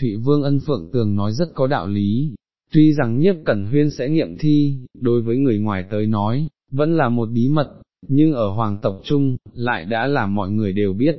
Thụy Vương ân phượng tường nói rất có đạo lý, tuy rằng nhiếp cẩn huyên sẽ nghiệm thi, đối với người ngoài tới nói, vẫn là một bí mật, nhưng ở hoàng tộc chung, lại đã làm mọi người đều biết.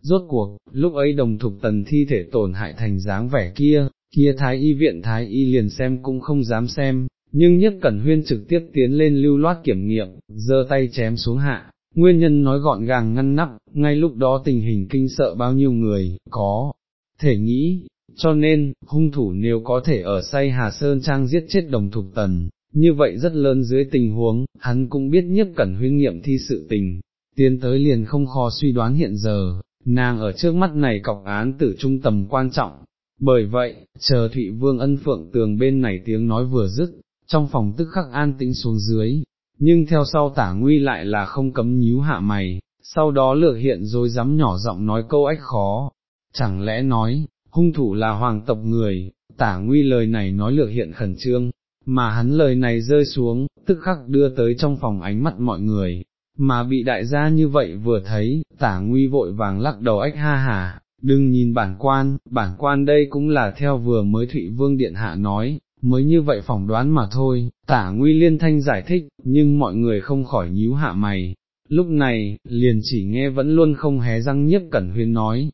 Rốt cuộc, lúc ấy đồng thục tần thi thể tổn hại thành dáng vẻ kia, kia thái y viện thái y liền xem cũng không dám xem, nhưng nhất cẩn huyên trực tiếp tiến lên lưu loát kiểm nghiệm, giơ tay chém xuống hạ, nguyên nhân nói gọn gàng ngăn nắp, ngay lúc đó tình hình kinh sợ bao nhiêu người, có thể nghĩ, cho nên, hung thủ nếu có thể ở say Hà Sơn Trang giết chết đồng thục tần, như vậy rất lớn dưới tình huống, hắn cũng biết nhất cẩn huyên nghiệm thi sự tình, tiến tới liền không khó suy đoán hiện giờ, nàng ở trước mắt này cọc án tử trung tầm quan trọng. Bởi vậy, chờ Thụy Vương ân phượng tường bên này tiếng nói vừa dứt, trong phòng tức khắc an tĩnh xuống dưới, nhưng theo sau tả nguy lại là không cấm nhíu hạ mày, sau đó lược hiện rồi dám nhỏ giọng nói câu ách khó, chẳng lẽ nói, hung thủ là hoàng tộc người, tả nguy lời này nói lược hiện khẩn trương, mà hắn lời này rơi xuống, tức khắc đưa tới trong phòng ánh mắt mọi người, mà bị đại gia như vậy vừa thấy, tả nguy vội vàng lắc đầu ách ha hà, đừng nhìn bản quan, bản quan đây cũng là theo vừa mới Thụy Vương Điện Hạ nói, mới như vậy phỏng đoán mà thôi, tả nguy liên thanh giải thích, nhưng mọi người không khỏi nhíu hạ mày. Lúc này, liền chỉ nghe vẫn luôn không hé răng nhiếp cẩn huyên nói,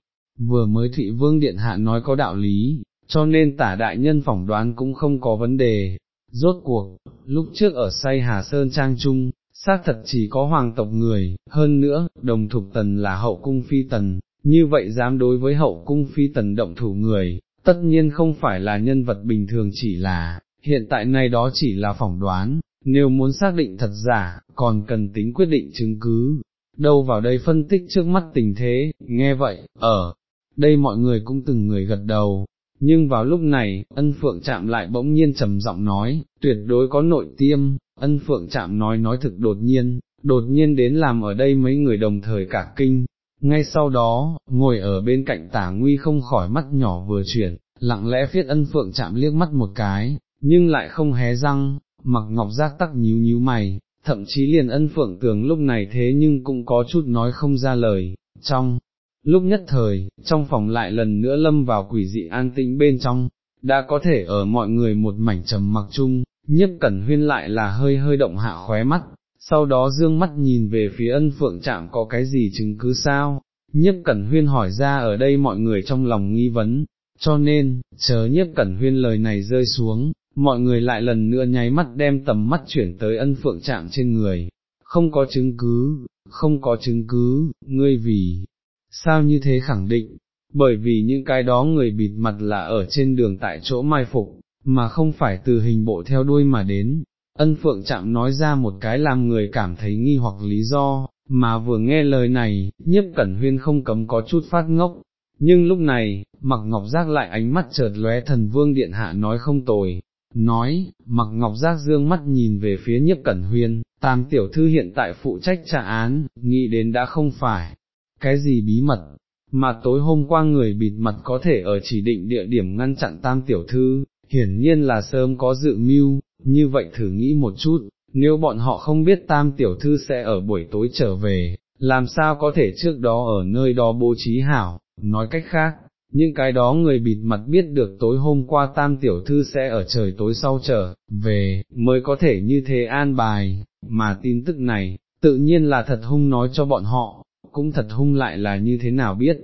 vừa mới thị Vương Điện Hạ nói có đạo lý, cho nên tả đại nhân phỏng đoán cũng không có vấn đề. Rốt cuộc, lúc trước ở say Hà Sơn Trang Trung, xác thật chỉ có hoàng tộc người, hơn nữa, đồng thục tần là hậu cung phi tần, như vậy dám đối với hậu cung phi tần động thủ người, tất nhiên không phải là nhân vật bình thường chỉ là, hiện tại này đó chỉ là phỏng đoán, nếu muốn xác định thật giả, còn cần tính quyết định chứng cứ, đâu vào đây phân tích trước mắt tình thế, nghe vậy, ở đây mọi người cũng từng người gật đầu, nhưng vào lúc này, ân phượng chạm lại bỗng nhiên trầm giọng nói, tuyệt đối có nội tiêm, ân phượng chạm nói nói thực đột nhiên, đột nhiên đến làm ở đây mấy người đồng thời cả kinh, ngay sau đó, ngồi ở bên cạnh tả nguy không khỏi mắt nhỏ vừa chuyển, lặng lẽ viết ân phượng chạm liếc mắt một cái, nhưng lại không hé răng, mặc ngọc giác tắc nhíu nhíu mày, thậm chí liền ân phượng tường lúc này thế nhưng cũng có chút nói không ra lời, trong lúc nhất thời, trong phòng lại lần nữa lâm vào quỷ dị an tĩnh bên trong, đã có thể ở mọi người một mảnh trầm mặc chung, nhiếp cẩn huyên lại là hơi hơi động hạ khóe mắt, sau đó dương mắt nhìn về phía ân phượng chạm có cái gì chứng cứ sao, nhiếp cẩn huyên hỏi ra ở đây mọi người trong lòng nghi vấn, cho nên, chờ nhiếp cẩn huyên lời này rơi xuống, mọi người lại lần nữa nháy mắt đem tầm mắt chuyển tới ân phượng chạm trên người, không có chứng cứ, không có chứng cứ, ngươi vì, sao như thế khẳng định, bởi vì những cái đó người bịt mặt là ở trên đường tại chỗ mai phục, mà không phải từ hình bộ theo đuôi mà đến, ân phượng chạm nói ra một cái làm người cảm thấy nghi hoặc lý do, mà vừa nghe lời này, nhiếp cẩn huyên không cấm có chút phát ngốc, nhưng lúc này, mặc ngọc giác lại ánh mắt chợt lóe thần vương điện hạ nói không tồi, nói, mặc ngọc giác dương mắt nhìn về phía nhiếp cẩn huyên, tam tiểu thư hiện tại phụ trách trả án, nghĩ đến đã không phải, cái gì bí mật, mà tối hôm qua người bịt mặt có thể ở chỉ định địa điểm ngăn chặn tam tiểu thư, hiển nhiên là sớm có dự mưu, như vậy thử nghĩ một chút, nếu bọn họ không biết tam tiểu thư sẽ ở buổi tối trở về, làm sao có thể trước đó ở nơi đó bố trí hảo, nói cách khác, những cái đó người bịt mặt biết được tối hôm qua tam tiểu thư sẽ ở trời tối sau trở về, mới có thể như thế an bài, mà tin tức này, tự nhiên là thật hung nói cho bọn họ, cũng thật hung lại là như thế nào biết,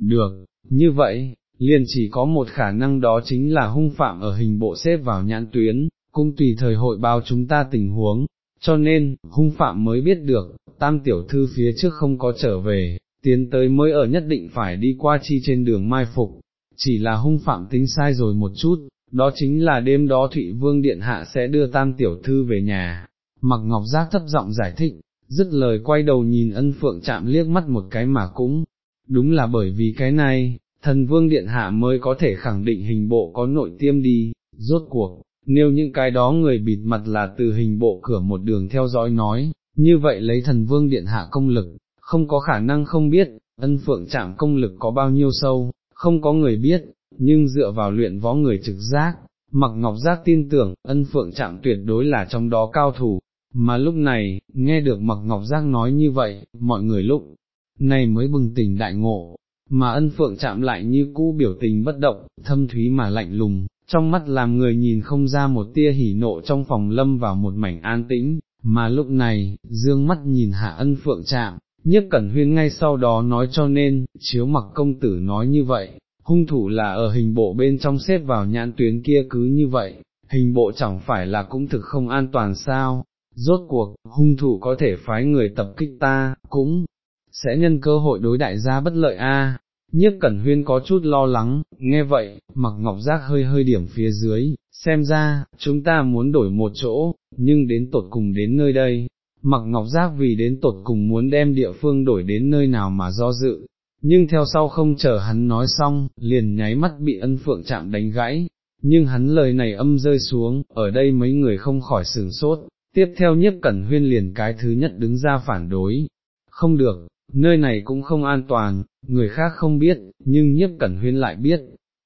được, như vậy, liền chỉ có một khả năng đó chính là hung phạm ở hình bộ xếp vào nhãn tuyến, cũng tùy thời hội báo chúng ta tình huống, cho nên, hung phạm mới biết được, tam tiểu thư phía trước không có trở về, tiến tới mới ở nhất định phải đi qua chi trên đường mai phục, chỉ là hung phạm tính sai rồi một chút, đó chính là đêm đó Thụy Vương Điện Hạ sẽ đưa tam tiểu thư về nhà, mặc ngọc giác thấp giọng giải thích, dứt lời quay đầu nhìn ân phượng chạm liếc mắt một cái mà cũng, đúng là bởi vì cái này, thần vương điện hạ mới có thể khẳng định hình bộ có nội tiêm đi, rốt cuộc, nếu những cái đó người bịt mặt là từ hình bộ cửa một đường theo dõi nói, như vậy lấy thần vương điện hạ công lực, không có khả năng không biết, ân phượng chạm công lực có bao nhiêu sâu, không có người biết, nhưng dựa vào luyện võ người trực giác, mặc ngọc giác tin tưởng, ân phượng chạm tuyệt đối là trong đó cao thủ, mà lúc này, nghe được mặc ngọc giang nói như vậy, mọi người lúc này mới bừng tỉnh đại ngộ, mà ân phượng chạm lại như cũ biểu tình bất động, thâm thúy mà lạnh lùng, trong mắt làm người nhìn không ra một tia hỉ nộ trong phòng lâm vào một mảnh an tĩnh, mà lúc này, dương mắt nhìn hạ ân phượng chạm, nhất cẩn huyên ngay sau đó nói cho nên, chiếu mặc công tử nói như vậy, hung thủ là ở hình bộ bên trong xếp vào nhãn tuyến kia cứ như vậy, hình bộ chẳng phải là cũng thực không an toàn sao, rốt cuộc, hung thủ có thể phái người tập kích ta, cũng sẽ nhân cơ hội đối đại gia bất lợi a. Nhiếp Cẩn Huyên có chút lo lắng, nghe vậy, mặc ngọc giác hơi hơi điểm phía dưới, xem ra, chúng ta muốn đổi một chỗ, nhưng đến tột cùng đến nơi đây, mặc ngọc giác vì đến tột cùng muốn đem địa phương đổi đến nơi nào mà do dự, nhưng theo sau không chờ hắn nói xong, liền nháy mắt bị ân phượng chạm đánh gãy, nhưng hắn lời này âm rơi xuống, ở đây mấy người không khỏi sửng sốt, tiếp theo nhiếp cẩn huyên liền cái thứ nhất đứng ra phản đối, không được, nơi này cũng không an toàn, người khác không biết, nhưng nhiếp cẩn huyên lại biết,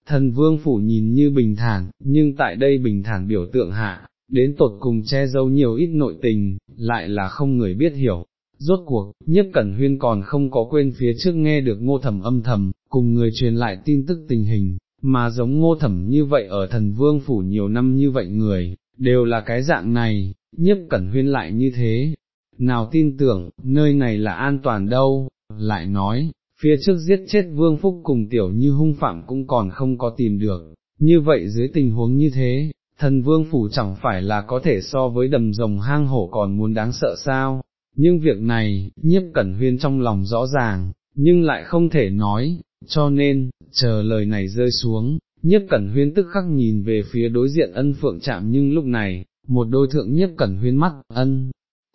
thần vương phủ nhìn như bình thản, nhưng tại đây bình thản biểu tượng hạ, đến tột cùng che giấu nhiều ít nội tình, lại là không người biết hiểu. Rốt cuộc, nhiếp cẩn huyên còn không có quên phía trước nghe được ngô thẩm âm thầm, cùng người truyền lại tin tức tình hình, mà giống ngô thẩm như vậy ở thần vương phủ nhiều năm như vậy người, đều là cái dạng này, nhiếp cẩn huyên lại như thế, nào tin tưởng, nơi này là an toàn đâu, lại nói, phía trước giết chết vương phúc cùng tiểu như hung phạm cũng còn không có tìm được, như vậy dưới tình huống như thế, thần vương phủ chẳng phải là có thể so với đầm rồng hang hổ còn muốn đáng sợ sao, nhưng việc này, nhiếp cẩn huyên trong lòng rõ ràng, nhưng lại không thể nói, cho nên, chờ lời này rơi xuống, Nhất cẩn huyên tức khắc nhìn về phía đối diện ân phượng chạm nhưng lúc này, một đôi thượng nhiếp cẩn huyên mắt, ân,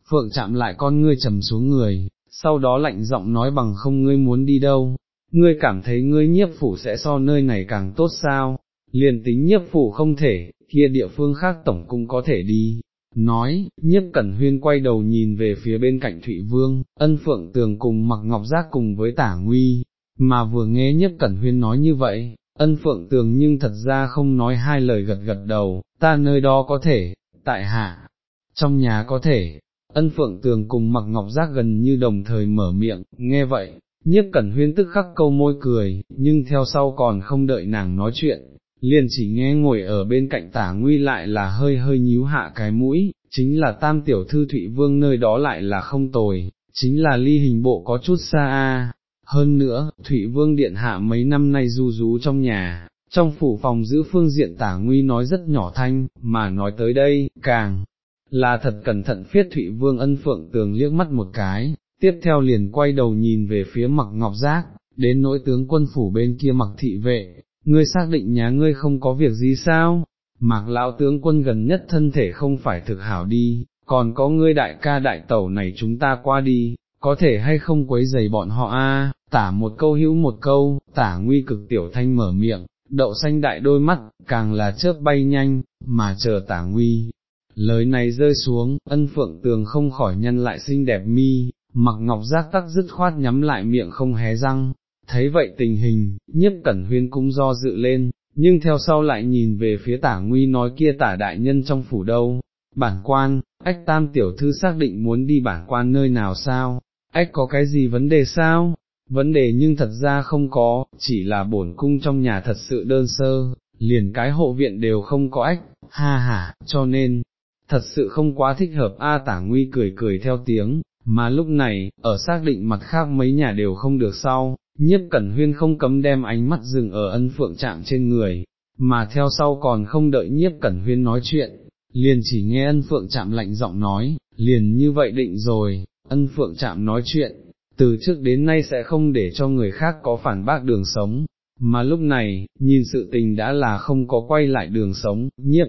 phượng chạm lại con ngươi trầm xuống người, sau đó lạnh giọng nói bằng không ngươi muốn đi đâu, ngươi cảm thấy ngươi nhiếp phủ sẽ so nơi này càng tốt sao, liền tính nhiếp phủ không thể, kia địa phương khác tổng cũng có thể đi. Nói, nhiếp cẩn huyên quay đầu nhìn về phía bên cạnh Thụy Vương, ân phượng tường cùng mặc ngọc giác cùng với tả nguy, mà vừa nghe nhiếp cẩn huyên nói như vậy, ân phượng tường nhưng thật ra không nói hai lời gật gật đầu, ta nơi đó có thể, tại hạ, trong nhà có thể, ân phượng tường cùng mặc ngọc giác gần như đồng thời mở miệng, nghe vậy, nhiếp cẩn huyên tức khắc câu môi cười, nhưng theo sau còn không đợi nàng nói chuyện, liền chỉ nghe ngồi ở bên cạnh tả nguy lại là hơi hơi nhíu hạ cái mũi, chính là tam tiểu thư Thụy Vương nơi đó lại là không tồi, chính là ly hình bộ có chút xa a. Hơn nữa, Thụy Vương Điện Hạ mấy năm nay du rú trong nhà, trong phủ phòng giữ phương diện tả nguy nói rất nhỏ thanh, mà nói tới đây, càng là thật cẩn thận phiết Thụy Vương ân phượng tường liếc mắt một cái, tiếp theo liền quay đầu nhìn về phía mặc ngọc giác, đến nỗi tướng quân phủ bên kia mặc thị vệ, ngươi xác định nhà ngươi không có việc gì sao, mạc lão tướng quân gần nhất thân thể không phải thực hảo đi, còn có ngươi đại ca đại tẩu này chúng ta qua đi, có thể hay không quấy giày bọn họ a? tả một câu hữu một câu, tả nguy cực tiểu thanh mở miệng, đậu xanh đại đôi mắt, càng là chớp bay nhanh, mà chờ tả nguy. Lời này rơi xuống, ân phượng tường không khỏi nhân lại xinh đẹp mi, mặc ngọc giác tắc dứt khoát nhắm lại miệng không hé răng, thấy vậy tình hình, nhiếp cẩn huyên cũng do dự lên, nhưng theo sau lại nhìn về phía tả nguy nói kia tả đại nhân trong phủ đâu, bản quan, ách tam tiểu thư xác định muốn đi bản quan nơi nào sao, ách có cái gì vấn đề sao, vấn đề nhưng thật ra không có, chỉ là bổn cung trong nhà thật sự đơn sơ, liền cái hộ viện đều không có ách, ha ha, cho nên, thật sự không quá thích hợp A tả nguy cười cười theo tiếng, mà lúc này, ở xác định mặt khác mấy nhà đều không được sau, nhiếp cẩn huyên không cấm đem ánh mắt dừng ở ân phượng chạm trên người, mà theo sau còn không đợi nhiếp cẩn huyên nói chuyện, liền chỉ nghe ân phượng chạm lạnh giọng nói, liền như vậy định rồi, ân phượng chạm nói chuyện, từ trước đến nay sẽ không để cho người khác có phản bác đường sống, mà lúc này, nhìn sự tình đã là không có quay lại đường sống, nhiếp,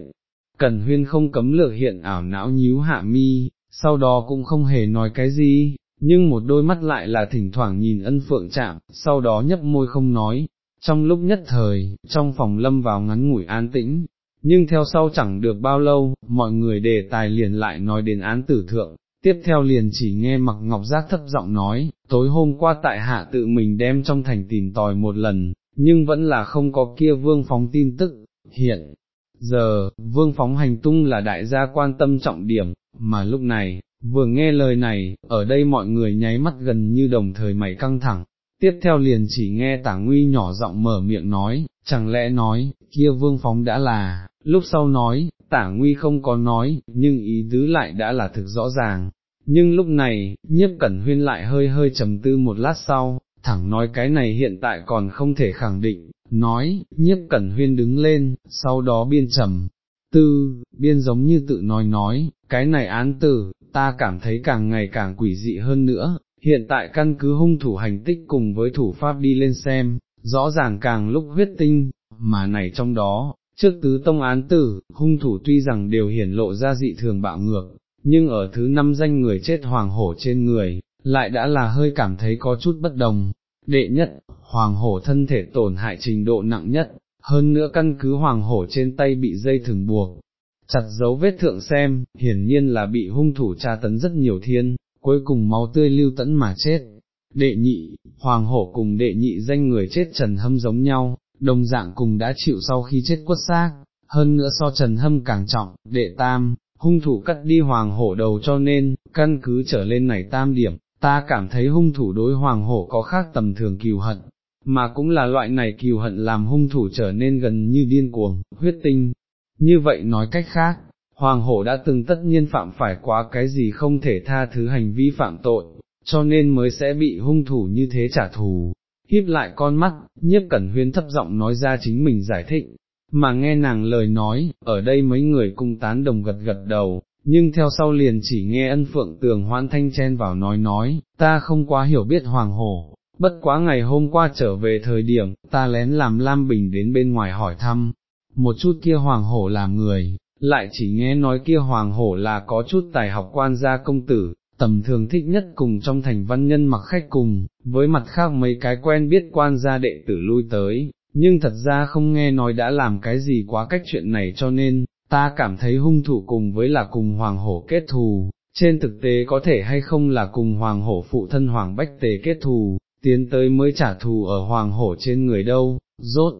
cẩn huyên không cấm lược hiện ảo não nhíu hạ mi, sau đó cũng không hề nói cái gì, nhưng một đôi mắt lại là thỉnh thoảng nhìn ân phượng chạm, sau đó nhấp môi không nói, trong lúc nhất thời, trong phòng lâm vào ngắn ngủi an tĩnh, nhưng theo sau chẳng được bao lâu, mọi người đề tài liền lại nói đến án tử thượng, tiếp theo liền chỉ nghe mặc ngọc giác thấp giọng nói, tối hôm qua tại hạ tự mình đem trong thành tìm tòi một lần, nhưng vẫn là không có kia vương phóng tin tức, hiện. Giờ, vương phóng hành tung là đại gia quan tâm trọng điểm, mà lúc này, Vừa nghe lời này, ở đây mọi người nháy mắt gần như đồng thời mày căng thẳng, tiếp theo liền chỉ nghe tả nguy nhỏ giọng mở miệng nói, chẳng lẽ nói, kia vương phóng đã là, lúc sau nói, tả nguy không có nói, nhưng ý tứ lại đã là thực rõ ràng. Nhưng lúc này, nhiếp cẩn huyên lại hơi hơi trầm tư một lát sau, thẳng nói cái này hiện tại còn không thể khẳng định, nói, nhiếp cẩn huyên đứng lên, sau đó biên trầm, tư, biên giống như tự nói nói, cái này án tử, ta cảm thấy càng ngày càng quỷ dị hơn nữa, hiện tại căn cứ hung thủ hành tích cùng với thủ pháp đi lên xem, rõ ràng càng lúc huyết tinh, mà này trong đó, trước tứ tông án tử, hung thủ tuy rằng đều hiển lộ ra dị thường bạo ngược, nhưng ở thứ năm danh người chết hoàng hổ trên người, lại đã là hơi cảm thấy có chút bất đồng. Đệ nhất, hoàng hổ thân thể tổn hại trình độ nặng nhất, hơn nữa căn cứ hoàng hổ trên tay bị dây thừng buộc, chặt dấu vết thượng xem, hiển nhiên là bị hung thủ tra tấn rất nhiều thiên, cuối cùng máu tươi lưu tẫn mà chết. Đệ nhị, hoàng hổ cùng đệ nhị danh người chết trần hâm giống nhau, đồng dạng cùng đã chịu sau khi chết quất xác, hơn nữa so trần hâm càng trọng, đệ tam, hung thủ cắt đi hoàng hổ đầu cho nên, căn cứ trở lên này tam điểm, ta cảm thấy hung thủ đối hoàng hổ có khác tầm thường kiều hận, mà cũng là loại này kiều hận làm hung thủ trở nên gần như điên cuồng, huyết tinh. Như vậy nói cách khác, hoàng hổ đã từng tất nhiên phạm phải quá cái gì không thể tha thứ hành vi phạm tội, cho nên mới sẽ bị hung thủ như thế trả thù. Híp lại con mắt, nhiếp cẩn huyên thấp giọng nói ra chính mình giải thích, mà nghe nàng lời nói, ở đây mấy người cung tán đồng gật gật đầu, nhưng theo sau liền chỉ nghe ân phượng tường hoan thanh chen vào nói nói, ta không quá hiểu biết hoàng hổ, bất quá ngày hôm qua trở về thời điểm, ta lén làm Lam Bình đến bên ngoài hỏi thăm, một chút kia hoàng hổ làm người, lại chỉ nghe nói kia hoàng hổ là có chút tài học quan gia công tử, tầm thường thích nhất cùng trong thành văn nhân mặc khách cùng, với mặt khác mấy cái quen biết quan gia đệ tử lui tới, nhưng thật ra không nghe nói đã làm cái gì quá cách chuyện này cho nên, ta cảm thấy hung thủ cùng với là cùng hoàng hổ kết thù, trên thực tế có thể hay không là cùng hoàng hổ phụ thân hoàng bách tề kết thù, tiến tới mới trả thù ở hoàng hổ trên người đâu, rốt.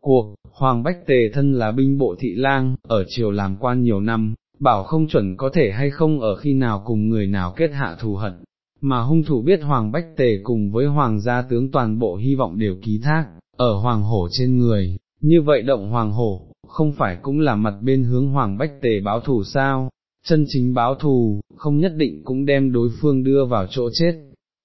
Cuộc, Hoàng Bách Tề thân là binh bộ thị lang, ở triều làm quan nhiều năm, bảo không chuẩn có thể hay không ở khi nào cùng người nào kết hạ thù hận, mà hung thủ biết Hoàng Bách Tề cùng với Hoàng gia tướng toàn bộ hy vọng đều ký thác, ở Hoàng Hổ trên người, như vậy động Hoàng Hổ, không phải cũng là mặt bên hướng Hoàng Bách Tề báo thù sao, chân chính báo thù, không nhất định cũng đem đối phương đưa vào chỗ chết,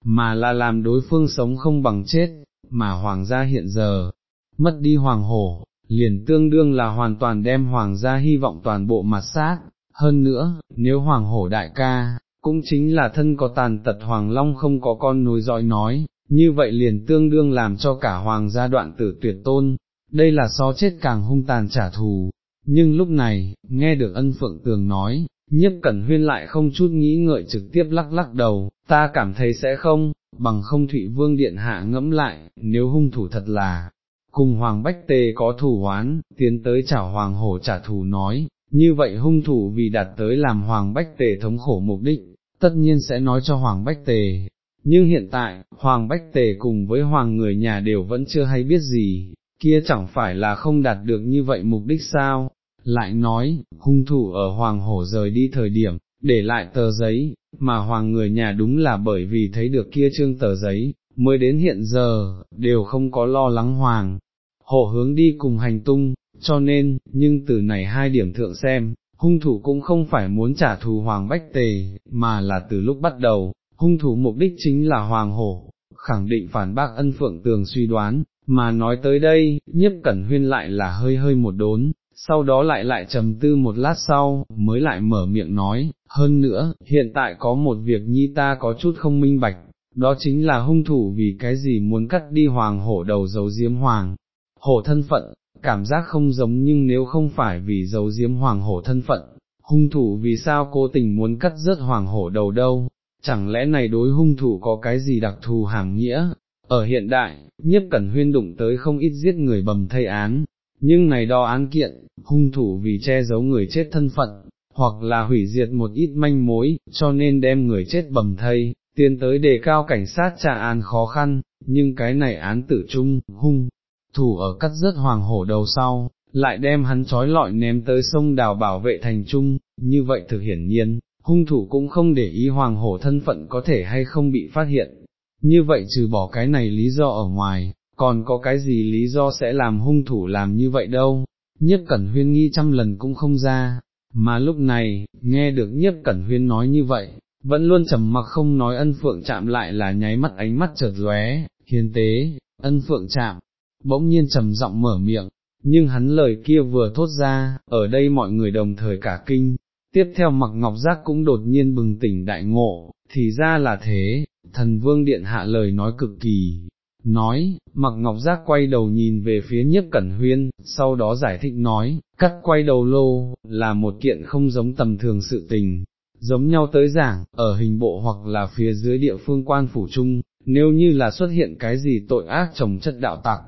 mà là làm đối phương sống không bằng chết, mà Hoàng gia hiện giờ, mất đi Hoàng Hổ, liền tương đương là hoàn toàn đem Hoàng gia hy vọng toàn bộ mặt sát, hơn nữa, nếu Hoàng Hổ đại ca, cũng chính là thân có tàn tật Hoàng Long không có con nối dõi nói, như vậy liền tương đương làm cho cả Hoàng gia đoạn tử tuyệt tôn, đây là so chết càng hung tàn trả thù. Nhưng lúc này, nghe được ân phượng tường nói, nhiếp cẩn huyên lại không chút nghĩ ngợi trực tiếp lắc lắc đầu, ta cảm thấy sẽ không, bằng không Thụy Vương Điện Hạ ngẫm lại, nếu hung thủ thật là, cùng Hoàng Bách Tề có thủ hoán, tiến tới chảo Hoàng Hổ trả thù nói, như vậy hung thủ vì đạt tới làm Hoàng Bách Tề thống khổ mục đích, tất nhiên sẽ nói cho Hoàng Bách Tề. Nhưng hiện tại, Hoàng Bách Tề cùng với Hoàng người nhà đều vẫn chưa hay biết gì, kia chẳng phải là không đạt được như vậy mục đích sao, lại nói, hung thủ ở Hoàng Hổ rời đi thời điểm, để lại tờ giấy, mà Hoàng người nhà đúng là bởi vì thấy được kia trương tờ giấy, mới đến hiện giờ, đều không có lo lắng Hoàng. Hổ hướng đi cùng hành tung, cho nên, nhưng từ này hai điểm thượng xem, hung thủ cũng không phải muốn trả thù Hoàng Bách Tề, mà là từ lúc bắt đầu, hung thủ mục đích chính là Hoàng Hổ, khẳng định phản bác ân phượng tường suy đoán, mà nói tới đây, nhiếp cẩn huyên lại là hơi hơi một đốn, sau đó lại lại trầm tư một lát sau, mới lại mở miệng nói, hơn nữa, hiện tại có một việc nhi ta có chút không minh bạch, đó chính là hung thủ vì cái gì muốn cắt đi hoàng hổ đầu dấu diếm hoàng, hổ thân phận, cảm giác không giống nhưng nếu không phải vì giấu diếm hoàng hổ thân phận, hung thủ vì sao cố tình muốn cắt rớt hoàng hổ đầu đâu, chẳng lẽ này đối hung thủ có cái gì đặc thù hàng nghĩa, ở hiện đại, nhiếp cẩn huyên đụng tới không ít giết người bầm thây án, nhưng này đo án kiện, hung thủ vì che giấu người chết thân phận, hoặc là hủy diệt một ít manh mối, cho nên đem người chết bầm thây, tiến tới đề cao cảnh sát trả án khó khăn, nhưng cái này án tử trung, hung, thủ ở cắt rớt hoàng hổ đầu sau, lại đem hắn trói lọi ném tới sông đào bảo vệ thành trung, như vậy thực hiển nhiên, hung thủ cũng không để ý hoàng hổ thân phận có thể hay không bị phát hiện, như vậy trừ bỏ cái này lý do ở ngoài, còn có cái gì lý do sẽ làm hung thủ làm như vậy đâu, nhất cẩn huyên nghi trăm lần cũng không ra, mà lúc này, nghe được nhất cẩn huyên nói như vậy, vẫn luôn trầm mặc không nói ân phượng chạm lại là nháy mắt ánh mắt chợt lóe, hiền tế, ân phượng chạm, bỗng nhiên trầm giọng mở miệng, nhưng hắn lời kia vừa thốt ra, ở đây mọi người đồng thời cả kinh, tiếp theo mặc ngọc giác cũng đột nhiên bừng tỉnh đại ngộ, thì ra là thế, thần vương điện hạ lời nói cực kỳ, nói, mặc ngọc giác quay đầu nhìn về phía nhiếp cẩn huyên, sau đó giải thích nói, cắt quay đầu lô, là một kiện không giống tầm thường sự tình, giống nhau tới giảng, ở hình bộ hoặc là phía dưới địa phương quan phủ chung, nếu như là xuất hiện cái gì tội ác trồng chất đạo tặc,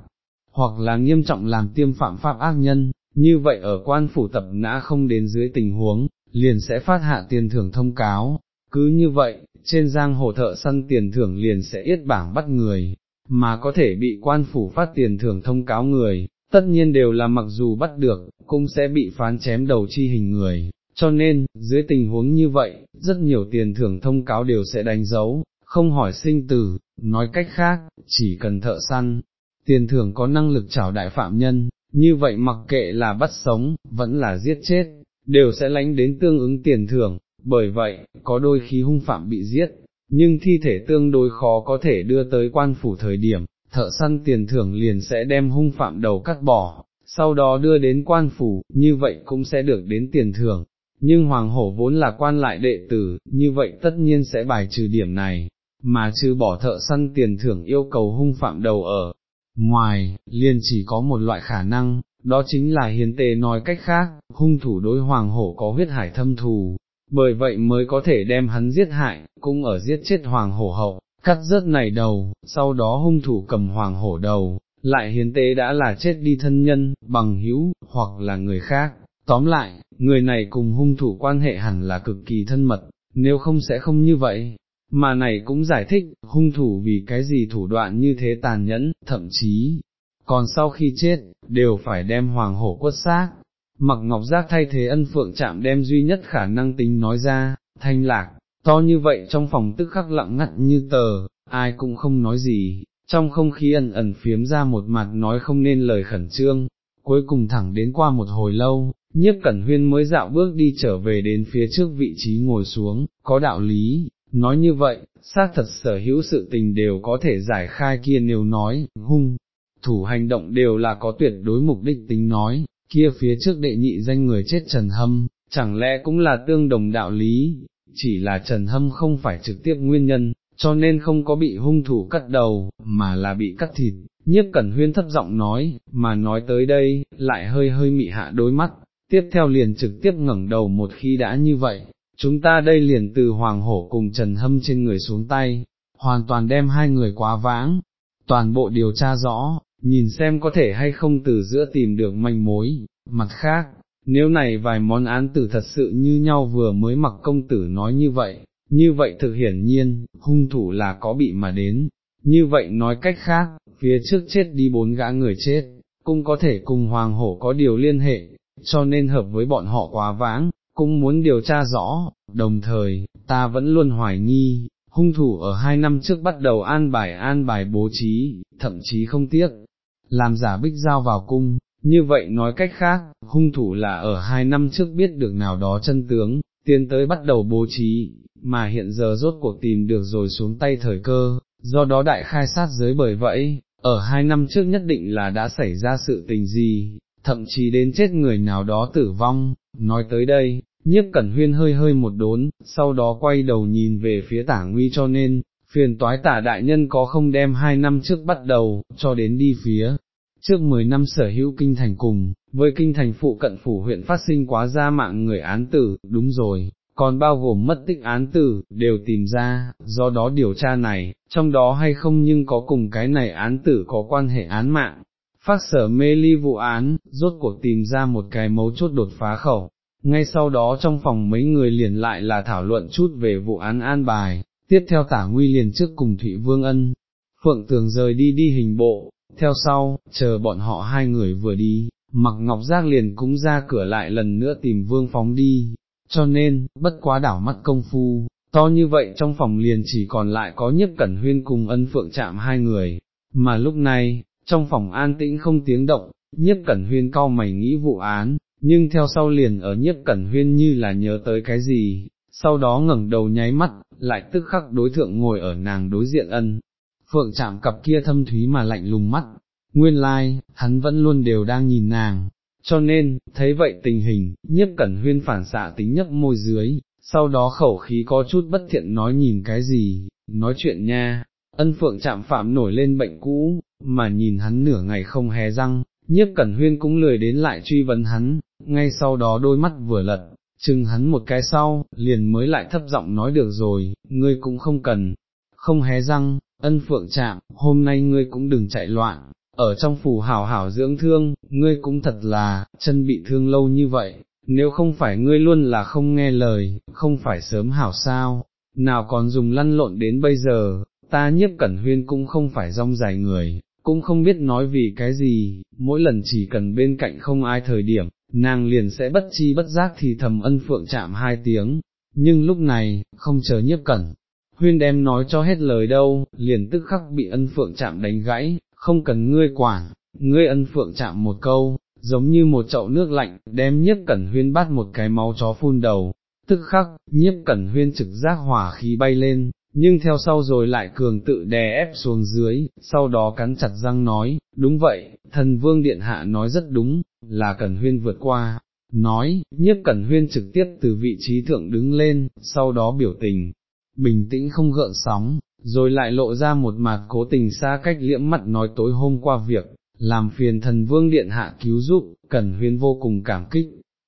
hoặc là nghiêm trọng làm tiêm phạm pháp ác nhân, như vậy ở quan phủ tập nã không đến dưới tình huống, liền sẽ phát hạ tiền thưởng thông cáo, cứ như vậy, trên giang hồ thợ săn tiền thưởng liền sẽ yết bảng bắt người, mà có thể bị quan phủ phát tiền thưởng thông cáo người, tất nhiên đều là mặc dù bắt được, cũng sẽ bị phán chém đầu chi hình người, cho nên, dưới tình huống như vậy, rất nhiều tiền thưởng thông cáo đều sẽ đánh dấu, không hỏi sinh tử, nói cách khác, chỉ cần thợ săn, tiền thưởng có năng lực trảo đại phạm nhân, như vậy mặc kệ là bắt sống, vẫn là giết chết, đều sẽ lãnh đến tương ứng tiền thưởng, bởi vậy, có đôi khi hung phạm bị giết, nhưng thi thể tương đối khó có thể đưa tới quan phủ thời điểm, thợ săn tiền thưởng liền sẽ đem hung phạm đầu cắt bỏ, sau đó đưa đến quan phủ, như vậy cũng sẽ được đến tiền thưởng. Nhưng hoàng hổ vốn là quan lại đệ tử, như vậy tất nhiên sẽ bài trừ điểm này, mà trừ bỏ thợ săn tiền thưởng yêu cầu hung phạm đầu ở. Ngoài, liền chỉ có một loại khả năng, đó chính là hiến tề nói cách khác, hung thủ đối hoàng hổ có huyết hải thâm thù, bởi vậy mới có thể đem hắn giết hại, cũng ở giết chết hoàng hổ hậu, cắt rớt này đầu, sau đó hung thủ cầm hoàng hổ đầu, lại hiến tế đã là chết đi thân nhân, bằng hữu, hoặc là người khác. Tóm lại, người này cùng hung thủ quan hệ hẳn là cực kỳ thân mật, nếu không sẽ không như vậy. Mà này cũng giải thích, hung thủ vì cái gì thủ đoạn như thế tàn nhẫn, thậm chí, còn sau khi chết, đều phải đem hoàng hổ quất xác, mặc ngọc giác thay thế ân phượng chạm đem duy nhất khả năng tính nói ra, thanh lạc, to như vậy trong phòng tức khắc lặng ngắt như tờ, ai cũng không nói gì, trong không khí ẩn ẩn phiếm ra một mặt nói không nên lời khẩn trương, cuối cùng thẳng đến qua một hồi lâu, nhiếp cẩn huyên mới dạo bước đi trở về đến phía trước vị trí ngồi xuống, có đạo lý, nói như vậy, xác thật sở hữu sự tình đều có thể giải khai kia nếu nói, hung, thủ hành động đều là có tuyệt đối mục đích tính nói, kia phía trước đệ nhị danh người chết Trần Hâm, chẳng lẽ cũng là tương đồng đạo lý, chỉ là Trần Hâm không phải trực tiếp nguyên nhân, cho nên không có bị hung thủ cắt đầu, mà là bị cắt thịt, nhiếp cẩn huyên thấp giọng nói, mà nói tới đây, lại hơi hơi mị hạ đôi mắt, tiếp theo liền trực tiếp ngẩng đầu một khi đã như vậy, chúng ta đây liền từ Hoàng Hổ cùng Trần Hâm trên người xuống tay, hoàn toàn đem hai người quá vãng, toàn bộ điều tra rõ, nhìn xem có thể hay không từ giữa tìm được manh mối, mặt khác, nếu này vài món án tử thật sự như nhau vừa mới mặc công tử nói như vậy, như vậy thực hiển nhiên, hung thủ là có bị mà đến, như vậy nói cách khác, phía trước chết đi bốn gã người chết, cũng có thể cùng hoàng hổ có điều liên hệ, cho nên hợp với bọn họ quá vãng, cũng muốn điều tra rõ, đồng thời, ta vẫn luôn hoài nghi, hung thủ ở hai năm trước bắt đầu an bài an bài bố trí, thậm chí không tiếc, làm giả bích giao vào cung, như vậy nói cách khác, hung thủ là ở hai năm trước biết được nào đó chân tướng, tiến tới bắt đầu bố trí, mà hiện giờ rốt cuộc tìm được rồi xuống tay thời cơ, do đó đại khai sát giới bởi vậy, ở hai năm trước nhất định là đã xảy ra sự tình gì, thậm chí đến chết người nào đó tử vong, nói tới đây. Nhiếp Cẩn Huyên hơi hơi một đốn, sau đó quay đầu nhìn về phía tả nguy cho nên, phiền toái tả đại nhân có không đem hai năm trước bắt đầu, cho đến đi phía, trước mười năm sở hữu kinh thành cùng, với kinh thành phụ cận phủ huyện phát sinh quá ra mạng người án tử, đúng rồi, còn bao gồm mất tích án tử, đều tìm ra, do đó điều tra này, trong đó hay không nhưng có cùng cái này án tử có quan hệ án mạng. Phát sở mê ly vụ án, rốt cuộc tìm ra một cái mấu chốt đột phá khẩu, ngay sau đó trong phòng mấy người liền lại là thảo luận chút về vụ án an bài, tiếp theo tả nguy liền trước cùng Thụy Vương Ân, Phượng Tường rời đi đi hình bộ, theo sau, chờ bọn họ hai người vừa đi, mặc ngọc giác liền cũng ra cửa lại lần nữa tìm Vương Phóng đi, cho nên, bất quá đảo mắt công phu, to như vậy trong phòng liền chỉ còn lại có nhiếp cẩn huyên cùng ân phượng chạm hai người, mà lúc này, trong phòng an tĩnh không tiếng động, Nhất cẩn huyên cau mày nghĩ vụ án, nhưng theo sau liền ở Nhất cẩn huyên như là nhớ tới cái gì, sau đó ngẩng đầu nháy mắt, lại tức khắc đối thượng ngồi ở nàng đối diện ân. Phượng chạm cặp kia thâm thúy mà lạnh lùng mắt, nguyên lai, like, hắn vẫn luôn đều đang nhìn nàng, cho nên, thấy vậy tình hình, nhiếp cẩn huyên phản xạ tính nhấp môi dưới, sau đó khẩu khí có chút bất thiện nói nhìn cái gì, nói chuyện nha, ân phượng chạm phạm nổi lên bệnh cũ, mà nhìn hắn nửa ngày không hé răng, nhiếp cẩn huyên cũng lười đến lại truy vấn hắn, ngay sau đó đôi mắt vừa lật, chừng hắn một cái sau, liền mới lại thấp giọng nói được rồi, ngươi cũng không cần, không hé răng, ân phượng chạm, hôm nay ngươi cũng đừng chạy loạn, ở trong phủ hảo hảo dưỡng thương, ngươi cũng thật là, chân bị thương lâu như vậy, nếu không phải ngươi luôn là không nghe lời, không phải sớm hảo sao, nào còn dùng lăn lộn đến bây giờ, ta nhiếp cẩn huyên cũng không phải rong dài người, cũng không biết nói vì cái gì, mỗi lần chỉ cần bên cạnh không ai thời điểm, nàng liền sẽ bất chi bất giác thì thầm ân phượng chạm hai tiếng, nhưng lúc này, không chờ nhiếp cẩn. Huyên đem nói cho hết lời đâu, liền tức khắc bị ân phượng chạm đánh gãy, không cần ngươi quản, ngươi ân phượng chạm một câu, giống như một chậu nước lạnh, đem nhiếp cẩn huyên bắt một cái máu chó phun đầu, tức khắc, nhiếp cẩn huyên trực giác hỏa khí bay lên, nhưng theo sau rồi lại cường tự đè ép xuống dưới, sau đó cắn chặt răng nói, đúng vậy, thần vương điện hạ nói rất đúng, là cẩn huyên vượt qua, nói, nhiếp cẩn huyên trực tiếp từ vị trí thượng đứng lên, sau đó biểu tình, bình tĩnh không gợn sóng, rồi lại lộ ra một mặt cố tình xa cách liễm mặt nói tối hôm qua việc, làm phiền thần vương điện hạ cứu giúp, cẩn huyên vô cùng cảm kích,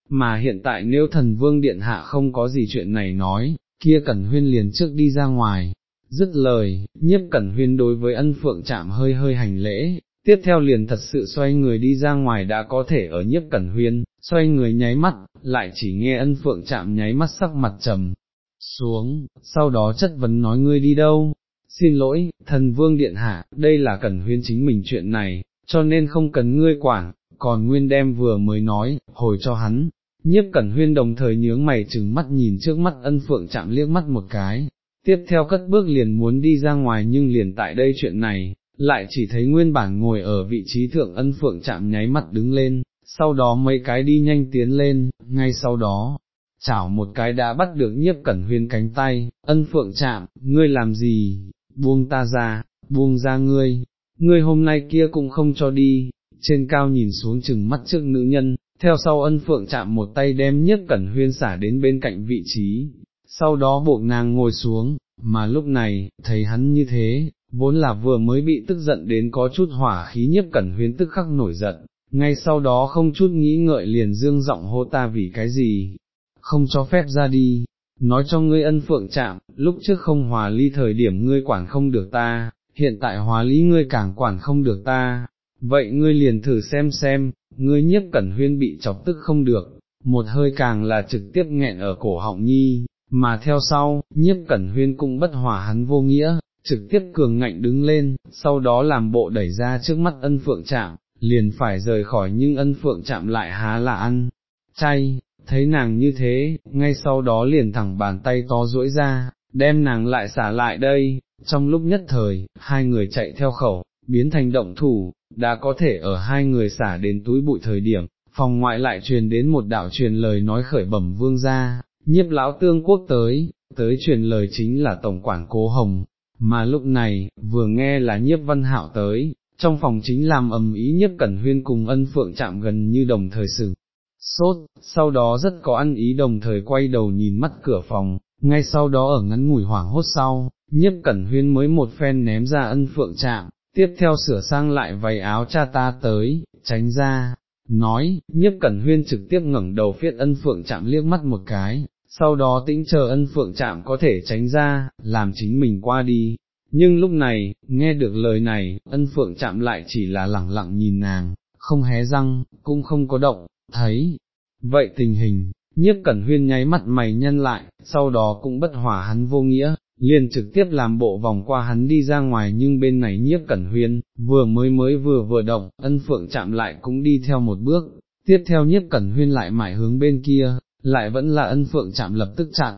mà hiện tại nếu thần vương điện hạ không có gì chuyện này nói, kia cẩn huyên liền trước đi ra ngoài, dứt lời, nhiếp cẩn huyên đối với ân phượng chạm hơi hơi hành lễ, tiếp theo liền thật sự xoay người đi ra ngoài đã có thể ở nhiếp cẩn huyên, xoay người nháy mắt, lại chỉ nghe ân phượng chạm nháy mắt sắc mặt trầm. Xuống, sau đó chất vấn nói ngươi đi đâu, xin lỗi, thần vương điện hạ, đây là cẩn huyên chính mình chuyện này, cho nên không cần ngươi quản, còn nguyên đem vừa mới nói, hồi cho hắn. Nhiếp cẩn huyên đồng thời nhướng mày chừng mắt nhìn trước mắt ân phượng chạm liếc mắt một cái, tiếp theo cất bước liền muốn đi ra ngoài nhưng liền tại đây chuyện này, lại chỉ thấy nguyên bản ngồi ở vị trí thượng ân phượng chạm nháy mắt đứng lên, sau đó mấy cái đi nhanh tiến lên, ngay sau đó, chảo một cái đã bắt được nhiếp cẩn huyên cánh tay, ân phượng chạm, ngươi làm gì, buông ta ra, buông ra ngươi, ngươi hôm nay kia cũng không cho đi, trên cao nhìn xuống chừng mắt trước nữ nhân, theo sau ân phượng chạm một tay đem nhất cẩn huyên xả đến bên cạnh vị trí, sau đó buộc nàng ngồi xuống, mà lúc này, thấy hắn như thế, vốn là vừa mới bị tức giận đến có chút hỏa khí nhất cẩn huyên tức khắc nổi giận, ngay sau đó không chút nghĩ ngợi liền dương giọng hô ta vì cái gì, không cho phép ra đi, nói cho ngươi ân phượng chạm, lúc trước không hòa ly thời điểm ngươi quản không được ta, hiện tại hòa lý ngươi càng quản không được ta, vậy ngươi liền thử xem xem, ngươi nhiếp cẩn huyên bị chọc tức không được, một hơi càng là trực tiếp nghẹn ở cổ họng nhi, mà theo sau, nhiếp cẩn huyên cũng bất hòa hắn vô nghĩa, trực tiếp cường ngạnh đứng lên, sau đó làm bộ đẩy ra trước mắt ân phượng chạm, liền phải rời khỏi nhưng ân phượng chạm lại há là ăn, chay, thấy nàng như thế, ngay sau đó liền thẳng bàn tay to duỗi ra, đem nàng lại xả lại đây, trong lúc nhất thời, hai người chạy theo khẩu, biến thành động thủ, đã có thể ở hai người xả đến túi bụi thời điểm, phòng ngoại lại truyền đến một đạo truyền lời nói khởi bẩm vương gia, nhiếp lão tương quốc tới, tới truyền lời chính là tổng quản cố hồng, mà lúc này, vừa nghe là nhiếp văn hạo tới, trong phòng chính làm ầm ý nhiếp cẩn huyên cùng ân phượng chạm gần như đồng thời xử. Sốt, sau đó rất có ăn ý đồng thời quay đầu nhìn mắt cửa phòng, ngay sau đó ở ngắn ngủi hoảng hốt sau, nhiếp cẩn huyên mới một phen ném ra ân phượng chạm, tiếp theo sửa sang lại váy áo cha ta tới, tránh ra, nói, nhiếp cẩn huyên trực tiếp ngẩng đầu phiết ân phượng chạm liếc mắt một cái, sau đó tĩnh chờ ân phượng chạm có thể tránh ra, làm chính mình qua đi. Nhưng lúc này, nghe được lời này, ân phượng chạm lại chỉ là lẳng lặng nhìn nàng, không hé răng, cũng không có động, thấy, vậy tình hình, nhiếp cẩn huyên nháy mắt mày nhân lại, sau đó cũng bất hòa hắn vô nghĩa, liền trực tiếp làm bộ vòng qua hắn đi ra ngoài nhưng bên này nhiếp cẩn huyên, vừa mới mới vừa vừa động, ân phượng chạm lại cũng đi theo một bước, tiếp theo nhiếp cẩn huyên lại mải hướng bên kia, lại vẫn là ân phượng chạm lập tức chặn,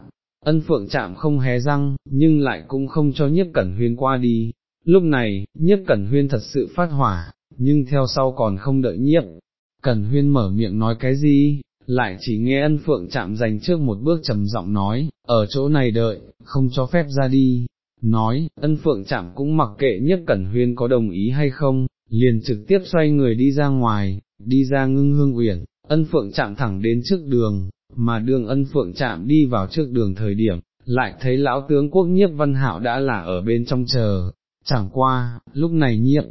ân phượng chạm không hé răng, nhưng lại cũng không cho nhiếp cẩn huyên qua đi. Lúc này, nhiếp cẩn huyên thật sự phát hỏa, nhưng theo sau còn không đợi nhiếp. Cẩn huyên mở miệng nói cái gì, lại chỉ nghe ân phượng chạm dành trước một bước trầm giọng nói, ở chỗ này đợi, không cho phép ra đi. Nói, ân phượng chạm cũng mặc kệ nhiếp cẩn huyên có đồng ý hay không, liền trực tiếp xoay người đi ra ngoài, đi ra ngưng hương uyển, ân phượng chạm thẳng đến trước đường, mà đường ân phượng chạm đi vào trước đường thời điểm, lại thấy lão tướng quốc nhiếp văn hảo đã là ở bên trong chờ, chẳng qua, lúc này nhiếp,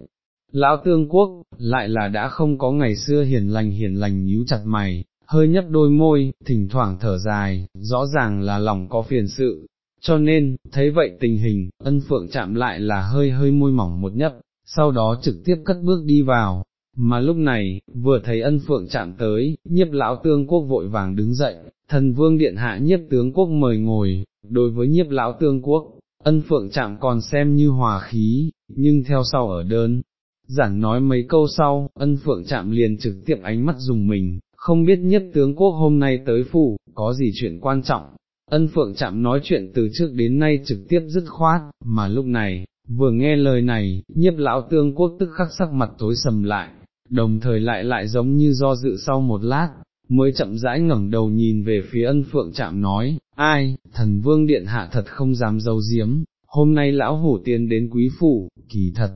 lão tương quốc, lại là đã không có ngày xưa hiền lành hiền lành nhíu chặt mày, hơi nhấp đôi môi, thỉnh thoảng thở dài, rõ ràng là lòng có phiền sự, cho nên, thấy vậy tình hình, ân phượng chạm lại là hơi hơi môi mỏng một nhấp, sau đó trực tiếp cất bước đi vào, mà lúc này, vừa thấy ân phượng chạm tới, nhiếp lão tương quốc vội vàng đứng dậy, thần vương điện hạ nhiếp tướng quốc mời ngồi, đối với nhiếp lão tương quốc, ân phượng chạm còn xem như hòa khí, nhưng theo sau ở đơn. Giản nói mấy câu sau, ân phượng chạm liền trực tiếp ánh mắt dùng mình, không biết nhất tướng quốc hôm nay tới phủ, có gì chuyện quan trọng. Ân phượng chạm nói chuyện từ trước đến nay trực tiếp dứt khoát, mà lúc này, vừa nghe lời này, nhiếp lão tương quốc tức khắc sắc mặt tối sầm lại, đồng thời lại lại giống như do dự sau một lát, mới chậm rãi ngẩng đầu nhìn về phía ân phượng chạm nói, ai, thần vương điện hạ thật không dám giấu giếm, hôm nay lão hủ tiến đến quý phủ, kỳ thật,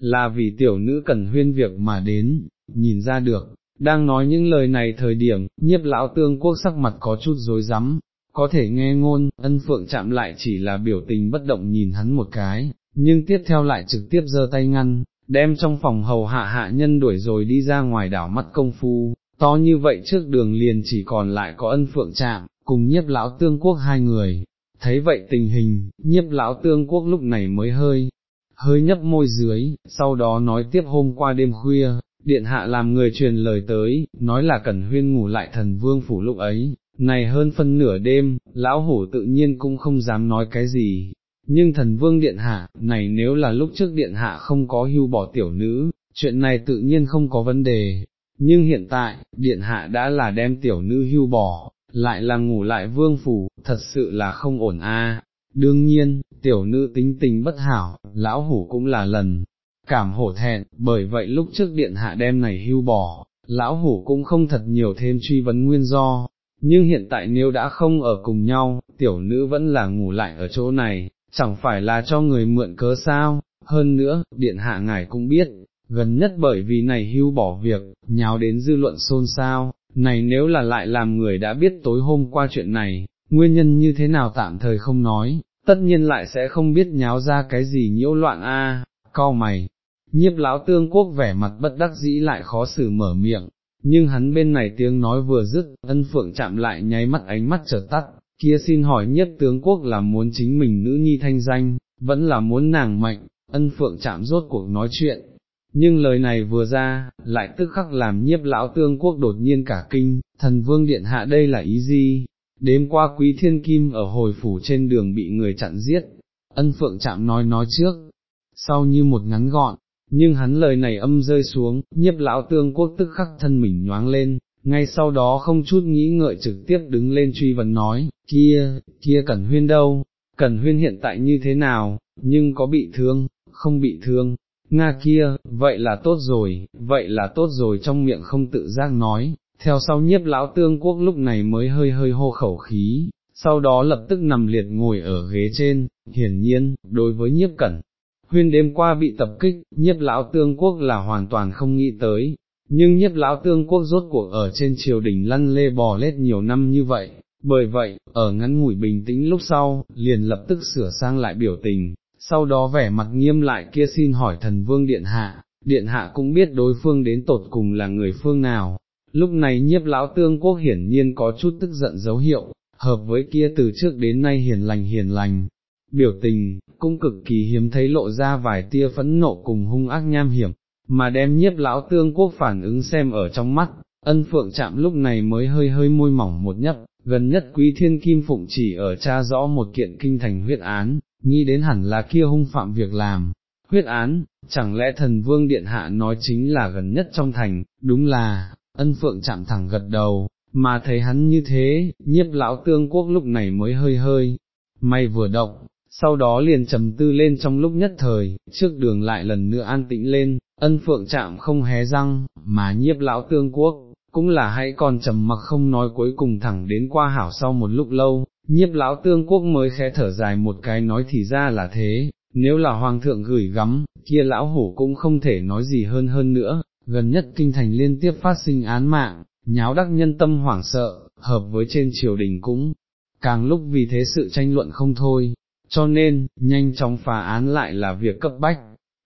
là vì tiểu nữ cần huyên việc mà đến, nhìn ra được, đang nói những lời này thời điểm, nhiếp lão tương quốc sắc mặt có chút dối rắm. Có thể nghe ngôn, ân phượng chạm lại chỉ là biểu tình bất động nhìn hắn một cái, nhưng tiếp theo lại trực tiếp giơ tay ngăn, đem trong phòng hầu hạ hạ nhân đuổi rồi đi ra ngoài đảo mắt công phu, to như vậy trước đường liền chỉ còn lại có ân phượng chạm, cùng nhiếp lão tương quốc hai người, thấy vậy tình hình, nhiếp lão tương quốc lúc này mới hơi, hơi nhấp môi dưới, sau đó nói tiếp hôm qua đêm khuya, điện hạ làm người truyền lời tới, nói là cần huyên ngủ lại thần vương phủ lúc ấy, này hơn phân nửa đêm, lão hổ tự nhiên cũng không dám nói cái gì, nhưng thần vương điện hạ, này nếu là lúc trước điện hạ không có hưu bỏ tiểu nữ, chuyện này tự nhiên không có vấn đề, nhưng hiện tại, điện hạ đã là đem tiểu nữ hưu bỏ, lại là ngủ lại vương phủ, thật sự là không ổn a. Đương nhiên, tiểu nữ tính tình bất hảo, lão hủ cũng là lần, cảm hổ thẹn, bởi vậy lúc trước điện hạ đem này hưu bỏ, lão hủ cũng không thật nhiều thêm truy vấn nguyên do, nhưng hiện tại nếu đã không ở cùng nhau, tiểu nữ vẫn là ngủ lại ở chỗ này, chẳng phải là cho người mượn cớ sao, hơn nữa, điện hạ ngài cũng biết, gần nhất bởi vì này hưu bỏ việc, nháo đến dư luận xôn xao, này nếu là lại làm người đã biết tối hôm qua chuyện này, nguyên nhân như thế nào tạm thời không nói, tất nhiên lại sẽ không biết nháo ra cái gì nhiễu loạn a. À, mày, nhiếp lão tương quốc vẻ mặt bất đắc dĩ lại khó xử mở miệng, nhưng hắn bên này tiếng nói vừa dứt, ân phượng chạm lại nháy mắt ánh mắt trở tắt, kia xin hỏi nhất tướng quốc là muốn chính mình nữ nhi thanh danh, vẫn là muốn nàng mạnh, ân phượng chạm rốt cuộc nói chuyện. Nhưng lời này vừa ra, lại tức khắc làm nhiếp lão tương quốc đột nhiên cả kinh, thần vương điện hạ đây là ý gì? Đêm qua quý thiên kim ở hồi phủ trên đường bị người chặn giết, ân phượng chạm nói nói trước, sau như một ngắn gọn, nhưng hắn lời này âm rơi xuống, nhiếp lão tương quốc tức khắc thân mình nhoáng lên, ngay sau đó không chút nghĩ ngợi trực tiếp đứng lên truy vấn nói, kia, kia Cẩn Huyên đâu, Cẩn Huyên hiện tại như thế nào, nhưng có bị thương, không bị thương, Nga kia, vậy là tốt rồi, vậy là tốt rồi. Trong miệng không tự giác nói, theo sau nhiếp lão tương quốc lúc này mới hơi hơi hô khẩu khí, sau đó lập tức nằm liệt ngồi ở ghế trên, hiển nhiên, đối với nhiếp cẩn. Huyên đêm qua bị tập kích, nhiếp lão tương quốc là hoàn toàn không nghĩ tới, nhưng nhiếp lão tương quốc rốt cuộc ở trên triều đình lăn lê bò lết nhiều năm như vậy, bởi vậy, ở ngắn ngủi bình tĩnh lúc sau, liền lập tức sửa sang lại biểu tình, sau đó vẻ mặt nghiêm lại kia xin hỏi thần vương điện hạ, điện hạ cũng biết đối phương đến tột cùng là người phương nào. Lúc này nhiếp lão tương quốc hiển nhiên có chút tức giận dấu hiệu, hợp với kia từ trước đến nay hiền lành hiền lành, biểu tình, cũng cực kỳ hiếm thấy lộ ra vài tia phẫn nộ cùng hung ác nham hiểm, mà đem nhiếp lão tương quốc phản ứng xem ở trong mắt, ân phượng chạm lúc này mới hơi hơi môi mỏng một nhấp, gần nhất quý thiên kim phụng chỉ ở cha rõ một kiện kinh thành huyết án, nghĩ đến hẳn là kia hung phạm việc làm. Huyết án, chẳng lẽ thần vương điện hạ nói chính là gần nhất trong thành, đúng là, ân phượng chạm thẳng gật đầu, mà thấy hắn như thế, nhiếp lão tương quốc lúc này mới hơi hơi, may vừa động, sau đó liền trầm tư lên trong lúc nhất thời, trước đường lại lần nữa an tĩnh lên, ân phượng chạm không hé răng, mà nhiếp lão tương quốc, cũng là hãy còn trầm mặc không nói cuối cùng thẳng đến qua hảo sau một lúc lâu, nhiếp lão tương quốc mới khẽ thở dài một cái nói thì ra là thế, nếu là hoàng thượng gửi gắm, kia lão hổ cũng không thể nói gì hơn hơn nữa, gần nhất kinh thành liên tiếp phát sinh án mạng, nháo đắc nhân tâm hoảng sợ, hợp với trên triều đình cũng, càng lúc vì thế sự tranh luận không thôi, cho nên, nhanh chóng phá án lại là việc cấp bách,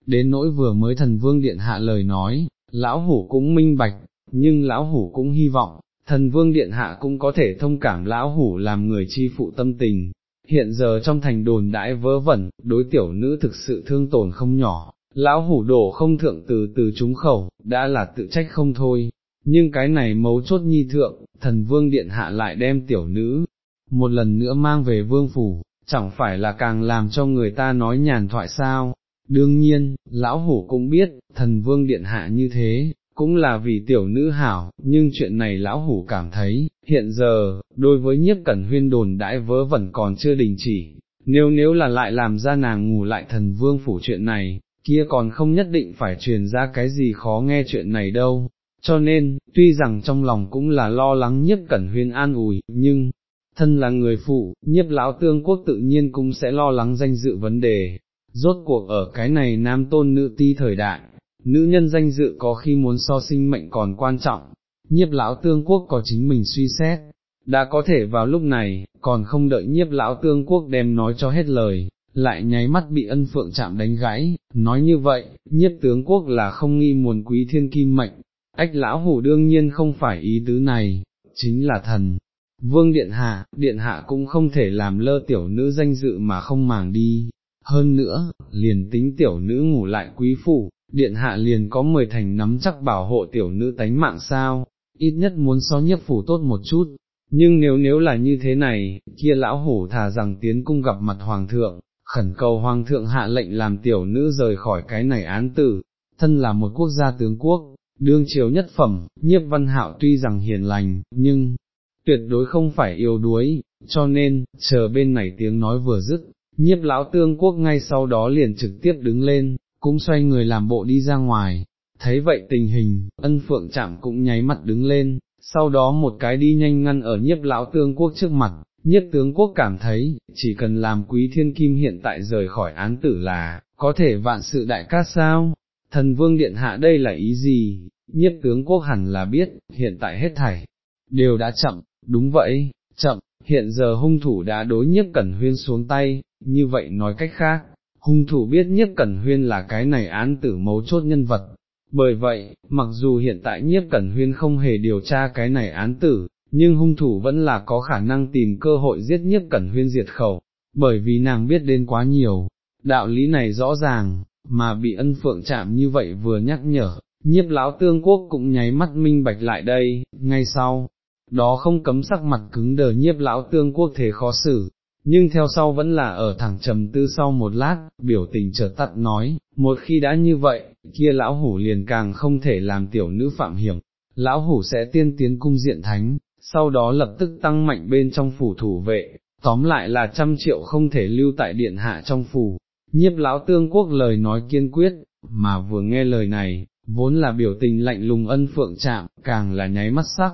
đến nỗi vừa mới thần vương điện hạ lời nói, lão hủ cũng minh bạch, nhưng lão hủ cũng hy vọng, thần vương điện hạ cũng có thể thông cảm lão hủ làm người chi phụ tâm tình. Hiện giờ trong thành đồn đãi vớ vẩn, đối tiểu nữ thực sự thương tổn không nhỏ, lão hủ đổ không thượng từ từ chúng khẩu, đã là tự trách không thôi, nhưng cái này mấu chốt nhi thượng, thần vương điện hạ lại đem tiểu nữ, một lần nữa mang về vương phủ, chẳng phải là càng làm cho người ta nói nhàn thoại sao, đương nhiên, lão hủ cũng biết, thần vương điện hạ như thế, cũng là vì tiểu nữ hảo, nhưng chuyện này lão hủ cảm thấy, hiện giờ, đối với nhiếp cẩn huyên đồn đãi vớ vẩn còn chưa đình chỉ, nếu nếu là lại làm ra nàng ngủ lại thần vương phủ chuyện này, kia còn không nhất định phải truyền ra cái gì khó nghe chuyện này đâu. Cho nên, tuy rằng trong lòng cũng là lo lắng nhiếp cẩn huyên an ủi, nhưng, thân là người phụ, nhiếp lão tương quốc tự nhiên cũng sẽ lo lắng danh dự vấn đề. Rốt cuộc ở cái này nam tôn nữ ti thời đại, nữ nhân danh dự có khi muốn so sinh mệnh còn quan trọng, nhiếp lão tương quốc có chính mình suy xét, đã có thể vào lúc này, còn không đợi nhiếp lão tương quốc đem nói cho hết lời, lại nháy mắt bị ân phượng chạm đánh gãy, nói như vậy, nhiếp tướng quốc là không nghi muốn quý thiên kim mệnh, ách lão hủ đương nhiên không phải ý tứ này, chính là thần. Vương Điện Hạ, Điện Hạ cũng không thể làm lơ tiểu nữ danh dự mà không màng đi, hơn nữa, liền tính tiểu nữ ngủ lại quý phủ, Điện Hạ liền có mười thành nắm chắc bảo hộ tiểu nữ tánh mạng sao, ít nhất muốn so nhất phủ tốt một chút, nhưng nếu nếu là như thế này, kia lão hổ thà rằng tiến cung gặp mặt Hoàng thượng, khẩn cầu Hoàng thượng hạ lệnh làm tiểu nữ rời khỏi cái này án tử, thân là một quốc gia tướng quốc, đương triều nhất phẩm, nhiếp văn hạo tuy rằng hiền lành, nhưng, tuyệt đối không phải yêu đuối, cho nên, chờ bên này tiếng nói vừa dứt, nhiếp lão tương quốc ngay sau đó liền trực tiếp đứng lên, cũng xoay người làm bộ đi ra ngoài, thấy vậy tình hình, ân phượng chạm cũng nháy mặt đứng lên, sau đó một cái đi nhanh ngăn ở nhiếp lão tương quốc trước mặt, nhiếp tướng quốc cảm thấy, chỉ cần làm quý thiên kim hiện tại rời khỏi án tử là, có thể vạn sự đại cát sao, thần vương điện hạ đây là ý gì, nhiếp tướng quốc hẳn là biết, hiện tại hết thảy, đều đã chậm, đúng vậy, chậm, hiện giờ hung thủ đã đối nhất cẩn huyên xuống tay, như vậy nói cách khác, hung thủ biết nhất cẩn huyên là cái này án tử mấu chốt nhân vật. Bởi vậy, mặc dù hiện tại nhiếp cẩn huyên không hề điều tra cái này án tử, nhưng hung thủ vẫn là có khả năng tìm cơ hội giết nhiếp cẩn huyên diệt khẩu, bởi vì nàng biết đến quá nhiều, đạo lý này rõ ràng, mà bị ân phượng chạm như vậy vừa nhắc nhở, nhiếp lão tương quốc cũng nháy mắt minh bạch lại đây, ngay sau, đó không cấm sắc mặt cứng đờ nhiếp lão tương quốc thế khó xử, nhưng theo sau vẫn là ở thẳng trầm tư sau một lát, biểu tình chợt tắt nói, một khi đã như vậy, kia lão hủ liền càng không thể làm tiểu nữ phạm hiểm, lão hủ sẽ tiên tiến cung diện thánh, sau đó lập tức tăng mạnh bên trong phủ thủ vệ, tóm lại là trăm triệu không thể lưu tại điện hạ trong phủ. Nhiếp lão tương quốc lời nói kiên quyết, mà vừa nghe lời này, vốn là biểu tình lạnh lùng ân phượng chạm, càng là nháy mắt sắc,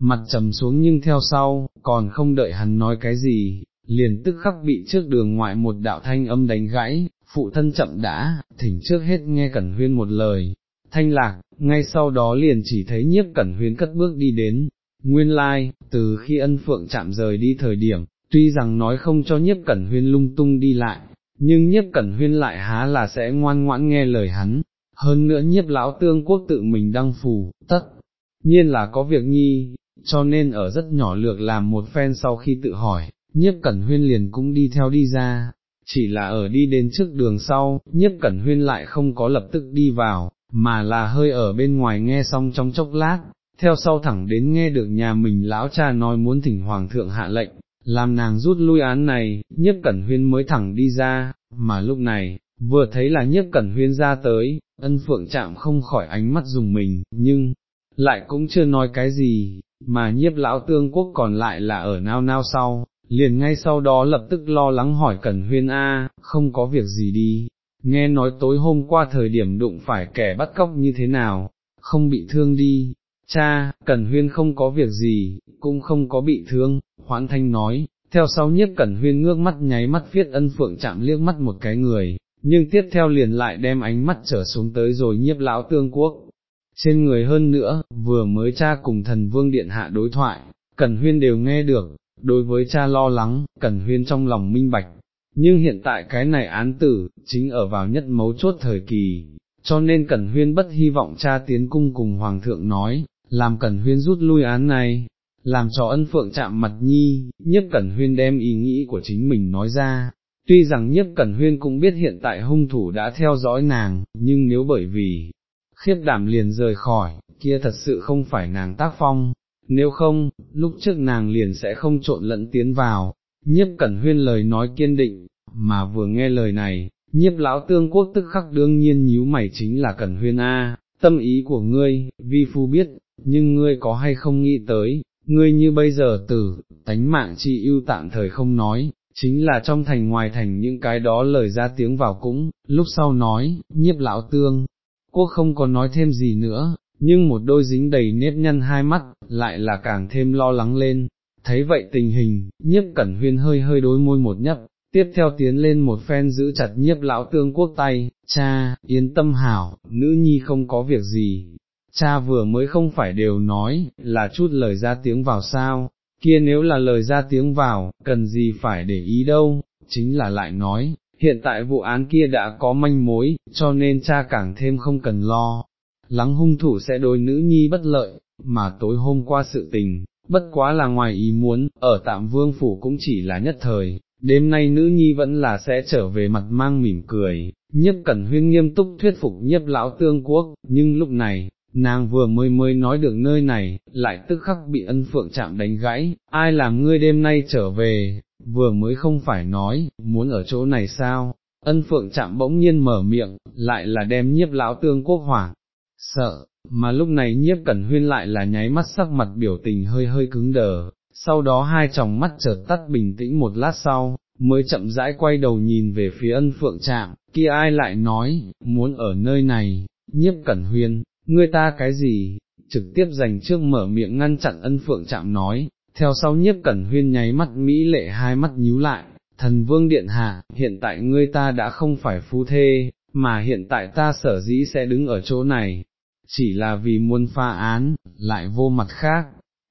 mặt trầm xuống nhưng theo sau, còn không đợi hắn nói cái gì, liền tức khắc bị trước đường ngoại một đạo thanh âm đánh gãy, phụ thân chậm đã, thỉnh trước hết nghe Cẩn Huyên một lời, thanh lạc, ngay sau đó liền chỉ thấy nhiếp Cẩn Huyên cất bước đi đến, nguyên lai, like, từ khi ân phượng chạm rời đi thời điểm, tuy rằng nói không cho nhiếp Cẩn Huyên lung tung đi lại, nhưng nhiếp Cẩn Huyên lại há là sẽ ngoan ngoãn nghe lời hắn, hơn nữa nhiếp lão tương quốc tự mình đăng phù, tất nhiên là có việc nhi, cho nên ở rất nhỏ lược làm một phen sau khi tự hỏi, nhiếp cẩn huyên liền cũng đi theo đi ra, chỉ là ở đi đến trước đường sau, nhiếp cẩn huyên lại không có lập tức đi vào, mà là hơi ở bên ngoài nghe xong trong chốc lát, theo sau thẳng đến nghe được nhà mình lão cha nói muốn thỉnh hoàng thượng hạ lệnh, làm nàng rút lui án này, nhiếp cẩn huyên mới thẳng đi ra, mà lúc này, vừa thấy là nhiếp cẩn huyên ra tới, ân phượng chạm không khỏi ánh mắt dùng mình, nhưng, lại cũng chưa nói cái gì, mà nhiếp lão tương quốc còn lại là ở nao nao sau, liền ngay sau đó lập tức lo lắng hỏi Cẩn Huyên A, không có việc gì đi, nghe nói tối hôm qua thời điểm đụng phải kẻ bắt cóc như thế nào, không bị thương đi, cha, Cẩn Huyên không có việc gì, cũng không có bị thương, Hoãn Thanh nói, theo sau nhiếp Cẩn Huyên ngước mắt nháy mắt viết ân phượng chạm liếc mắt một cái người, nhưng tiếp theo liền lại đem ánh mắt trở xuống tới rồi nhiếp lão tương quốc. Trên người hơn nữa, vừa mới cha cùng thần vương điện hạ đối thoại, Cẩn Huyên đều nghe được, đối với cha lo lắng, Cẩn Huyên trong lòng minh bạch, nhưng hiện tại cái này án tử, chính ở vào nhất mấu chốt thời kỳ, cho nên Cẩn Huyên bất hy vọng cha tiến cung cùng Hoàng thượng nói, làm Cẩn Huyên rút lui án này, làm cho ân phượng chạm mặt nhi, nhất Cẩn Huyên đem ý nghĩ của chính mình nói ra. Tuy rằng nhất Cẩn Huyên cũng biết hiện tại hung thủ đã theo dõi nàng, nhưng nếu bởi vì khiếp đảm liền rời khỏi, kia thật sự không phải nàng tác phong, nếu không, lúc trước nàng liền sẽ không trộn lẫn tiến vào, nhiếp cẩn huyên lời nói kiên định, mà vừa nghe lời này, nhiếp lão tương quốc tức khắc đương nhiên nhíu mày chính là cẩn huyên A, tâm ý của ngươi, vi phu biết, nhưng ngươi có hay không nghĩ tới, ngươi như bây giờ tử, tánh mạng chi ưu tạm thời không nói, chính là trong thành ngoài thành những cái đó lời ra tiếng vào cũng, lúc sau nói, nhiếp lão tương, quốc không có nói thêm gì nữa, nhưng một đôi dính đầy nếp nhăn hai mắt, lại là càng thêm lo lắng lên. Thấy vậy tình hình, nhiếp cẩn huyên hơi hơi đối môi một nhấp, tiếp theo tiến lên một phen giữ chặt nhiếp lão tương quốc tay, cha, yên tâm hảo, nữ nhi không có việc gì. Cha vừa mới không phải đều nói, là chút lời ra tiếng vào sao, kia nếu là lời ra tiếng vào, cần gì phải để ý đâu, chính là lại nói, hiện tại vụ án kia đã có manh mối, cho nên cha càng thêm không cần lo, lắng hung thủ sẽ đối nữ nhi bất lợi, mà tối hôm qua sự tình, bất quá là ngoài ý muốn, ở tạm vương phủ cũng chỉ là nhất thời, đêm nay nữ nhi vẫn là sẽ trở về mặt mang mỉm cười, nhiếp cẩn huyên nghiêm túc thuyết phục nhiếp lão tương quốc, nhưng lúc này, nàng vừa mới mới nói được nơi này, lại tức khắc bị ân phượng chạm đánh gãy, ai làm ngươi đêm nay trở về, vừa mới không phải nói, muốn ở chỗ này sao, ân phượng chạm bỗng nhiên mở miệng, lại là đem nhiếp lão tương quốc hoảng, sợ, mà lúc này nhiếp cẩn huyên lại là nháy mắt sắc mặt biểu tình hơi hơi cứng đờ, sau đó hai tròng mắt chợt tắt bình tĩnh một lát sau, mới chậm rãi quay đầu nhìn về phía ân phượng trạm, kia ai lại nói, muốn ở nơi này, nhiếp cẩn huyên, ngươi ta cái gì, trực tiếp dành trước mở miệng ngăn chặn ân phượng trạm nói, theo sau nhiếp cẩn huyên nháy mắt mỹ lệ hai mắt nhíu lại, thần vương điện hạ, hiện tại ngươi ta đã không phải phu thê, mà hiện tại ta sở dĩ sẽ đứng ở chỗ này, chỉ là vì muốn pha án, lại vô mặt khác.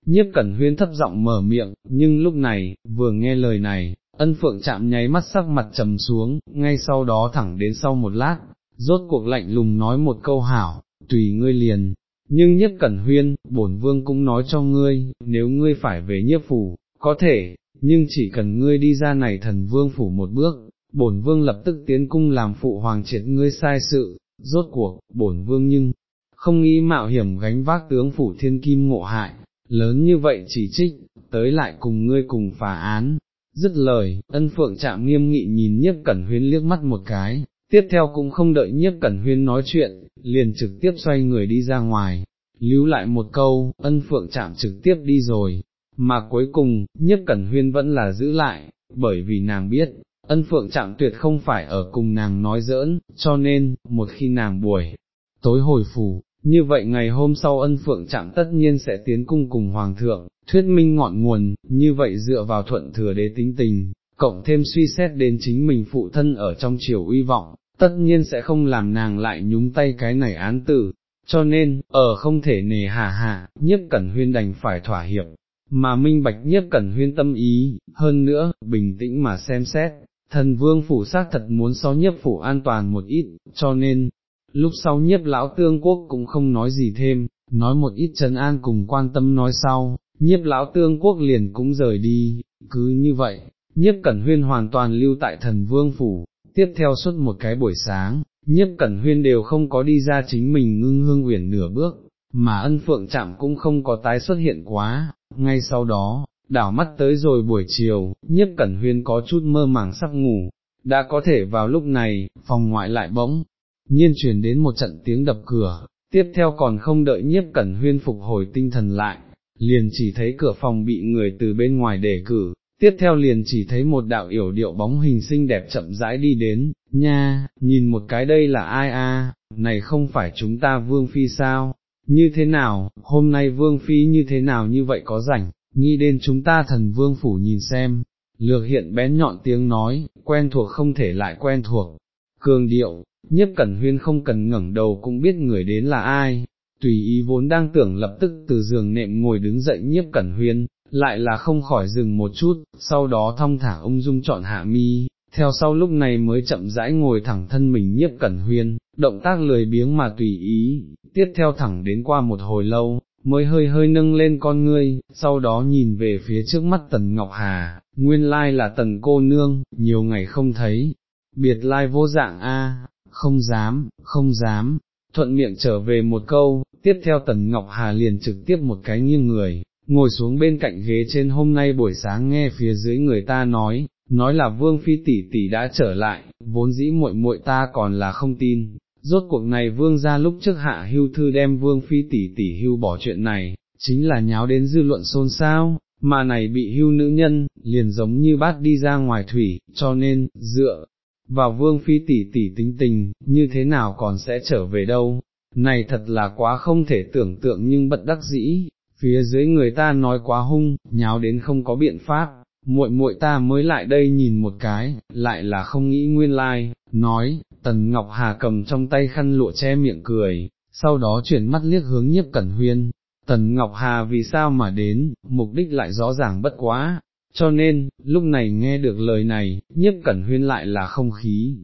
Nhiếp cẩn huyên thấp giọng mở miệng, nhưng lúc này, vừa nghe lời này, ân phượng chạm nháy mắt sắc mặt trầm xuống, ngay sau đó thẳng đến sau một lát, rốt cuộc lạnh lùng nói một câu hảo, tùy ngươi liền. Nhưng nhất cẩn huyên, bổn vương cũng nói cho ngươi, nếu ngươi phải về nhiếp phủ, có thể, nhưng chỉ cần ngươi đi ra này thần vương phủ một bước, bổn vương lập tức tiến cung làm phụ hoàng triệt ngươi sai sự, rốt cuộc, bổn vương nhưng, không nghĩ mạo hiểm gánh vác tướng phủ thiên kim ngộ hại, lớn như vậy chỉ trích, tới lại cùng ngươi cùng phá án. Dứt lời, ân phượng chạm nghiêm nghị nhìn nhiếp cẩn huyên liếc mắt một cái, tiếp theo cũng không đợi nhiếp cẩn huyên nói chuyện, liền trực tiếp xoay người đi ra ngoài, lưu lại một câu, ân phượng chạm trực tiếp đi rồi, mà cuối cùng, nhiếp cẩn huyên vẫn là giữ lại, bởi vì nàng biết, ân phượng chạm tuyệt không phải ở cùng nàng nói giỡn, cho nên, một khi nàng buổi, tối hồi phủ, như vậy ngày hôm sau ân phượng chạm tất nhiên sẽ tiến cung cùng hoàng thượng, thuyết minh ngọn nguồn, như vậy dựa vào thuận thừa đế tính tình, cộng thêm suy xét đến chính mình phụ thân ở trong triều uy vọng, tất nhiên sẽ không làm nàng lại nhúng tay cái này án tử, cho nên, ở không thể nề hà hà, nhất cẩn huyên đành phải thỏa hiệp, mà minh bạch nhất cẩn huyên tâm ý, hơn nữa, bình tĩnh mà xem xét, thần vương phủ xác thật muốn so nhất phủ an toàn một ít, cho nên, lúc sau nhiếp lão tương quốc cũng không nói gì thêm, nói một ít trấn an cùng quan tâm nói sau, nhiếp lão tương quốc liền cũng rời đi, cứ như vậy, nhiếp cẩn huyên hoàn toàn lưu tại thần vương phủ, tiếp theo suốt một cái buổi sáng, nhiếp cẩn huyên đều không có đi ra chính mình ngưng hương uyển nửa bước, mà ân phượng chạm cũng không có tái xuất hiện quá, ngay sau đó, đảo mắt tới rồi buổi chiều, nhiếp cẩn huyên có chút mơ màng sắp ngủ, đã có thể vào lúc này, phòng ngoại lại bỗng, nhiên truyền đến một trận tiếng đập cửa, tiếp theo còn không đợi nhiếp cẩn huyên phục hồi tinh thần lại, liền chỉ thấy cửa phòng bị người từ bên ngoài để cử, tiếp theo liền chỉ thấy một đạo yểu điệu bóng hình xinh đẹp chậm rãi đi đến, nha, nhìn một cái đây là ai a? này không phải chúng ta vương phi sao, như thế nào, hôm nay vương phi như thế nào như vậy có rảnh, nghĩ đến chúng ta thần vương phủ nhìn xem, lược hiện bén nhọn tiếng nói, quen thuộc không thể lại quen thuộc, cường điệu, nhiếp cẩn huyên không cần ngẩng đầu cũng biết người đến là ai, tùy ý vốn đang tưởng lập tức từ giường nệm ngồi đứng dậy nhiếp cẩn huyên, lại là không khỏi dừng một chút, sau đó thong thả ung dung chọn hạ mi, theo sau lúc này mới chậm rãi ngồi thẳng thân mình nhiếp cẩn huyên, động tác lười biếng mà tùy ý, tiếp theo thẳng đến qua một hồi lâu, mới hơi hơi nâng lên con ngươi, sau đó nhìn về phía trước mắt tần Ngọc Hà, nguyên lai là tần cô nương, nhiều ngày không thấy, biệt lai vô dạng a, không dám, không dám, thuận miệng trở về một câu, tiếp theo tần Ngọc Hà liền trực tiếp một cái nghiêng người, ngồi xuống bên cạnh ghế trên hôm nay buổi sáng nghe phía dưới người ta nói, nói là vương phi tỷ tỷ đã trở lại, vốn dĩ muội muội ta còn là không tin, rốt cuộc này vương ra lúc trước hạ hưu thư đem vương phi tỷ tỷ hưu bỏ chuyện này, chính là nháo đến dư luận xôn xao, mà này bị hưu nữ nhân, liền giống như bát đi ra ngoài thủy, cho nên, dựa vào vương phi tỷ tỷ tính tình, như thế nào còn sẽ trở về đâu, này thật là quá không thể tưởng tượng nhưng bất đắc dĩ, phía dưới người ta nói quá hung, nháo đến không có biện pháp, muội muội ta mới lại đây nhìn một cái, lại là không nghĩ nguyên lai, like, nói, tần Ngọc Hà cầm trong tay khăn lụa che miệng cười, sau đó chuyển mắt liếc hướng nhiếp cẩn huyên, tần Ngọc Hà vì sao mà đến, mục đích lại rõ ràng bất quá, cho nên, lúc này nghe được lời này, nhiếp cẩn huyên lại là không khí,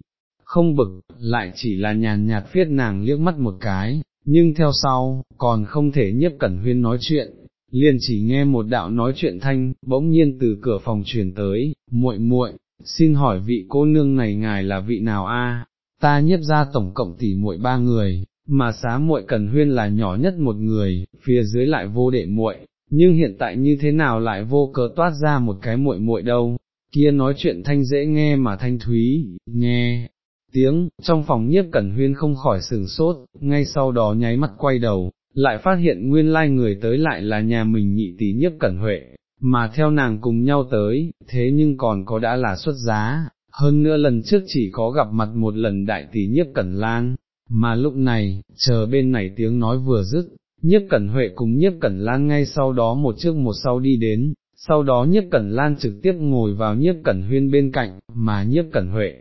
không bực, lại chỉ là nhàn nhạt phiết nàng liếc mắt một cái, nhưng theo sau, còn không thể nhiếp cẩn huyên nói chuyện, liền chỉ nghe một đạo nói chuyện thanh, bỗng nhiên từ cửa phòng truyền tới, muội muội, xin hỏi vị cô nương này ngài là vị nào a? ta nhiếp ra tổng cộng tỷ muội ba người, mà xá muội cẩn huyên là nhỏ nhất một người, phía dưới lại vô đệ muội, nhưng hiện tại như thế nào lại vô cớ toát ra một cái muội muội đâu, kia nói chuyện thanh dễ nghe mà thanh thúy, nghe, tiếng, trong phòng nhiếp cẩn huyên không khỏi sừng sốt, ngay sau đó nháy mắt quay đầu, lại phát hiện nguyên lai người tới lại là nhà mình nhị tỷ nhiếp cẩn huệ, mà theo nàng cùng nhau tới, thế nhưng còn có đã là xuất giá, hơn nữa lần trước chỉ có gặp mặt một lần đại tỷ nhiếp cẩn lan, mà lúc này, chờ bên này tiếng nói vừa dứt, nhiếp cẩn huệ cùng nhiếp cẩn lan ngay sau đó một trước một sau đi đến, sau đó nhiếp cẩn lan trực tiếp ngồi vào nhiếp cẩn huyên bên cạnh, mà nhiếp cẩn huệ,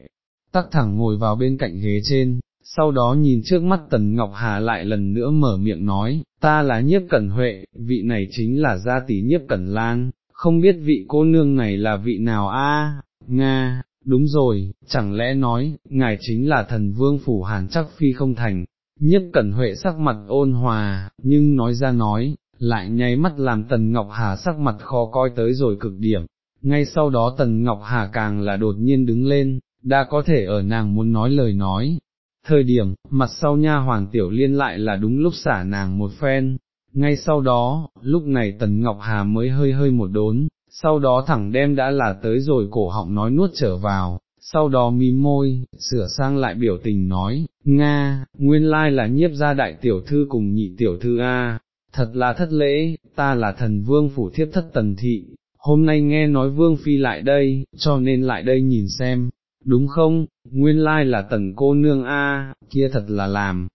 tắc thẳng ngồi vào bên cạnh ghế trên, sau đó nhìn trước mắt Tần Ngọc Hà lại lần nữa mở miệng nói, ta là nhiếp cẩn huệ, vị này chính là gia tỷ nhiếp cẩn lan, không biết vị cô nương này là vị nào a? Nga, đúng rồi, chẳng lẽ nói, ngài chính là thần vương phủ hàn chắc phi không thành, nhiếp cẩn huệ sắc mặt ôn hòa, nhưng nói ra nói, lại nháy mắt làm Tần Ngọc Hà sắc mặt khó coi tới rồi cực điểm, ngay sau đó Tần Ngọc Hà càng là đột nhiên đứng lên, đã có thể ở nàng muốn nói lời nói. Thời điểm, mặt sau nha hoàng tiểu liên lại là đúng lúc xả nàng một phen, ngay sau đó, lúc này Tần Ngọc Hà mới hơi hơi một đốn, sau đó thẳng đem đã là tới rồi cổ họng nói nuốt trở vào, sau đó mí môi, sửa sang lại biểu tình nói, Nga, nguyên lai là nhiếp gia đại tiểu thư cùng nhị tiểu thư A, thật là thất lễ, ta là thần vương phủ thiếp thất tần thị, hôm nay nghe nói vương phi lại đây, cho nên lại đây nhìn xem, đúng không, nguyên lai là tần cô nương A, kia thật là làm,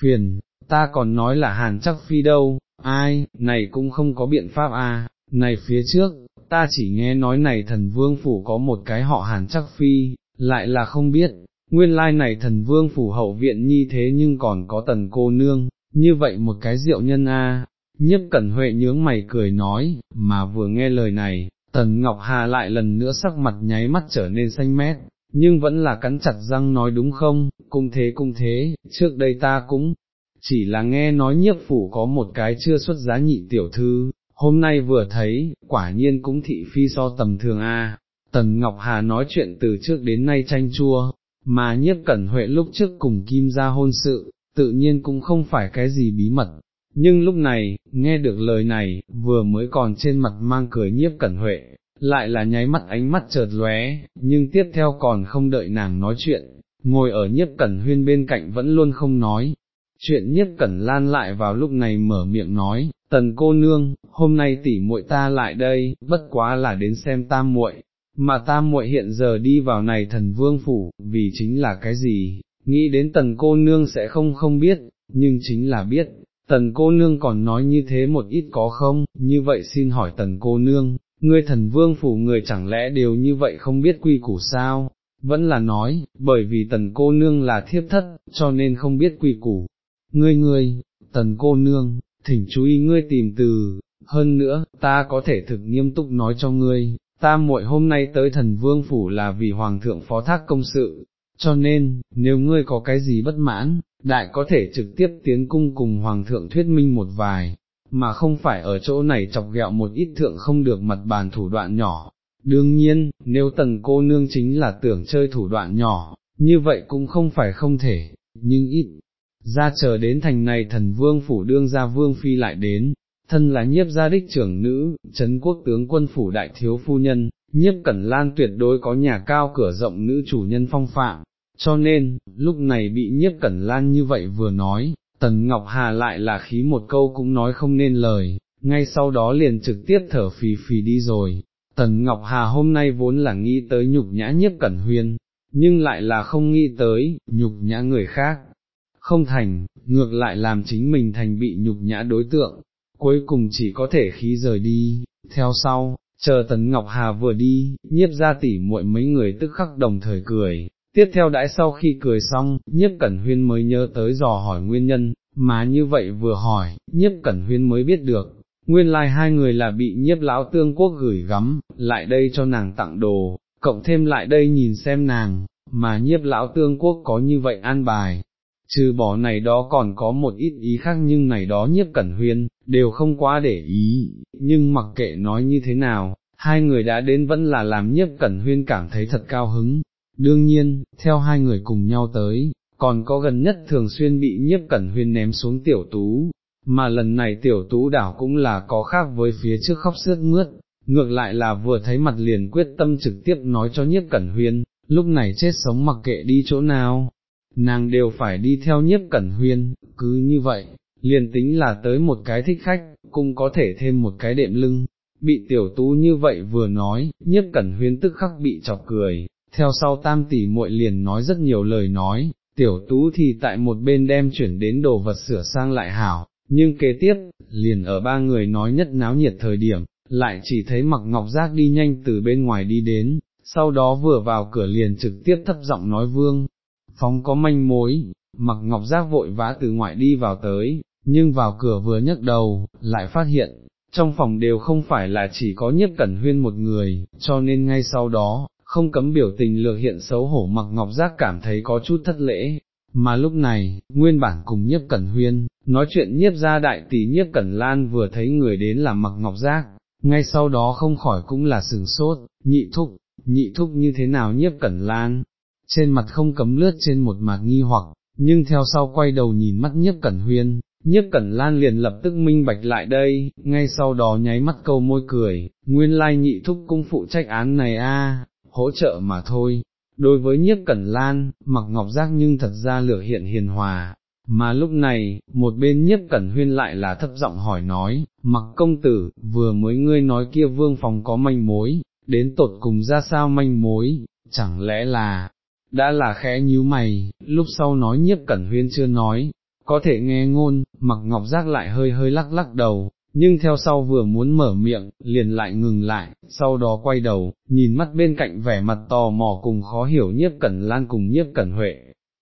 phiền, ta còn nói là hàn chắc phi đâu, ai, này cũng không có biện pháp A, này phía trước, ta chỉ nghe nói này thần vương phủ có một cái họ hàn chắc phi, lại là không biết, nguyên lai này thần vương phủ hậu viện nhi thế nhưng còn có tần cô nương, như vậy một cái diệu nhân A, Nhếp cẩn huệ nhướng mày cười nói, mà vừa nghe lời này, tần Ngọc Hà lại lần nữa sắc mặt nháy mắt trở nên xanh mét, nhưng vẫn là cắn chặt răng nói đúng không, cũng thế cũng thế, trước đây ta cũng, chỉ là nghe nói nhiếp phủ có một cái chưa xuất giá nhị tiểu thư, hôm nay vừa thấy, quả nhiên cũng thị phi so tầm thường a. Tần Ngọc Hà nói chuyện từ trước đến nay tranh chua, mà nhiếp cẩn huệ lúc trước cùng Kim ra hôn sự, tự nhiên cũng không phải cái gì bí mật. Nhưng lúc này, nghe được lời này, vừa mới còn trên mặt mang cười nhiếp cẩn huệ, lại là nháy mắt ánh mắt chợt lóe, nhưng tiếp theo còn không đợi nàng nói chuyện, ngồi ở nhiếp cẩn huyên bên cạnh vẫn luôn không nói, chuyện nhiếp cẩn lan lại vào lúc này mở miệng nói, tần cô nương, hôm nay tỷ muội ta lại đây, bất quá là đến xem tam muội, mà tam muội hiện giờ đi vào này thần vương phủ, vì chính là cái gì, nghĩ đến tần cô nương sẽ không không biết, nhưng chính là biết, tần cô nương còn nói như thế một ít có không, như vậy xin hỏi tần cô nương, ngươi thần vương phủ người chẳng lẽ đều như vậy không biết quy củ sao, vẫn là nói, bởi vì tần cô nương là thiếp thất, cho nên không biết quy củ, ngươi ngươi, tần cô nương, thỉnh chú ý ngươi tìm từ, hơn nữa, ta có thể thực nghiêm túc nói cho ngươi, ta muội hôm nay tới thần vương phủ là vì hoàng thượng phó thác công sự, cho nên, nếu ngươi có cái gì bất mãn, đại có thể trực tiếp tiến cung cùng hoàng thượng thuyết minh một vài, mà không phải ở chỗ này chọc ghẹo một ít thượng không được mặt bàn thủ đoạn nhỏ. Đương nhiên, nếu tần cô nương chính là tưởng chơi thủ đoạn nhỏ, như vậy cũng không phải không thể, nhưng ít, ra chờ đến thành này thần vương phủ đương gia vương phi lại đến, thân là nhiếp gia đích trưởng nữ, chấn quốc tướng quân phủ đại thiếu phu nhân, nhiếp cẩn lan tuyệt đối có nhà cao cửa rộng nữ chủ nhân phong phạm, cho nên, lúc này bị nhiếp cẩn lan như vậy vừa nói, tần Ngọc Hà lại là khí một câu cũng nói không nên lời, ngay sau đó liền trực tiếp thở phì phì đi rồi. Tần Ngọc Hà hôm nay vốn là nghĩ tới nhục nhã nhiếp cẩn huyên, nhưng lại là không nghĩ tới, nhục nhã người khác, không thành, ngược lại làm chính mình thành bị nhục nhã đối tượng, cuối cùng chỉ có thể khí rời đi, theo sau, chờ Tần Ngọc Hà vừa đi, nhiếp ra tỉ muội mấy người tức khắc đồng thời cười, tiếp theo đãi sau khi cười xong, nhiếp cẩn huyên mới nhớ tới dò hỏi nguyên nhân, mà như vậy vừa hỏi, nhiếp cẩn huyên mới biết được, nguyên lai like hai người là bị nhiếp lão tương quốc gửi gắm, lại đây cho nàng tặng đồ, cộng thêm lại đây nhìn xem nàng, mà nhiếp lão tương quốc có như vậy an bài, trừ bỏ này đó còn có một ít ý khác nhưng này đó nhiếp cẩn huyên, đều không quá để ý, nhưng mặc kệ nói như thế nào, hai người đã đến vẫn là làm nhiếp cẩn huyên cảm thấy thật cao hứng. Đương nhiên, theo hai người cùng nhau tới, còn có gần nhất thường xuyên bị nhiếp cẩn huyên ném xuống tiểu tú, mà lần này tiểu tú đảo cũng là có khác với phía trước khóc sướt mướt, ngược lại là vừa thấy mặt liền quyết tâm trực tiếp nói cho nhiếp cẩn huyên, lúc này chết sống mặc kệ đi chỗ nào, nàng đều phải đi theo nhiếp cẩn huyên, cứ như vậy, liền tính là tới một cái thích khách, cũng có thể thêm một cái đệm lưng. Bị tiểu tú như vậy vừa nói, nhiếp cẩn huyên tức khắc bị chọc cười, theo sau tam tỷ muội liền nói rất nhiều lời nói, tiểu tú thì tại một bên đem chuyển đến đồ vật sửa sang lại hảo, nhưng kế tiếp, liền ở ba người nói nhất náo nhiệt thời điểm, lại chỉ thấy mặc ngọc giác đi nhanh từ bên ngoài đi đến, sau đó vừa vào cửa liền trực tiếp thấp giọng nói vương, phóng có manh mối, mặc ngọc giác vội vã từ ngoại đi vào tới, nhưng vào cửa vừa nhấc đầu, lại phát hiện, trong phòng đều không phải là chỉ có nhiếp cẩn huyên một người, cho nên ngay sau đó, không cấm biểu tình lược hiện xấu hổ mặc ngọc giác cảm thấy có chút thất lễ. Mà lúc này, nguyên bản cùng nhiếp cẩn huyên, nói chuyện nhiếp ra đại tỷ nhiếp cẩn lan vừa thấy người đến là mặc ngọc giác, ngay sau đó không khỏi cũng là sừng sốt, nhị thúc, nhị thúc như thế nào nhiếp cẩn lan, trên mặt không cấm lướt trên một mặt nghi hoặc, nhưng theo sau quay đầu nhìn mắt nhiếp cẩn huyên, nhiếp cẩn lan liền lập tức minh bạch lại đây, ngay sau đó nháy mắt câu môi cười, nguyên lai nhị thúc cung phụ trách án này a, hỗ trợ mà thôi. Đối với nhiếp cẩn lan, mặc ngọc giác nhưng thật ra lửa hiện hiền hòa, mà lúc này, một bên nhiếp cẩn huyên lại là thấp giọng hỏi nói, mặc công tử, vừa mới ngươi nói kia vương phòng có manh mối, đến tột cùng ra sao manh mối, chẳng lẽ là, đã là khẽ nhíu mày, lúc sau nói nhiếp cẩn huyên chưa nói, có thể nghe ngôn, mặc ngọc giác lại hơi hơi lắc lắc đầu, nhưng theo sau vừa muốn mở miệng, liền lại ngừng lại, sau đó quay đầu, nhìn mắt bên cạnh vẻ mặt tò mò cùng khó hiểu nhiếp cẩn lan cùng nhiếp cẩn huệ,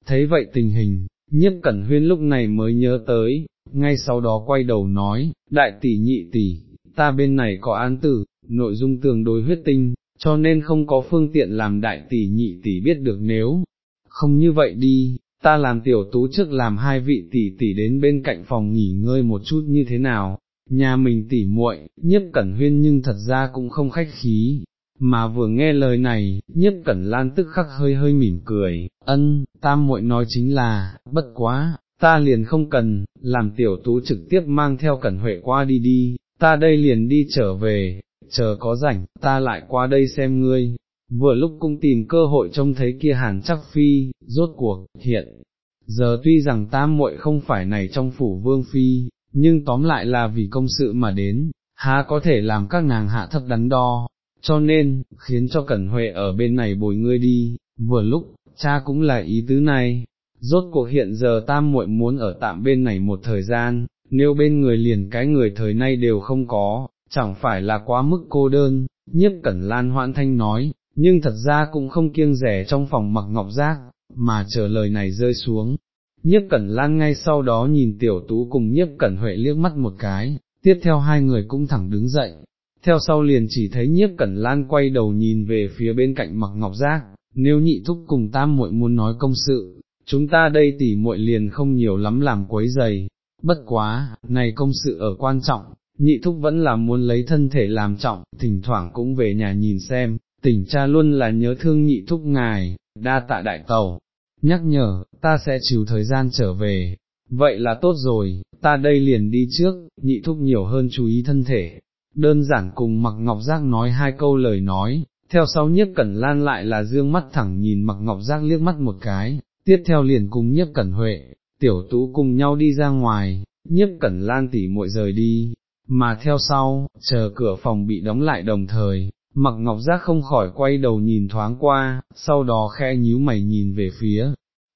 thấy vậy tình hình, nhiếp cẩn huyên lúc này mới nhớ tới, ngay sau đó quay đầu nói, đại tỷ nhị tỷ, ta bên này có án tử, nội dung tương đối huyết tinh, cho nên không có phương tiện làm đại tỷ nhị tỷ biết được nếu, không như vậy đi, ta làm tiểu tú trước làm hai vị tỷ tỷ đến bên cạnh phòng nghỉ ngơi một chút như thế nào, nhà mình tỷ muội, nhiếp cẩn huyên nhưng thật ra cũng không khách khí, mà vừa nghe lời này, nhiếp cẩn lan tức khắc hơi hơi mỉm cười, ân, tam muội nói chính là, bất quá, ta liền không cần, làm tiểu tú trực tiếp mang theo cẩn huệ qua đi đi, ta đây liền đi trở về, chờ có rảnh, ta lại qua đây xem ngươi, vừa lúc cũng tìm cơ hội trông thấy kia hàn chắc phi, rốt cuộc, hiện, giờ tuy rằng tam muội không phải này trong phủ vương phi, nhưng tóm lại là vì công sự mà đến, há có thể làm các nàng hạ thấp đắn đo, cho nên, khiến cho Cẩn Huệ ở bên này bồi ngươi đi, vừa lúc, cha cũng là ý tứ này, rốt cuộc hiện giờ tam muội muốn ở tạm bên này một thời gian, nếu bên người liền cái người thời nay đều không có, chẳng phải là quá mức cô đơn, nhiếp cẩn lan hoãn thanh nói, nhưng thật ra cũng không kiêng rẻ trong phòng mặc ngọc giác, mà chờ lời này rơi xuống. Nhiếp cẩn lan ngay sau đó nhìn tiểu tú cùng nhiếp cẩn huệ liếc mắt một cái, tiếp theo hai người cũng thẳng đứng dậy, theo sau liền chỉ thấy nhiếp cẩn lan quay đầu nhìn về phía bên cạnh mặc ngọc giác, nếu nhị thúc cùng tam muội muốn nói công sự, chúng ta đây tỉ muội liền không nhiều lắm làm quấy giày, bất quá, này công sự ở quan trọng, nhị thúc vẫn là muốn lấy thân thể làm trọng, thỉnh thoảng cũng về nhà nhìn xem, tỉnh cha luôn là nhớ thương nhị thúc ngài, đa tạ đại tàu, nhắc nhở, ta sẽ chịu thời gian trở về, vậy là tốt rồi, ta đây liền đi trước, nhị thúc nhiều hơn chú ý thân thể, đơn giản cùng mặc ngọc giác nói hai câu lời nói, theo sau nhiếp cẩn lan lại là dương mắt thẳng nhìn mặc ngọc giác liếc mắt một cái, tiếp theo liền cùng nhiếp cẩn huệ, tiểu tú cùng nhau đi ra ngoài, nhiếp cẩn lan tỉ muội rời đi, mà theo sau, chờ cửa phòng bị đóng lại đồng thời, mặc ngọc giác không khỏi quay đầu nhìn thoáng qua, sau đó khẽ nhíu mày nhìn về phía,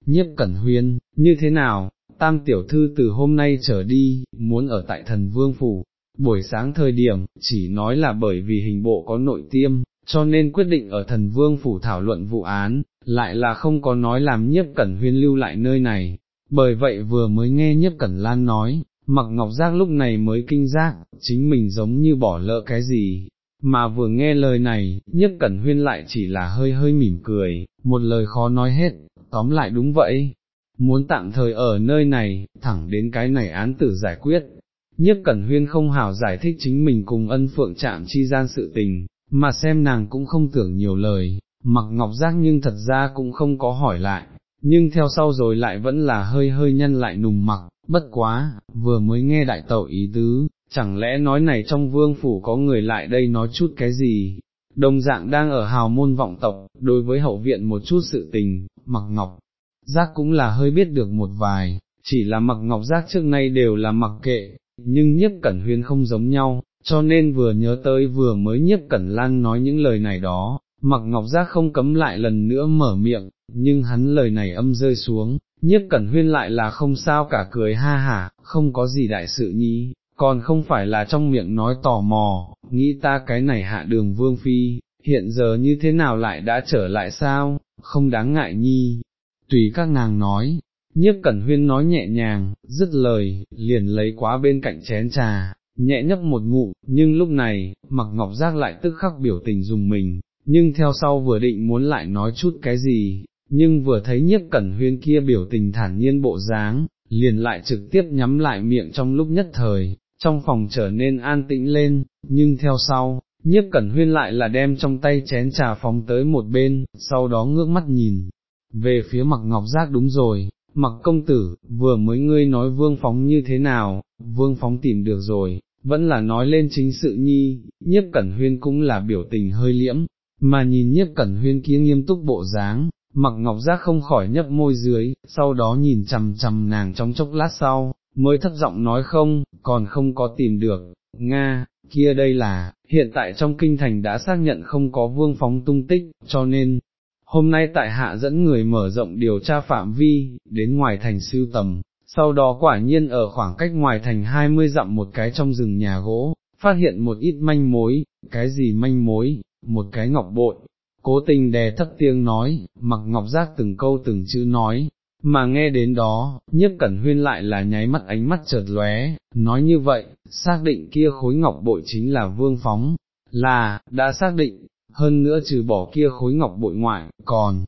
nhiếp cẩn huyên, như thế nào, tam tiểu thư từ hôm nay trở đi, muốn ở tại thần vương phủ, buổi sáng thời điểm, chỉ nói là bởi vì hình bộ có nội tiêm, cho nên quyết định ở thần vương phủ thảo luận vụ án, lại là không có nói làm nhiếp cẩn huyên lưu lại nơi này, bởi vậy vừa mới nghe nhiếp cẩn lan nói, mặc ngọc giác lúc này mới kinh giác, chính mình giống như bỏ lỡ cái gì, mà vừa nghe lời này, nhất cẩn huyên lại chỉ là hơi hơi mỉm cười, một lời khó nói hết, tóm lại đúng vậy, muốn tạm thời ở nơi này, thẳng đến cái này án tử giải quyết. nhất Cẩn Huyên không hảo giải thích chính mình cùng ân phượng chạm chi gian sự tình, mà xem nàng cũng không tưởng nhiều lời, mặc ngọc giác nhưng thật ra cũng không có hỏi lại, nhưng theo sau rồi lại vẫn là hơi hơi nhân lại nùng mặc, bất quá, vừa mới nghe đại tẩu ý tứ, chẳng lẽ nói này trong vương phủ có người lại đây nói chút cái gì, đồng dạng đang ở hào môn vọng tộc, đối với hậu viện một chút sự tình, mặc ngọc, giác cũng là hơi biết được một vài, chỉ là mặc ngọc giác trước nay đều là mặc kệ, nhưng nhiếp cẩn huyên không giống nhau, cho nên vừa nhớ tới vừa mới nhiếp cẩn lan nói những lời này đó, mặc ngọc giác không cấm lại lần nữa mở miệng, nhưng hắn lời này âm rơi xuống, nhiếp cẩn huyên lại là không sao cả cười ha hả, không có gì đại sự nhí, còn không phải là trong miệng nói tò mò, nghĩ ta cái này hạ đường vương phi, hiện giờ như thế nào lại đã trở lại sao, không đáng ngại nhi, tùy các nàng nói, nhiếp cẩn huyên nói nhẹ nhàng, dứt lời, liền lấy quá bên cạnh chén trà, nhẹ nhấp một ngụ, nhưng lúc này, mặc ngọc giác lại tức khắc biểu tình dùng mình, nhưng theo sau vừa định muốn lại nói chút cái gì, nhưng vừa thấy nhiếp cẩn huyên kia biểu tình thản nhiên bộ dáng, liền lại trực tiếp nhắm lại miệng trong lúc nhất thời, trong phòng trở nên an tĩnh lên, nhưng theo sau, nhiếp cẩn huyên lại là đem trong tay chén trà phóng tới một bên, sau đó ngước mắt nhìn, về phía mặc ngọc giác đúng rồi, mặc công tử, vừa mới ngươi nói vương phóng như thế nào, vương phóng tìm được rồi, vẫn là nói lên chính sự nhi, nhiếp cẩn huyên cũng là biểu tình hơi liễm, mà nhìn nhiếp cẩn huyên kia nghiêm túc bộ dáng, mặc ngọc giác không khỏi nhấp môi dưới, sau đó nhìn chầm chầm nàng trong chốc lát sau, mới thất giọng nói không, còn không có tìm được, Nga, kia đây là, hiện tại trong kinh thành đã xác nhận không có vương phóng tung tích, cho nên, hôm nay tại hạ dẫn người mở rộng điều tra phạm vi, đến ngoài thành siêu tầm, sau đó quả nhiên ở khoảng cách ngoài thành 20 dặm một cái trong rừng nhà gỗ, phát hiện một ít manh mối, cái gì manh mối, một cái ngọc bội, cố tình đè thấp tiếng nói, mặc ngọc giác từng câu từng chữ nói, mà nghe đến đó, nhiếp cẩn huyên lại là nháy mắt ánh mắt chợt lóe, nói như vậy, xác định kia khối ngọc bội chính là vương phóng, là, đã xác định, hơn nữa trừ bỏ kia khối ngọc bội ngoại, còn,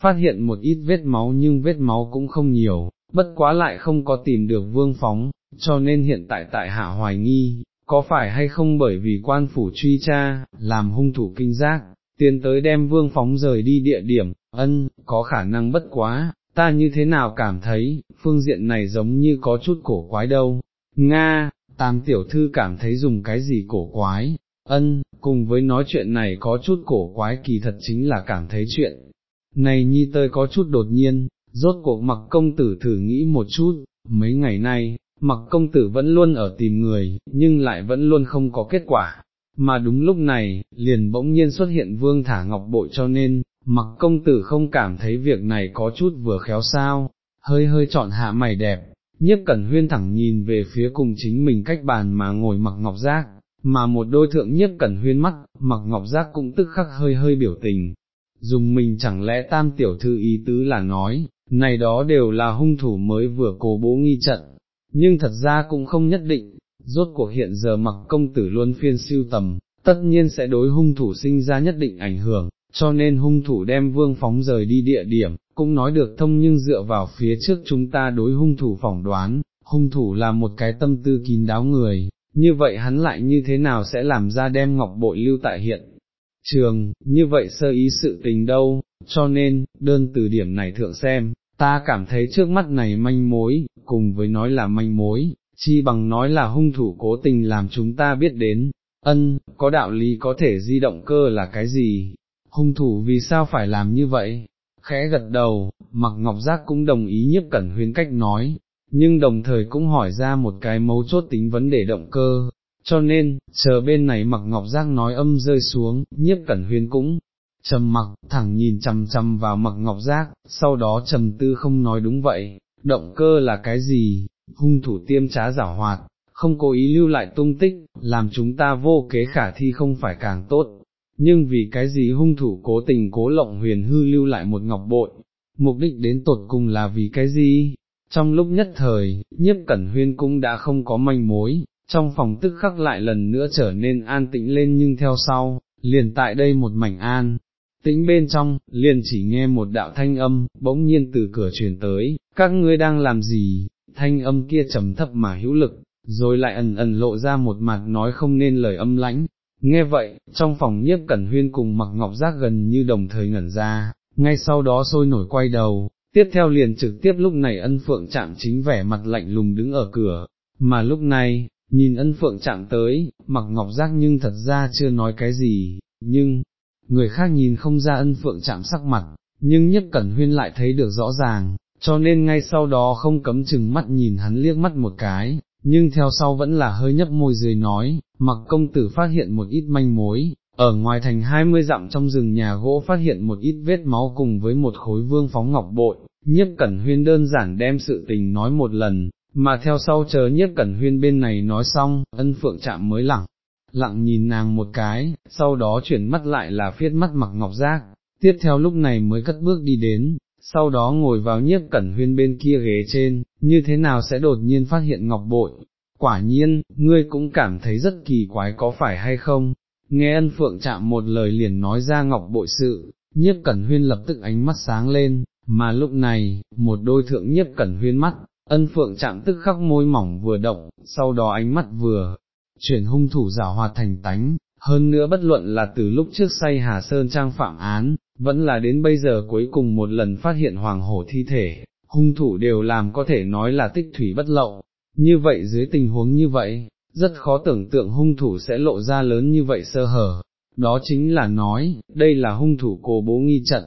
phát hiện một ít vết máu nhưng vết máu cũng không nhiều, bất quá lại không có tìm được vương phóng, cho nên hiện tại tại hạ hoài nghi, có phải hay không bởi vì quan phủ truy tra, làm hung thủ kinh giác, tiến tới đem vương phóng rời đi địa điểm, ân, có khả năng bất quá, ta như thế nào cảm thấy, phương diện này giống như có chút cổ quái đâu, Nga, tam tiểu thư cảm thấy dùng cái gì cổ quái, ân, cùng với nói chuyện này có chút cổ quái kỳ thật chính là cảm thấy chuyện, này nhi tơi có chút đột nhiên, rốt cuộc mặc công tử thử nghĩ một chút, mấy ngày nay, mặc công tử vẫn luôn ở tìm người, nhưng lại vẫn luôn không có kết quả, mà đúng lúc này, liền bỗng nhiên xuất hiện vương thả ngọc bội cho nên, mặc công tử không cảm thấy việc này có chút vừa khéo sao, hơi hơi chọn hạ mày đẹp, nhiếp cẩn huyên thẳng nhìn về phía cùng chính mình cách bàn mà ngồi mặc ngọc giác, mà một đôi thượng nhiếp cẩn huyên mắt, mặc ngọc giác cũng tức khắc hơi hơi biểu tình, dùng mình chẳng lẽ tam tiểu thư ý tứ là nói, này đó đều là hung thủ mới vừa cố bố nghi trận, nhưng thật ra cũng không nhất định, rốt cuộc hiện giờ mặc công tử luôn phiên siêu tầm, tất nhiên sẽ đối hung thủ sinh ra nhất định ảnh hưởng, cho nên hung thủ đem vương phóng rời đi địa điểm, cũng nói được thông nhưng dựa vào phía trước chúng ta đối hung thủ phỏng đoán, hung thủ là một cái tâm tư kín đáo người, như vậy hắn lại như thế nào sẽ làm ra đem ngọc bội lưu tại hiện trường, như vậy sơ ý sự tình đâu, cho nên, đơn từ điểm này thượng xem, ta cảm thấy trước mắt này manh mối, cùng với nói là manh mối, chi bằng nói là hung thủ cố tình làm chúng ta biết đến, ân, có đạo lý có thể di động cơ là cái gì, hung thủ vì sao phải làm như vậy, khẽ gật đầu, mặc ngọc giác cũng đồng ý nhiếp cẩn huyến cách nói, nhưng đồng thời cũng hỏi ra một cái mấu chốt tính vấn đề động cơ, cho nên, chờ bên này mặc ngọc giác nói âm rơi xuống, nhiếp cẩn huyến cũng trầm mặc, thẳng nhìn chằm chằm vào mặc ngọc giác, sau đó trầm tư không nói đúng vậy, động cơ là cái gì, hung thủ tiêm trá giả hoạt, không cố ý lưu lại tung tích, làm chúng ta vô kế khả thi không phải càng tốt, nhưng vì cái gì hung thủ cố tình cố lộng huyền hư lưu lại một ngọc bội, mục đích đến tột cùng là vì cái gì? Trong lúc nhất thời, nhiếp cẩn huyên cũng đã không có manh mối, trong phòng tức khắc lại lần nữa trở nên an tĩnh lên nhưng theo sau, liền tại đây một mảnh an, tĩnh bên trong, liền chỉ nghe một đạo thanh âm, bỗng nhiên từ cửa truyền tới, các ngươi đang làm gì, thanh âm kia trầm thấp mà hữu lực, rồi lại ẩn ẩn lộ ra một mặt nói không nên lời âm lãnh. Nghe vậy, trong phòng nhiếp cẩn huyên cùng mặc ngọc giác gần như đồng thời ngẩn ra, ngay sau đó sôi nổi quay đầu, tiếp theo liền trực tiếp lúc này ân phượng chạm chính vẻ mặt lạnh lùng đứng ở cửa, mà lúc này, nhìn ân phượng chạm tới, mặc ngọc giác nhưng thật ra chưa nói cái gì, nhưng, người khác nhìn không ra ân phượng chạm sắc mặt, nhưng nhất cẩn huyên lại thấy được rõ ràng, cho nên ngay sau đó không cấm chừng mắt nhìn hắn liếc mắt một cái, nhưng theo sau vẫn là hơi nhấp môi dưới nói, mặc công tử phát hiện một ít manh mối, ở ngoài thành hai mươi dặm trong rừng nhà gỗ phát hiện một ít vết máu cùng với một khối vương phóng ngọc bội, nhiếp cẩn huyên đơn giản đem sự tình nói một lần, mà theo sau chờ nhiếp cẩn huyên bên này nói xong, ân phượng chạm mới lặng, lặng nhìn nàng một cái, sau đó chuyển mắt lại là phiết mắt mặc ngọc giác, tiếp theo lúc này mới cất bước đi đến, sau đó ngồi vào nhiếp cẩn huyên bên kia ghế trên, như thế nào sẽ đột nhiên phát hiện ngọc bội, quả nhiên, ngươi cũng cảm thấy rất kỳ quái có phải hay không, nghe ân phượng chạm một lời liền nói ra ngọc bội sự, nhiếp cẩn huyên lập tức ánh mắt sáng lên, mà lúc này, một đôi thượng nhiếp cẩn huyên mắt, ân phượng chạm tức khắc môi mỏng vừa động, sau đó ánh mắt vừa, chuyển hung thủ giả hoạt thành tánh, hơn nữa bất luận là từ lúc trước say Hà Sơn Trang phạm án, vẫn là đến bây giờ cuối cùng một lần phát hiện hoàng hổ thi thể, hung thủ đều làm có thể nói là tích thủy bất lậu, như vậy dưới tình huống như vậy, rất khó tưởng tượng hung thủ sẽ lộ ra lớn như vậy sơ hở, đó chính là nói, đây là hung thủ cố bố nghi trận,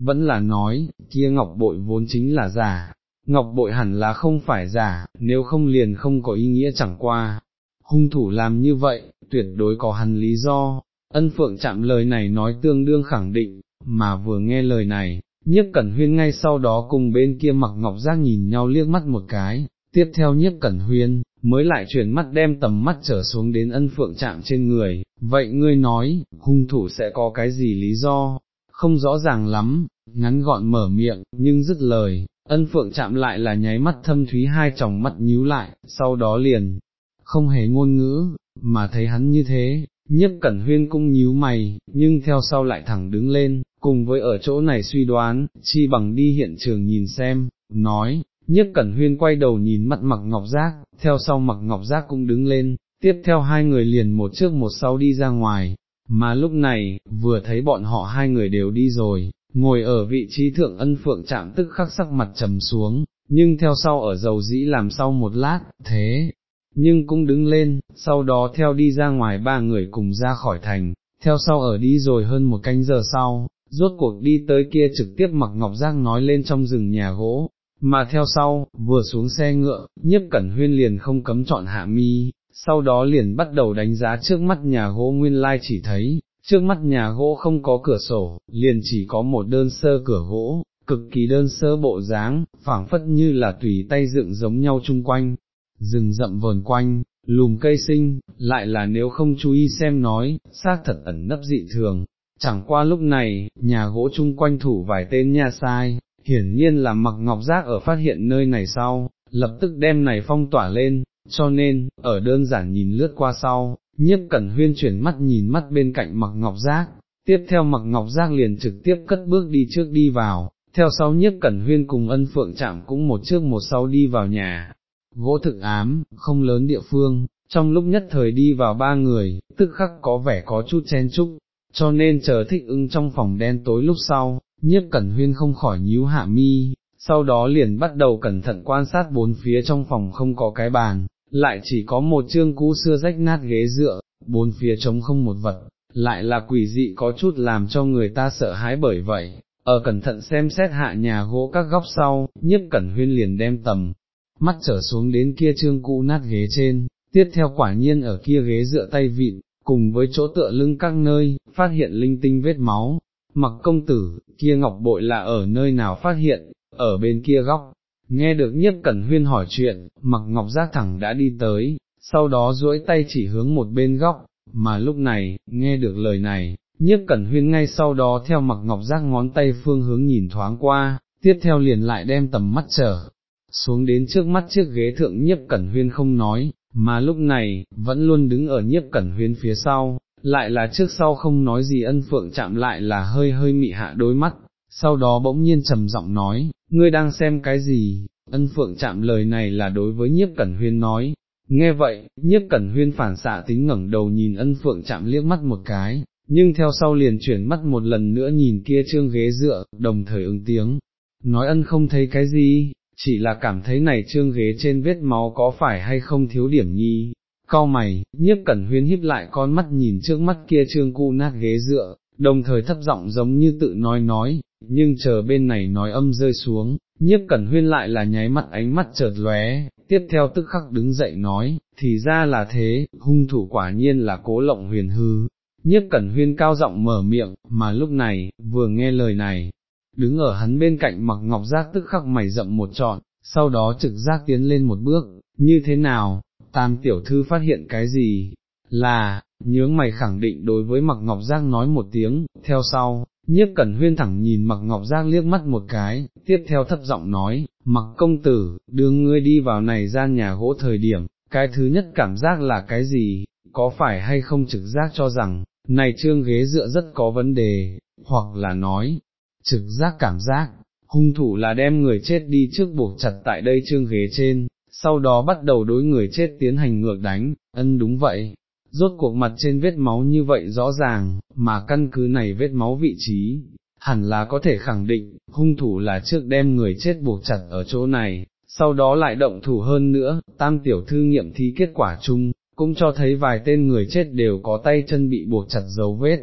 vẫn là nói, kia ngọc bội vốn chính là giả, ngọc bội hẳn là không phải giả, nếu không liền không có ý nghĩa chẳng qua, hung thủ làm như vậy, tuyệt đối có hẳn lý do, ân phượng chạm lời này nói tương đương khẳng định, mà vừa nghe lời này, nhiếp cẩn huyên ngay sau đó cùng bên kia mặc ngọc giác nhìn nhau liếc mắt một cái, tiếp theo nhiếp cẩn huyên, mới lại chuyển mắt đem tầm mắt trở xuống đến ân phượng chạm trên người, vậy ngươi nói, hung thủ sẽ có cái gì lý do, không rõ ràng lắm, ngắn gọn mở miệng, nhưng dứt lời, ân phượng chạm lại là nháy mắt thâm thúy hai tròng mắt nhíu lại, sau đó liền, không hề ngôn ngữ, mà thấy hắn như thế, nhiếp cẩn huyên cung nhíu mày, nhưng theo sau lại thẳng đứng lên, cùng với ở chỗ này suy đoán, chi bằng đi hiện trường nhìn xem, nói, nhiếp cẩn huyên quay đầu nhìn mặt mặc ngọc giác, theo sau mặc ngọc giác cũng đứng lên, tiếp theo hai người liền một trước một sau đi ra ngoài, mà lúc này, vừa thấy bọn họ hai người đều đi rồi, ngồi ở vị trí thượng ân phượng chạm tức khắc sắc mặt trầm xuống, nhưng theo sau ở dầu dĩ làm sau một lát, thế, nhưng cũng đứng lên, sau đó theo đi ra ngoài ba người cùng ra khỏi thành, theo sau ở đi rồi hơn một canh giờ sau, rốt cuộc đi tới kia trực tiếp mặc ngọc giác nói lên trong rừng nhà gỗ, mà theo sau, vừa xuống xe ngựa, nhiếp cẩn huyên liền không cấm chọn hạ mi, sau đó liền bắt đầu đánh giá trước mắt nhà gỗ nguyên lai chỉ thấy, trước mắt nhà gỗ không có cửa sổ, liền chỉ có một đơn sơ cửa gỗ, cực kỳ đơn sơ bộ dáng, phảng phất như là tùy tay dựng giống nhau chung quanh, rừng rậm vờn quanh, lùm cây sinh, lại là nếu không chú ý xem nói, xác thật ẩn nấp dị thường. Chẳng qua lúc này, nhà gỗ chung quanh thủ vài tên nha sai, hiển nhiên là mặc ngọc giác ở phát hiện nơi này sau, lập tức đem này phong tỏa lên, cho nên, ở đơn giản nhìn lướt qua sau, nhiếp cẩn huyên chuyển mắt nhìn mắt bên cạnh mặc ngọc giác, tiếp theo mặc ngọc giác liền trực tiếp cất bước đi trước đi vào, theo sau nhiếp cẩn huyên cùng ân phượng chạm cũng một trước một sau đi vào nhà, Vô thực ám, không lớn địa phương, trong lúc nhất thời đi vào ba người, tức khắc có vẻ có chút chen chúc, cho nên chờ thích ưng trong phòng đen tối lúc sau, nhiếp cẩn huyên không khỏi nhíu hạ mi, sau đó liền bắt đầu cẩn thận quan sát bốn phía trong phòng không có cái bàn, lại chỉ có một chương cũ xưa rách nát ghế dựa, bốn phía trống không một vật, lại là quỷ dị có chút làm cho người ta sợ hãi bởi vậy, ở cẩn thận xem xét hạ nhà gỗ các góc sau, nhiếp cẩn huyên liền đem tầm, mắt trở xuống đến kia trương cũ nát ghế trên, tiếp theo quả nhiên ở kia ghế dựa tay vịn, cùng với chỗ tựa lưng các nơi, phát hiện linh tinh vết máu, mặc công tử, kia ngọc bội là ở nơi nào phát hiện, ở bên kia góc, nghe được nhiếp cẩn huyên hỏi chuyện, mặc ngọc giác thẳng đã đi tới, sau đó duỗi tay chỉ hướng một bên góc, mà lúc này, nghe được lời này, nhiếp cẩn huyên ngay sau đó theo mặc ngọc giác ngón tay phương hướng nhìn thoáng qua, tiếp theo liền lại đem tầm mắt trở, xuống đến trước mắt chiếc ghế thượng nhiếp cẩn huyên không nói, mà lúc này, vẫn luôn đứng ở nhiếp cẩn huyên phía sau, lại là trước sau không nói gì ân phượng chạm lại là hơi hơi mị hạ đôi mắt, sau đó bỗng nhiên trầm giọng nói, ngươi đang xem cái gì, ân phượng chạm lời này là đối với nhiếp cẩn huyên nói, nghe vậy, nhiếp cẩn huyên phản xạ tính ngẩng đầu nhìn ân phượng chạm liếc mắt một cái, nhưng theo sau liền chuyển mắt một lần nữa nhìn kia trương ghế dựa, đồng thời ứng tiếng, nói ân không thấy cái gì, chỉ là cảm thấy này trương ghế trên vết máu có phải hay không thiếu điểm nhi. Cao mày, nhiếp cẩn huyên híp lại con mắt nhìn trước mắt kia trương cu nát ghế dựa, đồng thời thấp giọng giống như tự nói nói, nhưng chờ bên này nói âm rơi xuống, nhiếp cẩn huyên lại là nháy mắt ánh mắt chợt lóe, tiếp theo tức khắc đứng dậy nói, thì ra là thế, hung thủ quả nhiên là cố lộng huyền hư. Nhiếp cẩn huyên cao giọng mở miệng, mà lúc này, vừa nghe lời này, đứng ở hắn bên cạnh mặc ngọc giác tức khắc mày rậm một trọn, sau đó trực giác tiến lên một bước, như thế nào, tam tiểu thư phát hiện cái gì, là, nhướng mày khẳng định đối với mặc ngọc giác nói một tiếng, theo sau, nhiếp cẩn huyên thẳng nhìn mặc ngọc giác liếc mắt một cái, tiếp theo thấp giọng nói, mặc công tử, đưa ngươi đi vào này gian nhà gỗ thời điểm, cái thứ nhất cảm giác là cái gì, có phải hay không trực giác cho rằng, này trương ghế dựa rất có vấn đề, hoặc là nói, trực giác cảm giác, hung thủ là đem người chết đi trước buộc chặt tại đây trương ghế trên, sau đó bắt đầu đối người chết tiến hành ngược đánh, ân đúng vậy, rốt cuộc mặt trên vết máu như vậy rõ ràng, mà căn cứ này vết máu vị trí, hẳn là có thể khẳng định, hung thủ là trước đem người chết buộc chặt ở chỗ này, sau đó lại động thủ hơn nữa, tam tiểu thư nghiệm thi kết quả chung, cũng cho thấy vài tên người chết đều có tay chân bị buộc chặt dấu vết,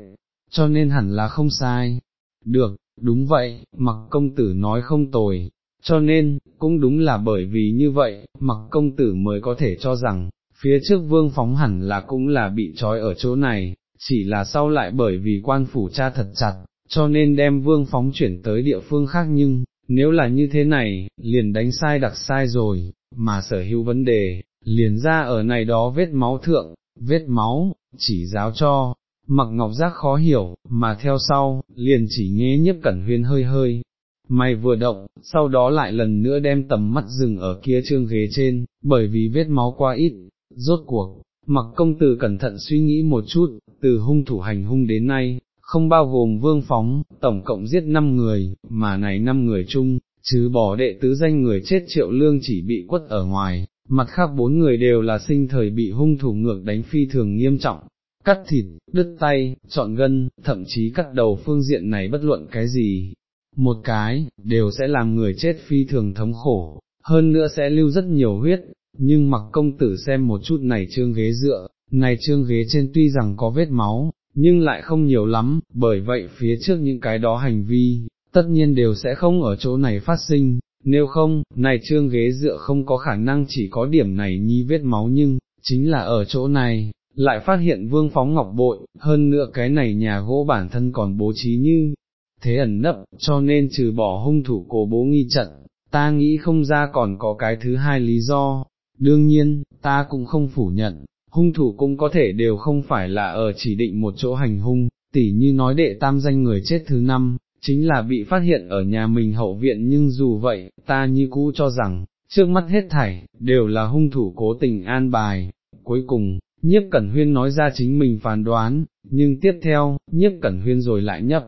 cho nên hẳn là không sai. Được, đúng vậy, mặc công tử nói không tồi, cho nên, cũng đúng là bởi vì như vậy, mặc công tử mới có thể cho rằng, phía trước vương phóng hẳn là cũng là bị trói ở chỗ này, chỉ là sau lại bởi vì quan phủ cha thật chặt, cho nên đem vương phóng chuyển tới địa phương khác nhưng, nếu là như thế này, liền đánh sai đặc sai rồi, mà sở hữu vấn đề, liền ra ở này đó vết máu thượng, vết máu, chỉ giáo cho, mặc ngọc giác khó hiểu, mà theo sau, liền chỉ nghe nhiếp cẩn huyên hơi hơi, mày vừa động, sau đó lại lần nữa đem tầm mắt dừng ở kia trương ghế trên, bởi vì vết máu quá ít, rốt cuộc, mặc công tử cẩn thận suy nghĩ một chút, từ hung thủ hành hung đến nay, không bao gồm vương phóng, tổng cộng giết 5 người, mà này 5 người chung, chứ bỏ đệ tứ danh người chết triệu lương chỉ bị quất ở ngoài, mặt khác bốn người đều là sinh thời bị hung thủ ngược đánh phi thường nghiêm trọng, cắt thịt, đứt tay, chọn gân, thậm chí cắt đầu phương diện này bất luận cái gì, một cái, đều sẽ làm người chết phi thường thống khổ, hơn nữa sẽ lưu rất nhiều huyết, nhưng mặc công tử xem một chút này trương ghế dựa, này trương ghế trên tuy rằng có vết máu, nhưng lại không nhiều lắm, bởi vậy phía trước những cái đó hành vi, tất nhiên đều sẽ không ở chỗ này phát sinh, nếu không, này trương ghế dựa không có khả năng chỉ có điểm này nhi vết máu nhưng, chính là ở chỗ này, lại phát hiện vương phóng ngọc bội, hơn nữa cái này nhà gỗ bản thân còn bố trí như, thế ẩn nấp, cho nên trừ bỏ hung thủ cố bố nghi trận, ta nghĩ không ra còn có cái thứ hai lý do, đương nhiên, ta cũng không phủ nhận, hung thủ cũng có thể đều không phải là ở chỉ định một chỗ hành hung, tỉ như nói đệ tam danh người chết thứ năm, chính là bị phát hiện ở nhà mình hậu viện nhưng dù vậy, ta như cũ cho rằng, trước mắt hết thảy, đều là hung thủ cố tình an bài, cuối cùng, nhiếp cẩn huyên nói ra chính mình phán đoán, nhưng tiếp theo, nhiếp cẩn huyên rồi lại nhấp,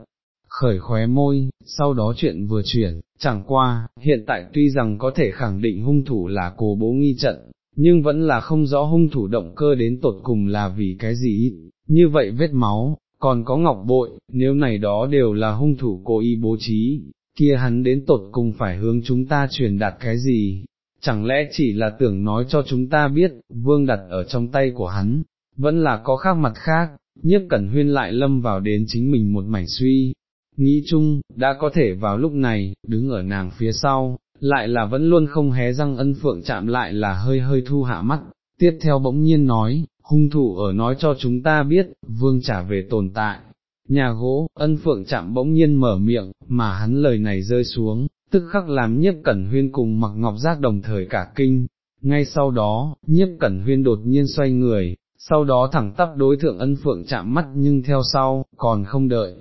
khởi khóe môi, sau đó chuyện vừa chuyển, chẳng qua, hiện tại tuy rằng có thể khẳng định hung thủ là cố bố nghi trận, nhưng vẫn là không rõ hung thủ động cơ đến tột cùng là vì cái gì, như vậy vết máu, còn có ngọc bội, nếu này đó đều là hung thủ cố ý bố trí, kia hắn đến tột cùng phải hướng chúng ta truyền đạt cái gì, chẳng lẽ chỉ là tưởng nói cho chúng ta biết, vương đặt ở trong tay của hắn, vẫn là có khác mặt khác, nhiếp cẩn huyên lại lâm vào đến chính mình một mảnh suy, nghĩ chung, đã có thể vào lúc này, đứng ở nàng phía sau, lại là vẫn luôn không hé răng ân phượng chạm lại là hơi hơi thu hạ mắt, tiếp theo bỗng nhiên nói, hung thủ ở nói cho chúng ta biết, vương trả về tồn tại. Nhà gỗ, ân phượng chạm bỗng nhiên mở miệng, mà hắn lời này rơi xuống, tức khắc làm nhiếp cẩn huyên cùng mặc ngọc giác đồng thời cả kinh. Ngay sau đó, nhiếp cẩn huyên đột nhiên xoay người, sau đó thẳng tắp đối thượng ân phượng chạm mắt nhưng theo sau, còn không đợi.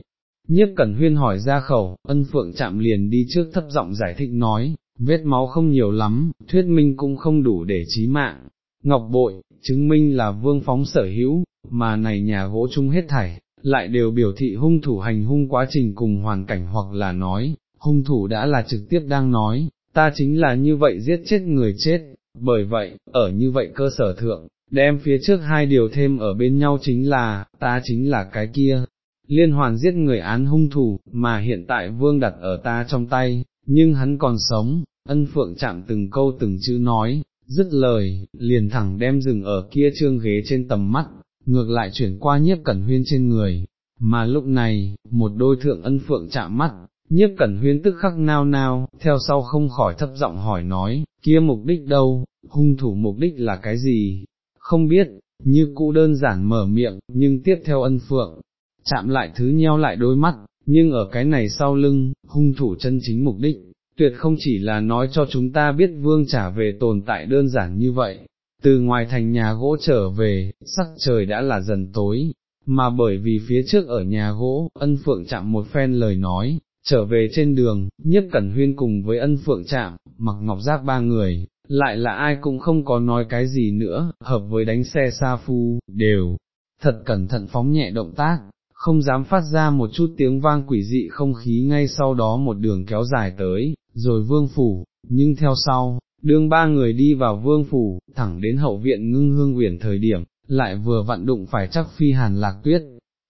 Nhiếp cẩn huyên hỏi ra khẩu, ân phượng chạm liền đi trước thấp giọng giải thích nói, vết máu không nhiều lắm, thuyết minh cũng không đủ để chí mạng. Ngọc bội, chứng minh là vương phóng sở hữu, mà này nhà gỗ chung hết thảy, lại đều biểu thị hung thủ hành hung quá trình cùng hoàn cảnh hoặc là nói, hung thủ đã là trực tiếp đang nói, ta chính là như vậy giết chết người chết, bởi vậy, ở như vậy cơ sở thượng, đem phía trước hai điều thêm ở bên nhau chính là, ta chính là cái kia, liên hoàn giết người án hung thủ, mà hiện tại vương đặt ở ta trong tay, nhưng hắn còn sống, ân phượng chạm từng câu từng chữ nói, dứt lời, liền thẳng đem rừng ở kia trương ghế trên tầm mắt, ngược lại chuyển qua nhiếp cẩn huyên trên người, mà lúc này, một đôi thượng ân phượng chạm mắt, nhiếp cẩn huyên tức khắc nao nao, theo sau không khỏi thấp giọng hỏi nói, kia mục đích đâu, hung thủ mục đích là cái gì, không biết, như cũ đơn giản mở miệng, nhưng tiếp theo ân phượng, chạm lại thứ nheo lại đôi mắt, nhưng ở cái này sau lưng, hung thủ chân chính mục đích, tuyệt không chỉ là nói cho chúng ta biết vương trả về tồn tại đơn giản như vậy, từ ngoài thành nhà gỗ trở về, sắc trời đã là dần tối, mà bởi vì phía trước ở nhà gỗ, ân phượng chạm một phen lời nói, trở về trên đường, nhất cẩn huyên cùng với ân phượng chạm, mặc ngọc giác ba người, lại là ai cũng không có nói cái gì nữa, hợp với đánh xe xa phu, đều, thật cẩn thận phóng nhẹ động tác, không dám phát ra một chút tiếng vang quỷ dị không khí ngay sau đó một đường kéo dài tới, rồi vương phủ, nhưng theo sau, đương ba người đi vào vương phủ, thẳng đến hậu viện ngưng hương uyển thời điểm, lại vừa vặn đụng phải chắc phi hàn lạc tuyết,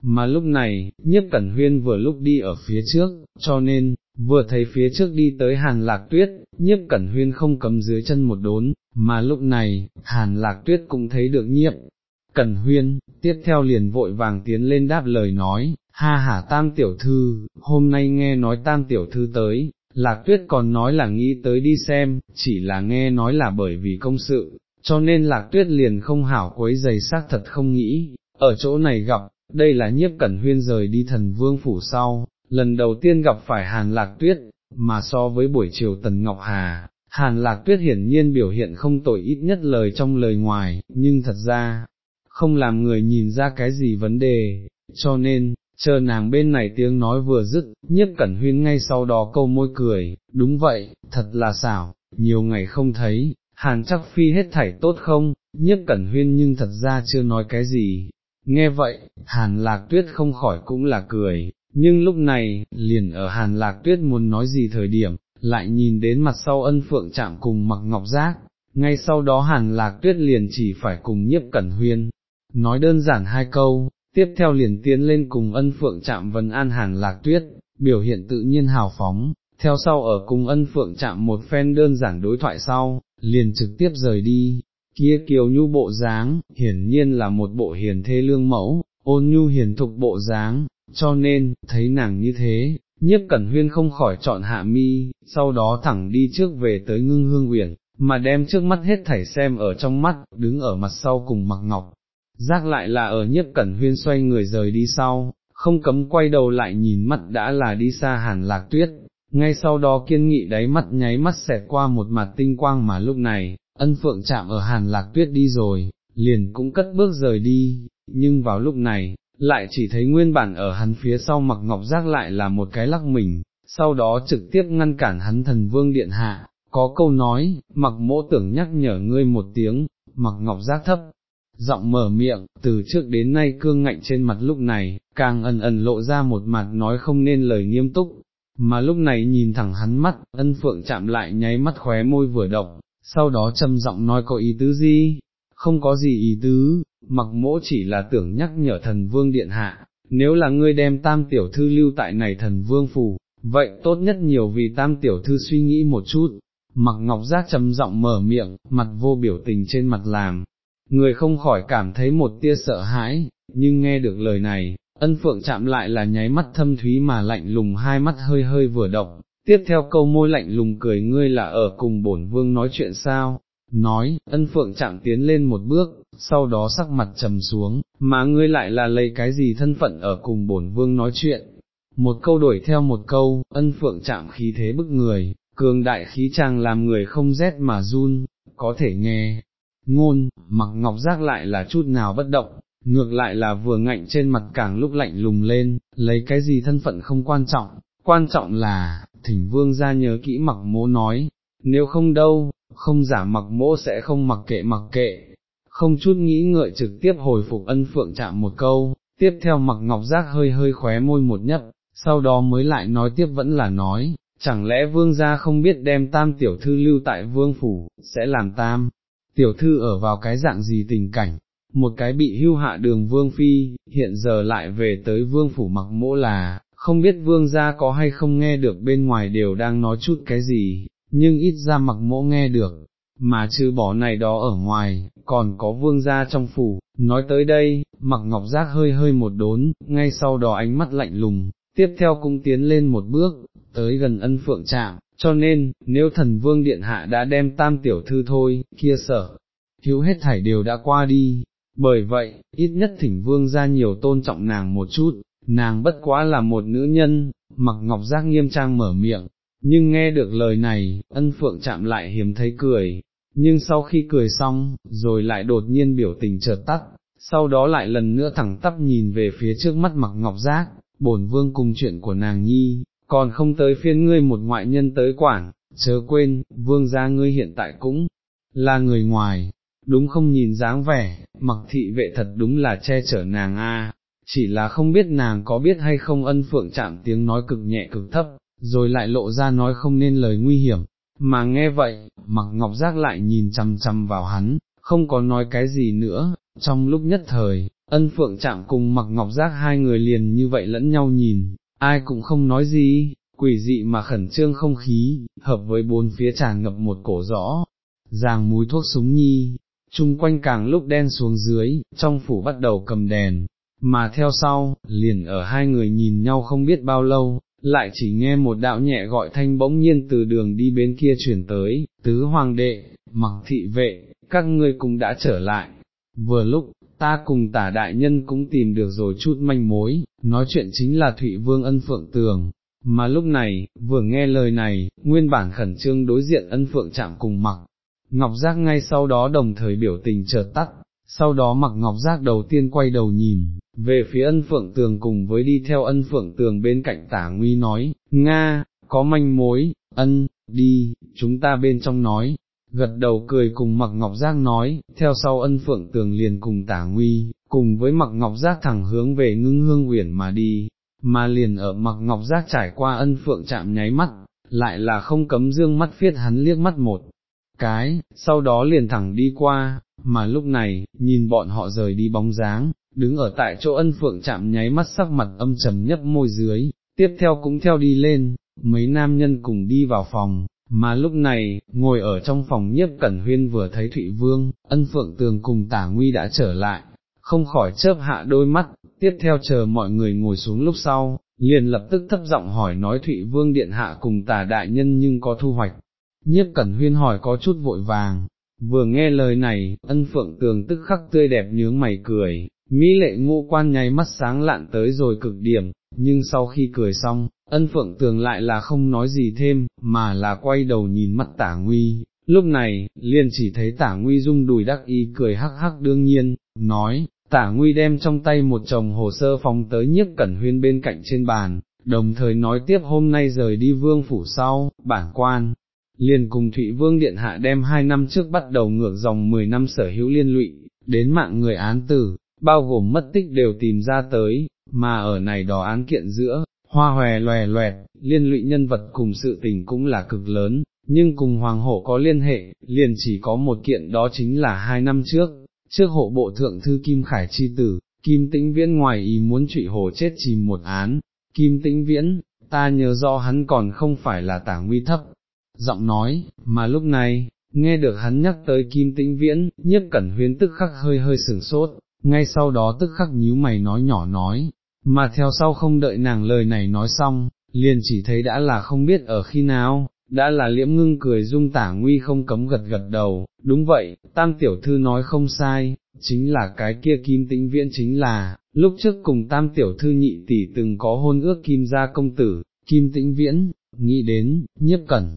mà lúc này, nhiếp cẩn huyên vừa lúc đi ở phía trước, cho nên, vừa thấy phía trước đi tới hàn lạc tuyết, nhiếp cẩn huyên không cầm dưới chân một đốn, mà lúc này, hàn lạc tuyết cũng thấy được nhiếp. Cẩn huyên, tiếp theo liền vội vàng tiến lên đáp lời nói, ha hả tam tiểu thư, hôm nay nghe nói tam tiểu thư tới, lạc tuyết còn nói là nghĩ tới đi xem, chỉ là nghe nói là bởi vì công sự, cho nên lạc tuyết liền không hảo quấy giày xác thật không nghĩ, ở chỗ này gặp, đây là nhiếp cẩn huyên rời đi thần vương phủ sau, lần đầu tiên gặp phải hàn lạc tuyết, mà so với buổi chiều tần ngọc hà. Hàn lạc tuyết hiển nhiên biểu hiện không tội ít nhất lời trong lời ngoài, nhưng thật ra, không làm người nhìn ra cái gì vấn đề, cho nên, chờ nàng bên này tiếng nói vừa dứt, nhiếp cẩn huyên ngay sau đó câu môi cười, đúng vậy, thật là xảo, nhiều ngày không thấy, hàn chắc phi hết thảy tốt không, nhiếp cẩn huyên nhưng thật ra chưa nói cái gì, nghe vậy, hàn lạc tuyết không khỏi cũng là cười, nhưng lúc này, liền ở hàn lạc tuyết muốn nói gì thời điểm, lại nhìn đến mặt sau ân phượng chạm cùng mặc ngọc giác, ngay sau đó hàn lạc tuyết liền chỉ phải cùng nhiếp cẩn huyên, nói đơn giản hai câu, tiếp theo liền tiến lên cùng ân phượng chạm vấn an hàn lạc tuyết, biểu hiện tự nhiên hào phóng, theo sau ở cùng ân phượng chạm một phen đơn giản đối thoại sau, liền trực tiếp rời đi, kia kiều nhu bộ dáng, hiển nhiên là một bộ hiền thê lương mẫu, ôn nhu hiền thục bộ dáng, cho nên, thấy nàng như thế, nhiếp cẩn huyên không khỏi chọn hạ mi, sau đó thẳng đi trước về tới ngưng hương uyển, mà đem trước mắt hết thảy xem ở trong mắt, đứng ở mặt sau cùng mặc ngọc. Giác lại là ở nhiếp cẩn huyên xoay người rời đi sau, không cấm quay đầu lại nhìn mắt đã là đi xa hàn lạc tuyết, ngay sau đó kiên nghị đáy mắt nháy mắt xẹt qua một mặt tinh quang mà lúc này, ân phượng chạm ở hàn lạc tuyết đi rồi, liền cũng cất bước rời đi, nhưng vào lúc này, lại chỉ thấy nguyên bản ở hắn phía sau mặc ngọc giác lại là một cái lắc mình, sau đó trực tiếp ngăn cản hắn thần vương điện hạ, có câu nói, mặc mỗ tưởng nhắc nhở ngươi một tiếng, mặc ngọc giác thấp, giọng mở miệng, từ trước đến nay cương ngạnh trên mặt lúc này, càng ẩn ẩn lộ ra một mặt nói không nên lời nghiêm túc, mà lúc này nhìn thẳng hắn mắt, ân phượng chạm lại nháy mắt khóe môi vừa động, sau đó trầm giọng nói có ý tứ gì, không có gì ý tứ, mặc mỗ chỉ là tưởng nhắc nhở thần vương điện hạ, nếu là ngươi đem tam tiểu thư lưu tại này thần vương phủ, vậy tốt nhất nhiều vì tam tiểu thư suy nghĩ một chút, mặc ngọc giác trầm giọng mở miệng, mặt vô biểu tình trên mặt làm, người không khỏi cảm thấy một tia sợ hãi, nhưng nghe được lời này, ân phượng chạm lại là nháy mắt thâm thúy mà lạnh lùng hai mắt hơi hơi vừa động, tiếp theo câu môi lạnh lùng cười ngươi là ở cùng bổn vương nói chuyện sao, nói, ân phượng chạm tiến lên một bước, sau đó sắc mặt trầm xuống, mà ngươi lại là lấy cái gì thân phận ở cùng bổn vương nói chuyện. Một câu đổi theo một câu, ân phượng chạm khí thế bức người, cường đại khí chàng làm người không rét mà run, có thể nghe, ngôn, mặc ngọc giác lại là chút nào bất động, ngược lại là vừa ngạnh trên mặt càng lúc lạnh lùng lên, lấy cái gì thân phận không quan trọng, quan trọng là, thỉnh vương ra nhớ kỹ mặc mố nói, nếu không đâu, không giả mặc mỗ sẽ không mặc kệ mặc kệ, không chút nghĩ ngợi trực tiếp hồi phục ân phượng chạm một câu, tiếp theo mặc ngọc giác hơi hơi khóe môi một nhấp, sau đó mới lại nói tiếp vẫn là nói, chẳng lẽ vương gia không biết đem tam tiểu thư lưu tại vương phủ, sẽ làm tam, tiểu thư ở vào cái dạng gì tình cảnh, một cái bị hưu hạ đường vương phi, hiện giờ lại về tới vương phủ mặc mỗ là, không biết vương gia có hay không nghe được bên ngoài đều đang nói chút cái gì, nhưng ít ra mặc mỗ nghe được, mà trừ bỏ này đó ở ngoài, còn có vương gia trong phủ, nói tới đây, mặc ngọc giác hơi hơi một đốn, ngay sau đó ánh mắt lạnh lùng, tiếp theo cũng tiến lên một bước, tới gần ân phượng trạm, cho nên, nếu thần vương điện hạ đã đem tam tiểu thư thôi, kia sở, thiếu hết thảy đều đã qua đi, bởi vậy, ít nhất thỉnh vương ra nhiều tôn trọng nàng một chút, nàng bất quá là một nữ nhân, mặc ngọc giác nghiêm trang mở miệng, nhưng nghe được lời này, ân phượng chạm lại hiếm thấy cười, nhưng sau khi cười xong, rồi lại đột nhiên biểu tình chợt tắt, sau đó lại lần nữa thẳng tắp nhìn về phía trước mắt mặc ngọc giác, bổn vương cùng chuyện của nàng nhi, còn không tới phiên ngươi một ngoại nhân tới quản, chớ quên, vương gia ngươi hiện tại cũng là người ngoài, đúng không nhìn dáng vẻ, mặc thị vệ thật đúng là che chở nàng a chỉ là không biết nàng có biết hay không ân phượng chạm tiếng nói cực nhẹ cực thấp, rồi lại lộ ra nói không nên lời nguy hiểm, mà nghe vậy, mặc ngọc giác lại nhìn chằm chằm vào hắn, không có nói cái gì nữa, trong lúc nhất thời, ân phượng chạm cùng mặc ngọc giác hai người liền như vậy lẫn nhau nhìn, ai cũng không nói gì, quỷ dị mà khẩn trương không khí, hợp với bốn phía tràn ngập một cổ rõ, ràng mùi thuốc súng nhi, chung quanh càng lúc đen xuống dưới, trong phủ bắt đầu cầm đèn, mà theo sau, liền ở hai người nhìn nhau không biết bao lâu, lại chỉ nghe một đạo nhẹ gọi thanh bỗng nhiên từ đường đi bên kia chuyển tới, tứ hoàng đệ, mặc thị vệ, các ngươi cũng đã trở lại. Vừa lúc, ta cùng tả đại nhân cũng tìm được rồi chút manh mối, nói chuyện chính là Thụy Vương ân phượng tường, mà lúc này, vừa nghe lời này, nguyên bản khẩn trương đối diện ân phượng chạm cùng mặc, Ngọc Giác ngay sau đó đồng thời biểu tình chợt tắt, sau đó mặc Ngọc Giác đầu tiên quay đầu nhìn, về phía ân phượng tường cùng với đi theo ân phượng tường bên cạnh tả nguy nói, Nga, có manh mối, ân, đi, chúng ta bên trong nói, gật đầu cười cùng mặc Ngọc Giác nói, theo sau ân phượng tường liền cùng tả nguy, cùng với mặc Ngọc Giác thẳng hướng về ngưng hương uyển mà đi, mà liền ở mặc Ngọc Giác trải qua ân phượng chạm nháy mắt, lại là không cấm dương mắt phiết hắn liếc mắt một cái, sau đó liền thẳng đi qua, mà lúc này, nhìn bọn họ rời đi bóng dáng, đứng ở tại chỗ ân phượng chạm nháy mắt sắc mặt âm trầm nhấp môi dưới, tiếp theo cũng theo đi lên, mấy nam nhân cùng đi vào phòng, mà lúc này, ngồi ở trong phòng nhiếp cẩn huyên vừa thấy Thụy Vương, ân phượng tường cùng tả nguy đã trở lại, không khỏi chớp hạ đôi mắt, tiếp theo chờ mọi người ngồi xuống lúc sau, liền lập tức thấp giọng hỏi nói Thụy Vương Điện Hạ cùng tà đại nhân nhưng có thu hoạch. Nhiếp Cẩn Huyên hỏi có chút vội vàng, vừa nghe lời này, ân phượng tường tức khắc tươi đẹp nhướng mày cười, Mỹ lệ ngũ quan nháy mắt sáng lạn tới rồi cực điểm, nhưng sau khi cười xong, ân phượng tường lại là không nói gì thêm, mà là quay đầu nhìn mắt tả nguy, lúc này, liền chỉ thấy tả nguy rung đùi đắc y cười hắc hắc đương nhiên, nói, tả nguy đem trong tay một chồng hồ sơ phóng tới nhiếp cẩn huyên bên cạnh trên bàn, đồng thời nói tiếp hôm nay rời đi vương phủ sau, bản quan. Liền cùng Thụy Vương Điện Hạ đem hai năm trước bắt đầu ngược dòng 10 năm sở hữu liên lụy, đến mạng người án tử, bao gồm mất tích đều tìm ra tới, mà ở này đó án kiện giữa, hoa hòe loè loẹt, liên lụy nhân vật cùng sự tình cũng là cực lớn, nhưng cùng hoàng hổ có liên hệ, liền chỉ có một kiện đó chính là hai năm trước, trước hộ bộ thượng thư Kim Khải Chi Tử, Kim Tĩnh Viễn ngoài ý muốn trụy hồ chết chìm một án, Kim Tĩnh Viễn, ta nhớ do hắn còn không phải là tả nguy thấp, giọng nói, mà lúc này, nghe được hắn nhắc tới Kim Tĩnh Viễn, nhất cẩn huyến tức khắc hơi hơi sửng sốt, ngay sau đó tức khắc nhíu mày nói nhỏ nói, mà theo sau không đợi nàng lời này nói xong, liền chỉ thấy đã là không biết ở khi nào, đã là liễm ngưng cười dung tả nguy không cấm gật gật đầu, đúng vậy, tam tiểu thư nói không sai, chính là cái kia kim tĩnh viễn chính là, lúc trước cùng tam tiểu thư nhị tỷ từng có hôn ước kim gia công tử, kim tĩnh viễn, nghĩ đến, nhiếp cẩn.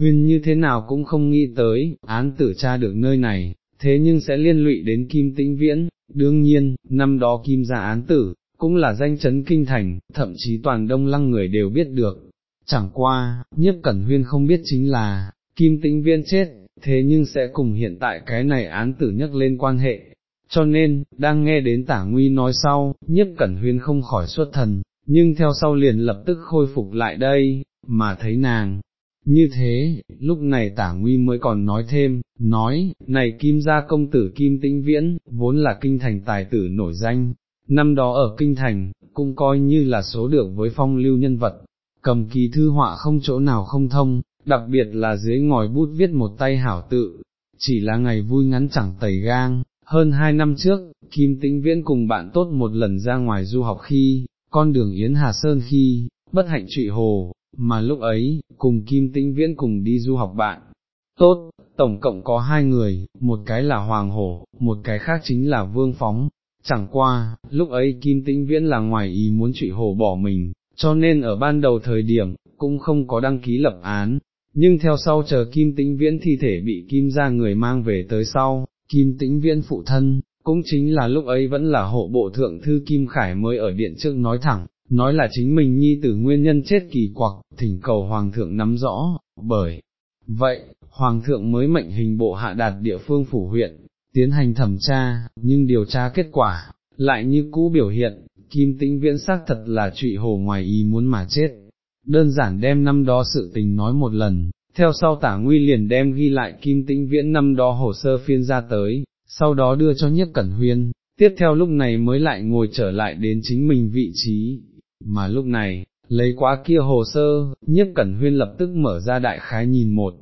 Huyên như thế nào cũng không nghĩ tới, án tử tra được nơi này, thế nhưng sẽ liên lụy đến Kim Tĩnh Viễn, đương nhiên, năm đó Kim gia án tử, cũng là danh chấn kinh thành, thậm chí toàn đông lăng người đều biết được. Chẳng qua, nhiếp cẩn huyên không biết chính là, Kim Tĩnh Viễn chết, thế nhưng sẽ cùng hiện tại cái này án tử nhắc lên quan hệ. Cho nên, đang nghe đến tả nguy nói sau, nhiếp cẩn huyên không khỏi xuất thần, nhưng theo sau liền lập tức khôi phục lại đây, mà thấy nàng, như thế, lúc này tả nguy mới còn nói thêm, nói, này kim gia công tử kim tĩnh viễn, vốn là kinh thành tài tử nổi danh, năm đó ở kinh thành, cũng coi như là số được với phong lưu nhân vật, cầm kỳ thư họa không chỗ nào không thông, đặc biệt là dưới ngòi bút viết một tay hảo tự, chỉ là ngày vui ngắn chẳng tẩy gang. Hơn hai năm trước, Kim Tĩnh Viễn cùng bạn tốt một lần ra ngoài du học khi, con đường Yến Hà Sơn khi, bất hạnh trụy hồ, mà lúc ấy, cùng Kim Tĩnh Viễn cùng đi du học bạn. Tốt, tổng cộng có hai người, một cái là Hoàng Hổ, một cái khác chính là Vương Phóng. Chẳng qua, lúc ấy Kim Tĩnh Viễn là ngoài ý muốn trụy hổ bỏ mình, cho nên ở ban đầu thời điểm, cũng không có đăng ký lập án, nhưng theo sau chờ Kim Tĩnh Viễn thi thể bị Kim ra người mang về tới sau, Kim Tĩnh Viễn phụ thân, cũng chính là lúc ấy vẫn là hộ bộ thượng thư Kim Khải mới ở điện trước nói thẳng, nói là chính mình nhi tử nguyên nhân chết kỳ quặc, thỉnh cầu Hoàng thượng nắm rõ, bởi vậy, Hoàng thượng mới mệnh hình bộ hạ đạt địa phương phủ huyện, tiến hành thẩm tra, nhưng điều tra kết quả, lại như cũ biểu hiện, Kim Tĩnh Viễn xác thật là trụy hồ ngoài ý muốn mà chết. Đơn giản đem năm đó sự tình nói một lần, theo sau tả nguy liền đem ghi lại Kim Tĩnh Viễn năm đó hồ sơ phiên ra tới, sau đó đưa cho Nhất Cẩn Huyên, tiếp theo lúc này mới lại ngồi trở lại đến chính mình vị trí, mà lúc này, lấy quá kia hồ sơ, nhiếp cẩn huyên lập tức mở ra đại khái nhìn một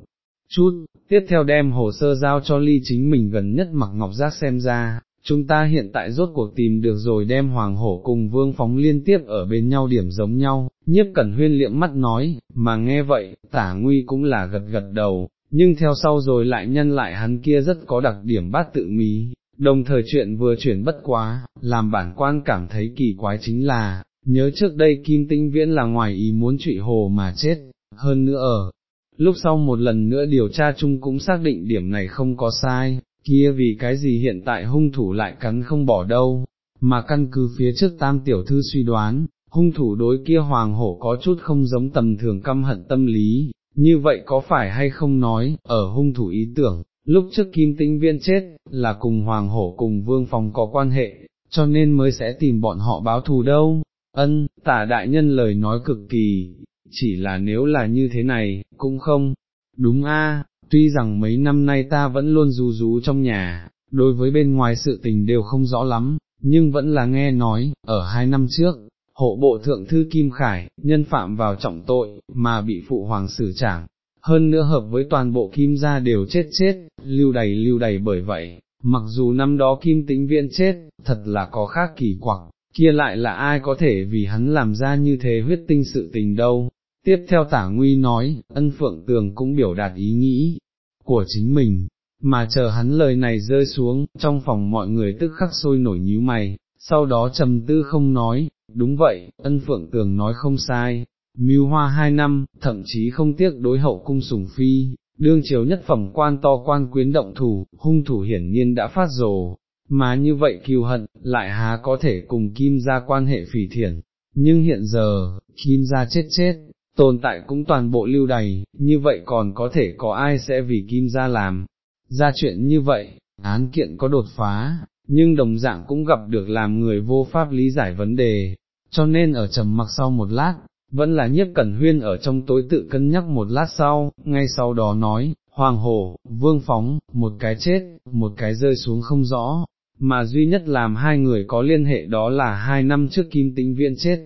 chút, tiếp theo đem hồ sơ giao cho ly chính mình gần nhất mặc ngọc giác xem ra, chúng ta hiện tại rốt cuộc tìm được rồi đem hoàng hổ cùng vương phóng liên tiếp ở bên nhau điểm giống nhau, nhiếp cẩn huyên liệm mắt nói, mà nghe vậy, tả nguy cũng là gật gật đầu, nhưng theo sau rồi lại nhân lại hắn kia rất có đặc điểm bát tự mí, đồng thời chuyện vừa chuyển bất quá, làm bản quan cảm thấy kỳ quái chính là, nhớ trước đây Kim Tinh Viễn là ngoài ý muốn trụy hồ mà chết, hơn nữa ở, lúc sau một lần nữa điều tra chung cũng xác định điểm này không có sai, kia vì cái gì hiện tại hung thủ lại cắn không bỏ đâu, mà căn cứ phía trước tam tiểu thư suy đoán, hung thủ đối kia hoàng hổ có chút không giống tầm thường căm hận tâm lý, như vậy có phải hay không nói, ở hung thủ ý tưởng, lúc trước kim tinh viên chết, là cùng hoàng hổ cùng vương phòng có quan hệ, cho nên mới sẽ tìm bọn họ báo thù đâu, ân, tả đại nhân lời nói cực kỳ, chỉ là nếu là như thế này, cũng không, đúng a. tuy rằng mấy năm nay ta vẫn luôn rú rú trong nhà, đối với bên ngoài sự tình đều không rõ lắm, nhưng vẫn là nghe nói, ở hai năm trước, hộ bộ thượng thư Kim Khải, nhân phạm vào trọng tội, mà bị phụ hoàng xử trảng, hơn nữa hợp với toàn bộ Kim gia đều chết chết, lưu đầy lưu đầy bởi vậy, mặc dù năm đó Kim tĩnh viên chết, thật là có khác kỳ quặc, kia lại là ai có thể vì hắn làm ra như thế huyết tinh sự tình đâu. Tiếp theo tả nguy nói, ân phượng tường cũng biểu đạt ý nghĩ của chính mình, mà chờ hắn lời này rơi xuống, trong phòng mọi người tức khắc sôi nổi nhíu mày, sau đó trầm tư không nói, đúng vậy, ân phượng tường nói không sai, mưu hoa hai năm, thậm chí không tiếc đối hậu cung sủng phi, đương chiếu nhất phẩm quan to quan quyến động thủ, hung thủ hiển nhiên đã phát rồ, mà như vậy kiêu hận, lại há có thể cùng kim ra quan hệ phỉ thiện, nhưng hiện giờ, kim ra chết chết, tồn tại cũng toàn bộ lưu đầy, như vậy còn có thể có ai sẽ vì kim ra làm, ra chuyện như vậy, án kiện có đột phá, nhưng đồng dạng cũng gặp được làm người vô pháp lý giải vấn đề, cho nên ở trầm mặc sau một lát, vẫn là nhiếp cẩn huyên ở trong tối tự cân nhắc một lát sau, ngay sau đó nói, hoàng hổ, vương phóng, một cái chết, một cái rơi xuống không rõ, mà duy nhất làm hai người có liên hệ đó là hai năm trước kim tĩnh viên chết.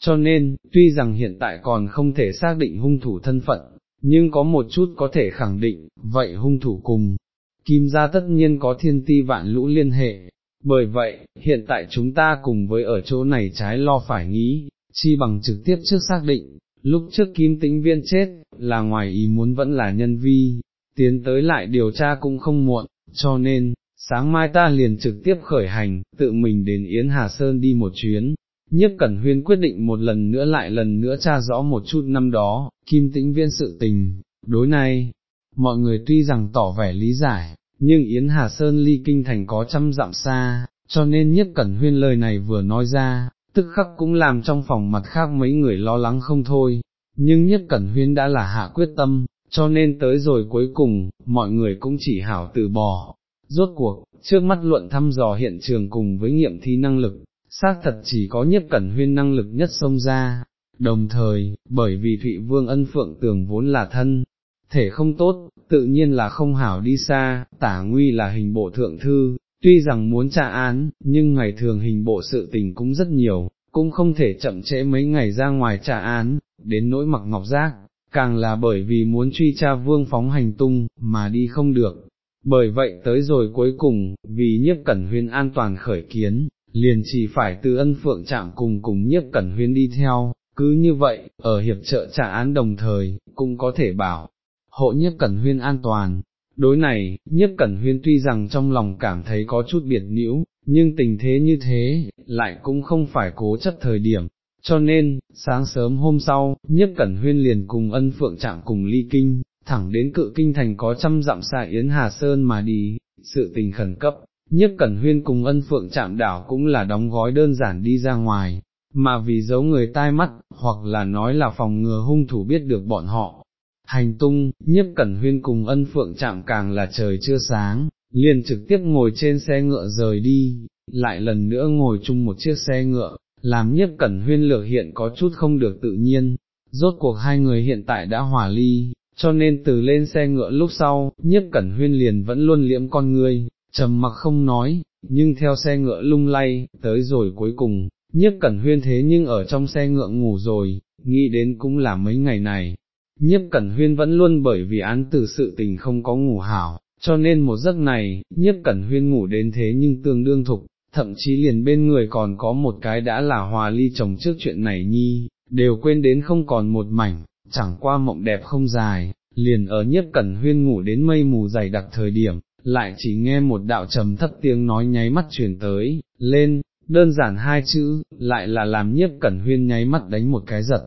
Cho nên, tuy rằng hiện tại còn không thể xác định hung thủ thân phận, nhưng có một chút có thể khẳng định, vậy hung thủ cùng, kim gia tất nhiên có thiên ti vạn lũ liên hệ, bởi vậy, hiện tại chúng ta cùng với ở chỗ này trái lo phải nghĩ, chi bằng trực tiếp trước xác định, lúc trước kim tĩnh viên chết, là ngoài ý muốn vẫn là nhân vi, tiến tới lại điều tra cũng không muộn, cho nên, sáng mai ta liền trực tiếp khởi hành, tự mình đến Yến Hà Sơn đi một chuyến. Nhất Cẩn Huyên quyết định một lần nữa lại lần nữa tra rõ một chút năm đó, kim tĩnh viên sự tình, đối này, mọi người tuy rằng tỏ vẻ lý giải, nhưng Yến Hà Sơn ly kinh thành có trăm dặm xa, cho nên Nhất cẩn huyên lời này vừa nói ra, tức khắc cũng làm trong phòng mặt khác mấy người lo lắng không thôi, nhưng Nhất cẩn huyên đã là hạ quyết tâm, cho nên tới rồi cuối cùng, mọi người cũng chỉ hảo từ bỏ. Rốt cuộc, trước mắt luận thăm dò hiện trường cùng với nghiệm thi năng lực, xác thật chỉ có nhiếp cẩn huyên năng lực nhất xông ra, đồng thời, bởi vì Thụy Vương ân phượng tường vốn là thân, thể không tốt, tự nhiên là không hảo đi xa, tả nguy là hình bộ thượng thư, tuy rằng muốn trả án, nhưng ngày thường hình bộ sự tình cũng rất nhiều, cũng không thể chậm trễ mấy ngày ra ngoài trả án, đến nỗi mặc ngọc giác, càng là bởi vì muốn truy tra vương phóng hành tung, mà đi không được. Bởi vậy tới rồi cuối cùng, vì nhiếp cẩn huyên an toàn khởi kiến, liền chỉ phải từ ân phượng chạm cùng cùng nhiếp cẩn huyên đi theo, cứ như vậy, ở hiệp trợ trả án đồng thời, cũng có thể bảo, hộ nhiếp cẩn huyên an toàn. Đối này, nhiếp cẩn huyên tuy rằng trong lòng cảm thấy có chút biệt nhiễu, nhưng tình thế như thế, lại cũng không phải cố chấp thời điểm. Cho nên, sáng sớm hôm sau, nhiếp cẩn huyên liền cùng ân phượng trạng cùng ly kinh, thẳng đến cự kinh thành có trăm dặm xa Yến Hà Sơn mà đi, sự tình khẩn cấp, nhất cẩn huyên cùng ân phượng chạm đảo cũng là đóng gói đơn giản đi ra ngoài, mà vì giấu người tai mắt, hoặc là nói là phòng ngừa hung thủ biết được bọn họ, hành tung, nhiếp cẩn huyên cùng ân phượng chạm càng là trời chưa sáng, liền trực tiếp ngồi trên xe ngựa rời đi, lại lần nữa ngồi chung một chiếc xe ngựa, làm nhiếp cẩn huyên lược hiện có chút không được tự nhiên, rốt cuộc hai người hiện tại đã hòa ly, cho nên từ lên xe ngựa lúc sau, nhiếp cẩn huyên liền vẫn luôn liễm con người, trầm mặc không nói, nhưng theo xe ngựa lung lay, tới rồi cuối cùng, nhiếp cẩn huyên thế nhưng ở trong xe ngựa ngủ rồi, nghĩ đến cũng là mấy ngày này, nhiếp cẩn huyên vẫn luôn bởi vì án từ sự tình không có ngủ hảo, cho nên một giấc này, nhiếp cẩn huyên ngủ đến thế nhưng tương đương thục, thậm chí liền bên người còn có một cái đã là hòa ly chồng trước chuyện này nhi, đều quên đến không còn một mảnh, chẳng qua mộng đẹp không dài, liền ở nhiếp cẩn huyên ngủ đến mây mù dày đặc thời điểm, lại chỉ nghe một đạo trầm thấp tiếng nói nháy mắt chuyển tới, lên, đơn giản hai chữ, lại là làm nhiếp cẩn huyên nháy mắt đánh một cái giật.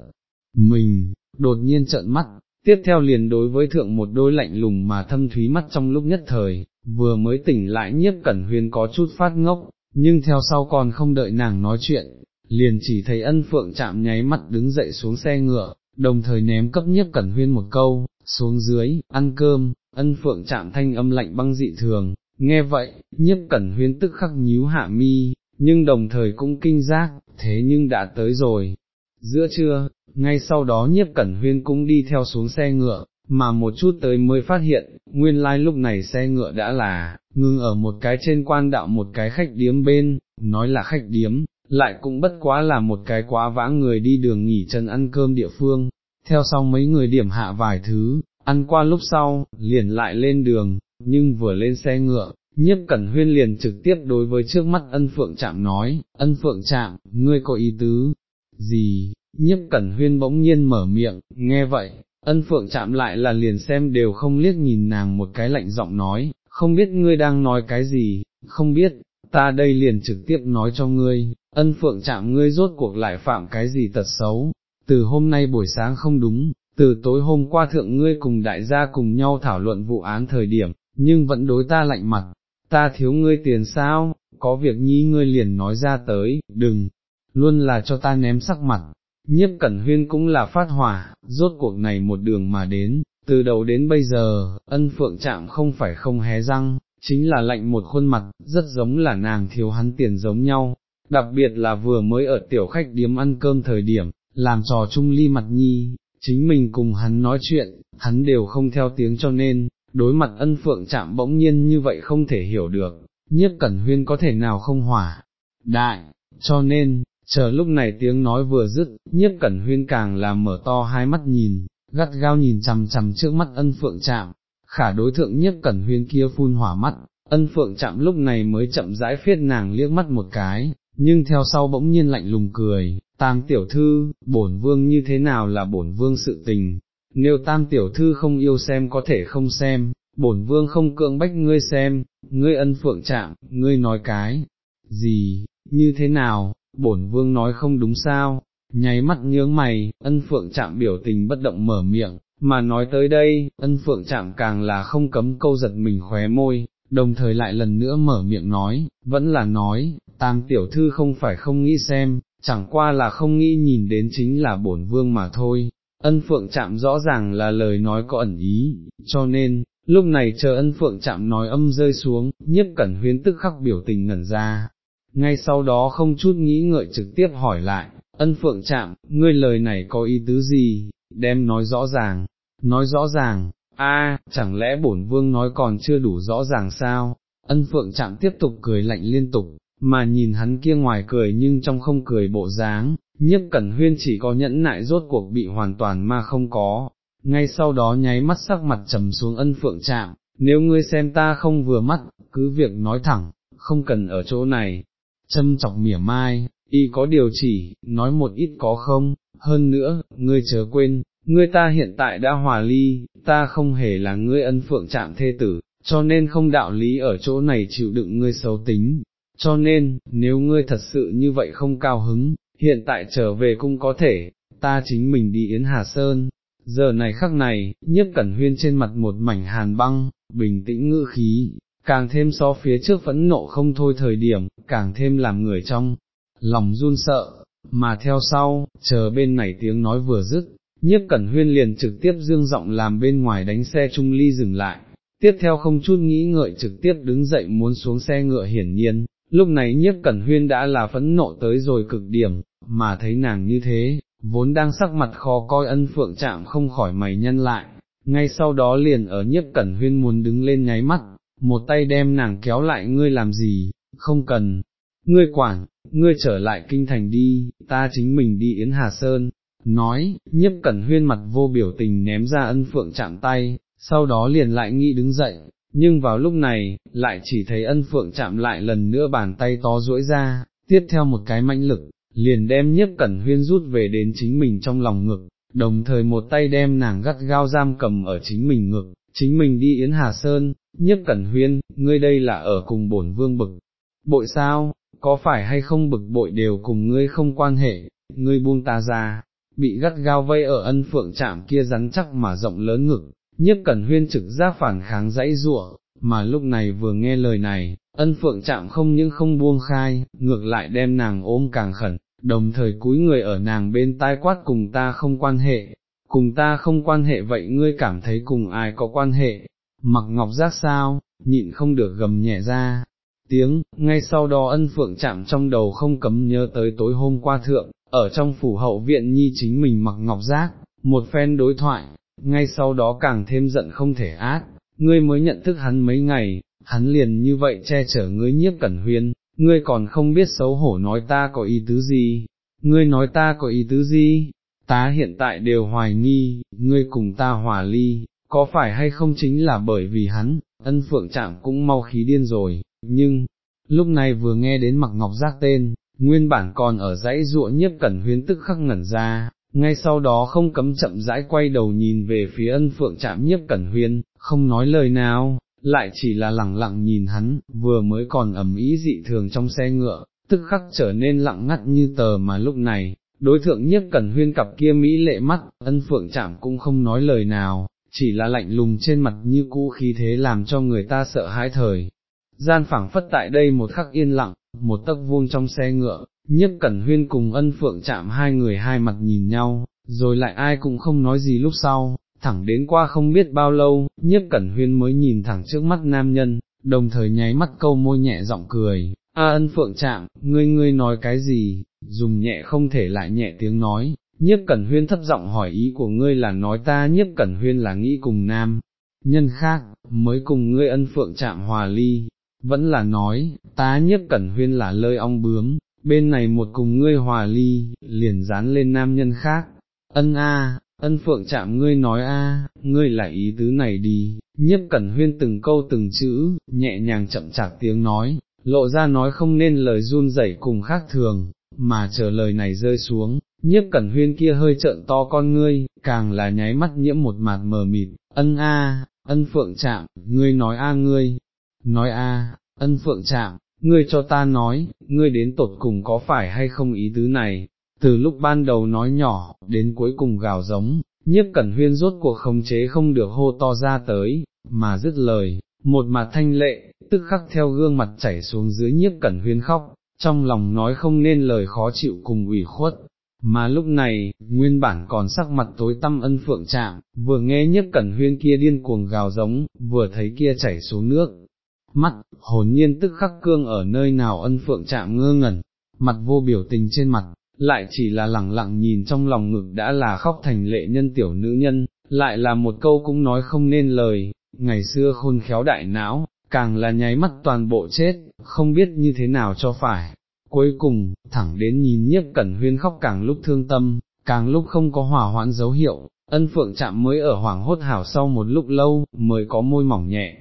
Mình, đột nhiên trợn mắt, tiếp theo liền đối với thượng một đôi lạnh lùng mà thâm thúy mắt trong lúc nhất thời, vừa mới tỉnh lại nhiếp cẩn huyên có chút phát ngốc, nhưng theo sau còn không đợi nàng nói chuyện, liền chỉ thấy ân phượng chạm nháy mắt đứng dậy xuống xe ngựa, đồng thời ném cấp nhiếp cẩn huyên một câu, xuống dưới, ăn cơm, ân phượng chạm thanh âm lạnh băng dị thường, nghe vậy, nhiếp cẩn huyên tức khắc nhíu hạ mi, nhưng đồng thời cũng kinh giác, thế nhưng đã tới rồi. Giữa trưa, ngay sau đó nhiếp cẩn huyên cũng đi theo xuống xe ngựa, mà một chút tới mới phát hiện, nguyên lai lúc này xe ngựa đã là, ngưng ở một cái trên quan đạo một cái khách điếm bên, nói là khách điếm, lại cũng bất quá là một cái quá vãng người đi đường nghỉ chân ăn cơm địa phương, theo sau mấy người điểm hạ vài thứ, ăn qua lúc sau, liền lại lên đường, nhưng vừa lên xe ngựa, nhiếp cẩn huyên liền trực tiếp đối với trước mắt ân phượng chạm nói, ân phượng chạm, ngươi có ý tứ, gì, nhiếp cẩn huyên bỗng nhiên mở miệng, nghe vậy, ân phượng chạm lại là liền xem đều không liếc nhìn nàng một cái lạnh giọng nói, không biết ngươi đang nói cái gì, không biết, ta đây liền trực tiếp nói cho ngươi, ân phượng chạm ngươi rốt cuộc lại phạm cái gì tật xấu, từ hôm nay buổi sáng không đúng, từ tối hôm qua thượng ngươi cùng đại gia cùng nhau thảo luận vụ án thời điểm, nhưng vẫn đối ta lạnh mặt, ta thiếu ngươi tiền sao, có việc nhi ngươi liền nói ra tới, đừng, luôn là cho ta ném sắc mặt, nhiếp cẩn huyên cũng là phát hỏa, rốt cuộc này một đường mà đến, từ đầu đến bây giờ, ân phượng chạm không phải không hé răng, chính là lạnh một khuôn mặt, rất giống là nàng thiếu hắn tiền giống nhau, đặc biệt là vừa mới ở tiểu khách điếm ăn cơm thời điểm, làm trò chung ly mặt nhi, chính mình cùng hắn nói chuyện, hắn đều không theo tiếng cho nên, đối mặt ân phượng chạm bỗng nhiên như vậy không thể hiểu được, nhiếp cẩn huyên có thể nào không hỏa, đại, cho nên, chờ lúc này tiếng nói vừa dứt, nhiếp cẩn huyên càng là mở to hai mắt nhìn, gắt gao nhìn chằm chằm trước mắt ân phượng chạm, khả đối thượng nhất cẩn huyên kia phun hỏa mắt, ân phượng chạm lúc này mới chậm rãi phiết nàng liếc mắt một cái, nhưng theo sau bỗng nhiên lạnh lùng cười, tam tiểu thư, bổn vương như thế nào là bổn vương sự tình, nếu tam tiểu thư không yêu xem có thể không xem, bổn vương không cưỡng bách ngươi xem, ngươi ân phượng chạm, ngươi nói cái, gì, như thế nào, bổn vương nói không đúng sao, nháy mắt nhướng mày, ân phượng chạm biểu tình bất động mở miệng, mà nói tới đây, ân phượng chạm càng là không cấm câu giật mình khóe môi, đồng thời lại lần nữa mở miệng nói, vẫn là nói, tam tiểu thư không phải không nghĩ xem, chẳng qua là không nghĩ nhìn đến chính là bổn vương mà thôi. Ân phượng chạm rõ ràng là lời nói có ẩn ý, cho nên, lúc này chờ ân phượng chạm nói âm rơi xuống, nhất cẩn huyến tức khắc biểu tình ngẩn ra, ngay sau đó không chút nghĩ ngợi trực tiếp hỏi lại, ân phượng chạm, ngươi lời này có ý tứ gì, đem nói rõ ràng, nói rõ ràng, a, chẳng lẽ bổn vương nói còn chưa đủ rõ ràng sao, ân phượng chạm tiếp tục cười lạnh liên tục, mà nhìn hắn kia ngoài cười nhưng trong không cười bộ dáng, nhiếp cẩn huyên chỉ có nhẫn nại rốt cuộc bị hoàn toàn mà không có, ngay sau đó nháy mắt sắc mặt trầm xuống ân phượng chạm, nếu ngươi xem ta không vừa mắt, cứ việc nói thẳng, không cần ở chỗ này, châm chọc mỉa mai, y có điều chỉ, nói một ít có không, hơn nữa, ngươi chớ quên, ngươi ta hiện tại đã hòa ly, ta không hề là ngươi ân phượng chạm thê tử, cho nên không đạo lý ở chỗ này chịu đựng ngươi xấu tính, cho nên, nếu ngươi thật sự như vậy không cao hứng, hiện tại trở về cũng có thể, ta chính mình đi Yến Hà Sơn. Giờ này khắc này, nhất cẩn huyên trên mặt một mảnh hàn băng, bình tĩnh ngữ khí, càng thêm so phía trước phẫn nộ không thôi thời điểm, càng thêm làm người trong, lòng run sợ, mà theo sau, chờ bên này tiếng nói vừa dứt, nhiếp cẩn huyên liền trực tiếp dương giọng làm bên ngoài đánh xe trung ly dừng lại, tiếp theo không chút nghĩ ngợi trực tiếp đứng dậy muốn xuống xe ngựa hiển nhiên, lúc này nhiếp cẩn huyên đã là phẫn nộ tới rồi cực điểm, mà thấy nàng như thế, vốn đang sắc mặt khó coi ân phượng chạm không khỏi mày nhân lại, ngay sau đó liền ở nhiếp cẩn huyên muốn đứng lên nháy mắt, một tay đem nàng kéo lại ngươi làm gì, không cần, ngươi quản, ngươi trở lại kinh thành đi, ta chính mình đi Yến Hà Sơn, nói, nhiếp cẩn huyên mặt vô biểu tình ném ra ân phượng chạm tay, sau đó liền lại nghĩ đứng dậy, nhưng vào lúc này, lại chỉ thấy ân phượng chạm lại lần nữa bàn tay to duỗi ra, tiếp theo một cái mãnh lực, liền đem nhiếp cẩn huyên rút về đến chính mình trong lòng ngực, đồng thời một tay đem nàng gắt gao giam cầm ở chính mình ngực, chính mình đi Yến Hà Sơn, nhiếp cẩn huyên, ngươi đây là ở cùng bổn vương bực, bội sao, có phải hay không bực bội đều cùng ngươi không quan hệ, ngươi buông ta ra, bị gắt gao vây ở ân phượng chạm kia rắn chắc mà rộng lớn ngực, nhất cẩn huyên trực giác phản kháng dãy rủa mà lúc này vừa nghe lời này, ân phượng chạm không những không buông khai, ngược lại đem nàng ôm càng khẩn, đồng thời cúi người ở nàng bên tai quát cùng ta không quan hệ, cùng ta không quan hệ vậy ngươi cảm thấy cùng ai có quan hệ, mặc ngọc giác sao, nhịn không được gầm nhẹ ra, tiếng, ngay sau đó ân phượng chạm trong đầu không cấm nhớ tới tối hôm qua thượng, ở trong phủ hậu viện nhi chính mình mặc ngọc giác, một phen đối thoại, ngay sau đó càng thêm giận không thể át, ngươi mới nhận thức hắn mấy ngày, hắn liền như vậy che chở ngươi nhiếp cẩn huyên, ngươi còn không biết xấu hổ nói ta có ý tứ gì, ngươi nói ta có ý tứ gì, ta hiện tại đều hoài nghi, ngươi cùng ta hòa ly, có phải hay không chính là bởi vì hắn, ân phượng chạm cũng mau khí điên rồi, nhưng, lúc này vừa nghe đến mặc ngọc giác tên, nguyên bản còn ở dãy ruộng nhiếp cẩn huyên tức khắc ngẩn ra, ngay sau đó không cấm chậm rãi quay đầu nhìn về phía ân phượng chạm nhiếp cẩn huyên, không nói lời nào, lại chỉ là lặng lặng nhìn hắn, vừa mới còn ẩm ý dị thường trong xe ngựa, tức khắc trở nên lặng ngắt như tờ mà lúc này, đối thượng nhiếp cẩn huyên cặp kia mỹ lệ mắt, ân phượng chạm cũng không nói lời nào, chỉ là lạnh lùng trên mặt như cũ khí thế làm cho người ta sợ hãi thời. Gian phảng phất tại đây một khắc yên lặng, một tấc vuông trong xe ngựa, nhiếp cẩn huyên cùng ân phượng chạm hai người hai mặt nhìn nhau, rồi lại ai cũng không nói gì lúc sau, thẳng đến qua không biết bao lâu, nhiếp cẩn huyên mới nhìn thẳng trước mắt nam nhân, đồng thời nháy mắt câu môi nhẹ giọng cười, a ân phượng chạm, ngươi ngươi nói cái gì, dùng nhẹ không thể lại nhẹ tiếng nói, nhiếp cẩn huyên thấp giọng hỏi ý của ngươi là nói ta nhiếp cẩn huyên là nghĩ cùng nam, nhân khác, mới cùng ngươi ân phượng chạm hòa ly, vẫn là nói, ta nhiếp cẩn huyên là lơi ong bướm, bên này một cùng ngươi hòa ly, liền dán lên nam nhân khác, ân a, ân phượng chạm ngươi nói a, ngươi là ý tứ này đi, nhiếp cẩn huyên từng câu từng chữ, nhẹ nhàng chậm chạp tiếng nói, lộ ra nói không nên lời run rẩy cùng khác thường, mà chờ lời này rơi xuống, nhiếp cẩn huyên kia hơi trợn to con ngươi, càng là nháy mắt nhiễm một mạt mờ mịt, ân a, ân phượng chạm, ngươi nói a ngươi, nói a, ân phượng chạm, ngươi cho ta nói, ngươi đến tột cùng có phải hay không ý tứ này, từ lúc ban đầu nói nhỏ, đến cuối cùng gào giống, nhiếp cẩn huyên rốt cuộc khống chế không được hô to ra tới, mà dứt lời, một mặt thanh lệ, tức khắc theo gương mặt chảy xuống dưới nhiếp cẩn huyên khóc, trong lòng nói không nên lời khó chịu cùng ủy khuất. Mà lúc này, nguyên bản còn sắc mặt tối tăm ân phượng chạm, vừa nghe nhất cẩn huyên kia điên cuồng gào giống, vừa thấy kia chảy xuống nước, mắt, hồn nhiên tức khắc cương ở nơi nào ân phượng chạm ngơ ngẩn, mặt vô biểu tình trên mặt, lại chỉ là lẳng lặng nhìn trong lòng ngực đã là khóc thành lệ nhân tiểu nữ nhân, lại là một câu cũng nói không nên lời, ngày xưa khôn khéo đại não, càng là nháy mắt toàn bộ chết, không biết như thế nào cho phải. Cuối cùng, thẳng đến nhìn nhiếp cẩn huyên khóc càng lúc thương tâm, càng lúc không có hòa hoãn dấu hiệu, ân phượng chạm mới ở hoảng hốt hảo sau một lúc lâu, mới có môi mỏng nhẹ.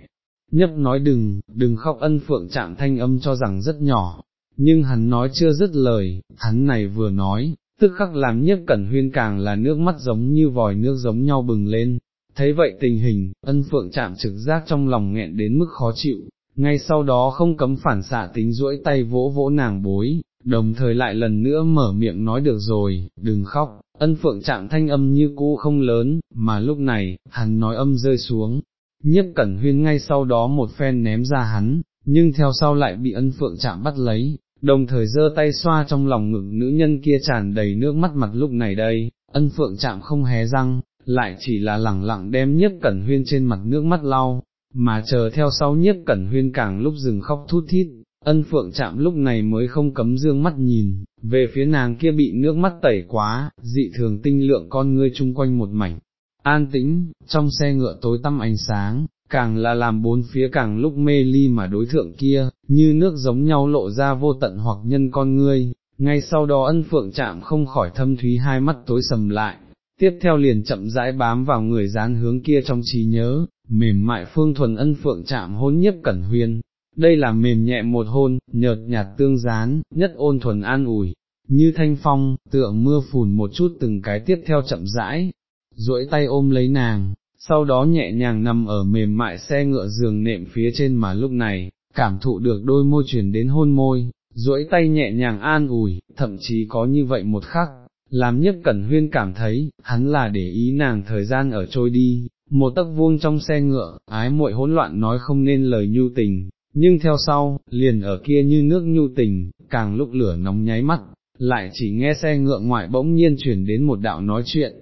Nhấp nói đừng, đừng khóc ân phượng chạm thanh âm cho rằng rất nhỏ, nhưng hắn nói chưa dứt lời, hắn này vừa nói, tức khắc làm nhiếp cẩn huyên càng là nước mắt giống như vòi nước giống nhau bừng lên, thấy vậy tình hình, ân phượng chạm trực giác trong lòng nghẹn đến mức khó chịu, ngay sau đó không cấm phản xạ tính duỗi tay vỗ vỗ nàng bối, đồng thời lại lần nữa mở miệng nói được rồi, đừng khóc, ân phượng chạm thanh âm như cũ không lớn, mà lúc này, hắn nói âm rơi xuống, nhiếp cẩn huyên ngay sau đó một phen ném ra hắn, nhưng theo sau lại bị ân phượng chạm bắt lấy, đồng thời giơ tay xoa trong lòng ngực nữ nhân kia tràn đầy nước mắt mặt lúc này đây, ân phượng chạm không hé răng, lại chỉ là lẳng lặng đem nhiếp cẩn huyên trên mặt nước mắt lau, mà chờ theo sau nhiếp cẩn huyên càng lúc dừng khóc thút thít, ân phượng chạm lúc này mới không cấm dương mắt nhìn, về phía nàng kia bị nước mắt tẩy quá, dị thường tinh lượng con ngươi chung quanh một mảnh, an tĩnh, trong xe ngựa tối tăm ánh sáng, càng là làm bốn phía càng lúc mê ly mà đối thượng kia, như nước giống nhau lộ ra vô tận hoặc nhân con ngươi, ngay sau đó ân phượng chạm không khỏi thâm thúy hai mắt tối sầm lại, tiếp theo liền chậm rãi bám vào người dán hướng kia trong trí nhớ, mềm mại phương thuần ân phượng chạm hôn nhiếp cẩn huyên, đây là mềm nhẹ một hôn, nhợt nhạt tương gián, nhất ôn thuần an ủi, như thanh phong, tựa mưa phùn một chút từng cái tiếp theo chậm rãi, duỗi tay ôm lấy nàng, sau đó nhẹ nhàng nằm ở mềm mại xe ngựa giường nệm phía trên mà lúc này, cảm thụ được đôi môi truyền đến hôn môi, duỗi tay nhẹ nhàng an ủi, thậm chí có như vậy một khắc, làm nhất cẩn huyên cảm thấy, hắn là để ý nàng thời gian ở trôi đi, một tấc vuông trong xe ngựa, ái muội hỗn loạn nói không nên lời nhu tình, nhưng theo sau, liền ở kia như nước nhu tình, càng lúc lửa nóng nháy mắt, lại chỉ nghe xe ngựa ngoại bỗng nhiên chuyển đến một đạo nói chuyện.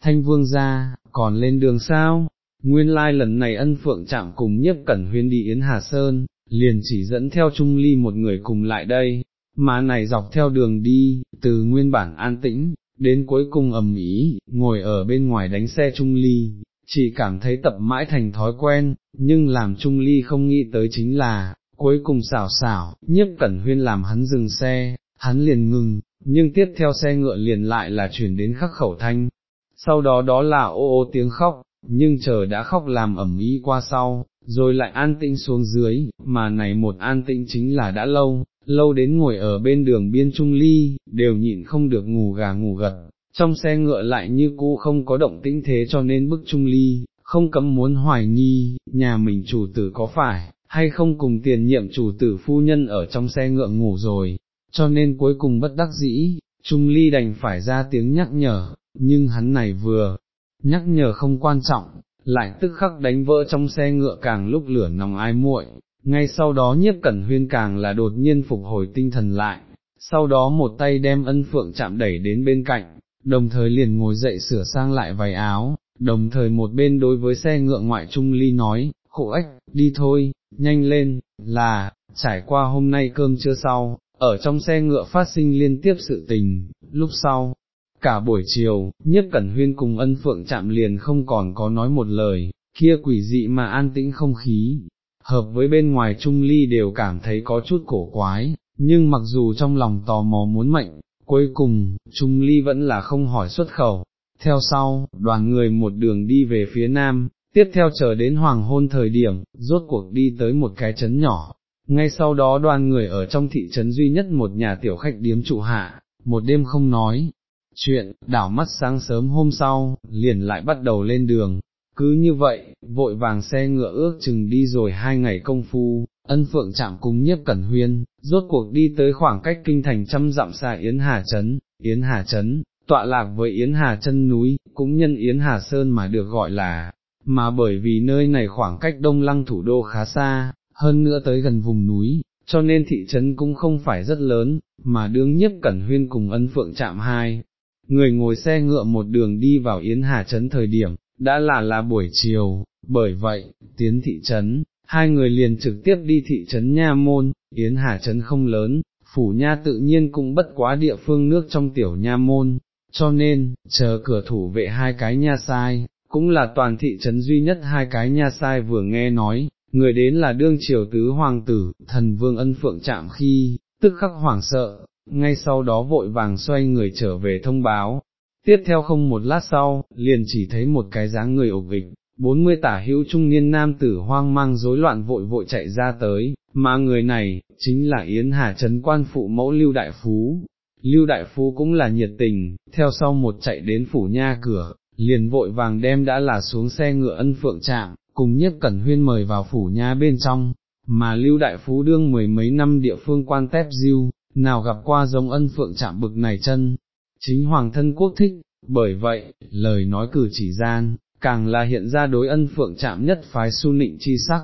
Thanh vương ra, còn lên đường sao? Nguyên lai lần này ân phượng chạm cùng nhất cẩn huyên đi Yến Hà Sơn, liền chỉ dẫn theo Trung Ly một người cùng lại đây, mà này dọc theo đường đi, từ nguyên bản an tĩnh, đến cuối cùng ầm ý, ngồi ở bên ngoài đánh xe Trung Ly, chỉ cảm thấy tập mãi thành thói quen, nhưng làm Trung Ly không nghĩ tới chính là, cuối cùng xảo xảo, nhiếp cẩn huyên làm hắn dừng xe, hắn liền ngừng, nhưng tiếp theo xe ngựa liền lại là chuyển đến khắc khẩu thanh, sau đó đó là ô ô tiếng khóc, nhưng chờ đã khóc làm ẩm ý qua sau, rồi lại an tĩnh xuống dưới, mà này một an tĩnh chính là đã lâu, lâu đến ngồi ở bên đường biên trung ly, đều nhịn không được ngủ gà ngủ gật, trong xe ngựa lại như cũ không có động tĩnh thế cho nên bức trung ly, không cấm muốn hoài nghi, nhà mình chủ tử có phải, hay không cùng tiền nhiệm chủ tử phu nhân ở trong xe ngựa ngủ rồi, cho nên cuối cùng bất đắc dĩ, Trung Ly đành phải ra tiếng nhắc nhở, nhưng hắn này vừa, nhắc nhở không quan trọng, lại tức khắc đánh vỡ trong xe ngựa càng lúc lửa nòng ai muội. ngay sau đó nhiếp cẩn huyên càng là đột nhiên phục hồi tinh thần lại, sau đó một tay đem ân phượng chạm đẩy đến bên cạnh, đồng thời liền ngồi dậy sửa sang lại váy áo, đồng thời một bên đối với xe ngựa ngoại trung ly nói, khổ ếch, đi thôi, nhanh lên, là, trải qua hôm nay cơm chưa sau, ở trong xe ngựa phát sinh liên tiếp sự tình, lúc sau, cả buổi chiều, nhất cẩn huyên cùng ân phượng chạm liền không còn có nói một lời, kia quỷ dị mà an tĩnh không khí, hợp với bên ngoài trung ly đều cảm thấy có chút cổ quái, nhưng mặc dù trong lòng tò mò muốn mệnh, cuối cùng, trung ly vẫn là không hỏi xuất khẩu. Theo sau, đoàn người một đường đi về phía nam, tiếp theo chờ đến hoàng hôn thời điểm, rốt cuộc đi tới một cái trấn nhỏ, ngay sau đó đoàn người ở trong thị trấn duy nhất một nhà tiểu khách điếm trụ hạ, một đêm không nói, chuyện, đảo mắt sáng sớm hôm sau, liền lại bắt đầu lên đường, cứ như vậy, vội vàng xe ngựa ước chừng đi rồi hai ngày công phu, ân phượng chạm cùng nhiếp cẩn huyên, rốt cuộc đi tới khoảng cách kinh thành trăm dặm xa Yến Hà Trấn, Yến Hà Trấn, tọa lạc với Yến Hà chân núi, cũng nhân Yến Hà Sơn mà được gọi là, mà bởi vì nơi này khoảng cách đông lăng thủ đô khá xa, hơn nữa tới gần vùng núi, cho nên thị trấn cũng không phải rất lớn, mà đương nhiếp cẩn huyên cùng ân phượng chạm hai. Người ngồi xe ngựa một đường đi vào Yến Hà Trấn thời điểm, đã là là buổi chiều, bởi vậy, tiến thị trấn, hai người liền trực tiếp đi thị trấn Nha Môn, Yến Hà Trấn không lớn, phủ nha tự nhiên cũng bất quá địa phương nước trong tiểu Nha Môn, cho nên, chờ cửa thủ vệ hai cái nha sai, cũng là toàn thị trấn duy nhất hai cái nha sai vừa nghe nói, người đến là đương triều tứ hoàng tử, thần vương ân phượng chạm khi, tức khắc hoảng sợ, ngay sau đó vội vàng xoay người trở về thông báo. Tiếp theo không một lát sau, liền chỉ thấy một cái dáng người ục ịch, bốn mươi tả hữu trung niên nam tử hoang mang rối loạn vội vội chạy ra tới, mà người này, chính là Yến Hà Trấn quan phụ mẫu Lưu Đại Phú. Lưu Đại Phú cũng là nhiệt tình, theo sau một chạy đến phủ nha cửa, liền vội vàng đem đã là xuống xe ngựa ân phượng chạm, cùng nhất cẩn huyên mời vào phủ nha bên trong, mà lưu đại phú đương mười mấy năm địa phương quan tép diêu, nào gặp qua giống ân phượng chạm bực này chân, chính hoàng thân quốc thích, bởi vậy, lời nói cử chỉ gian, càng là hiện ra đối ân phượng chạm nhất phái su nịnh chi sắc,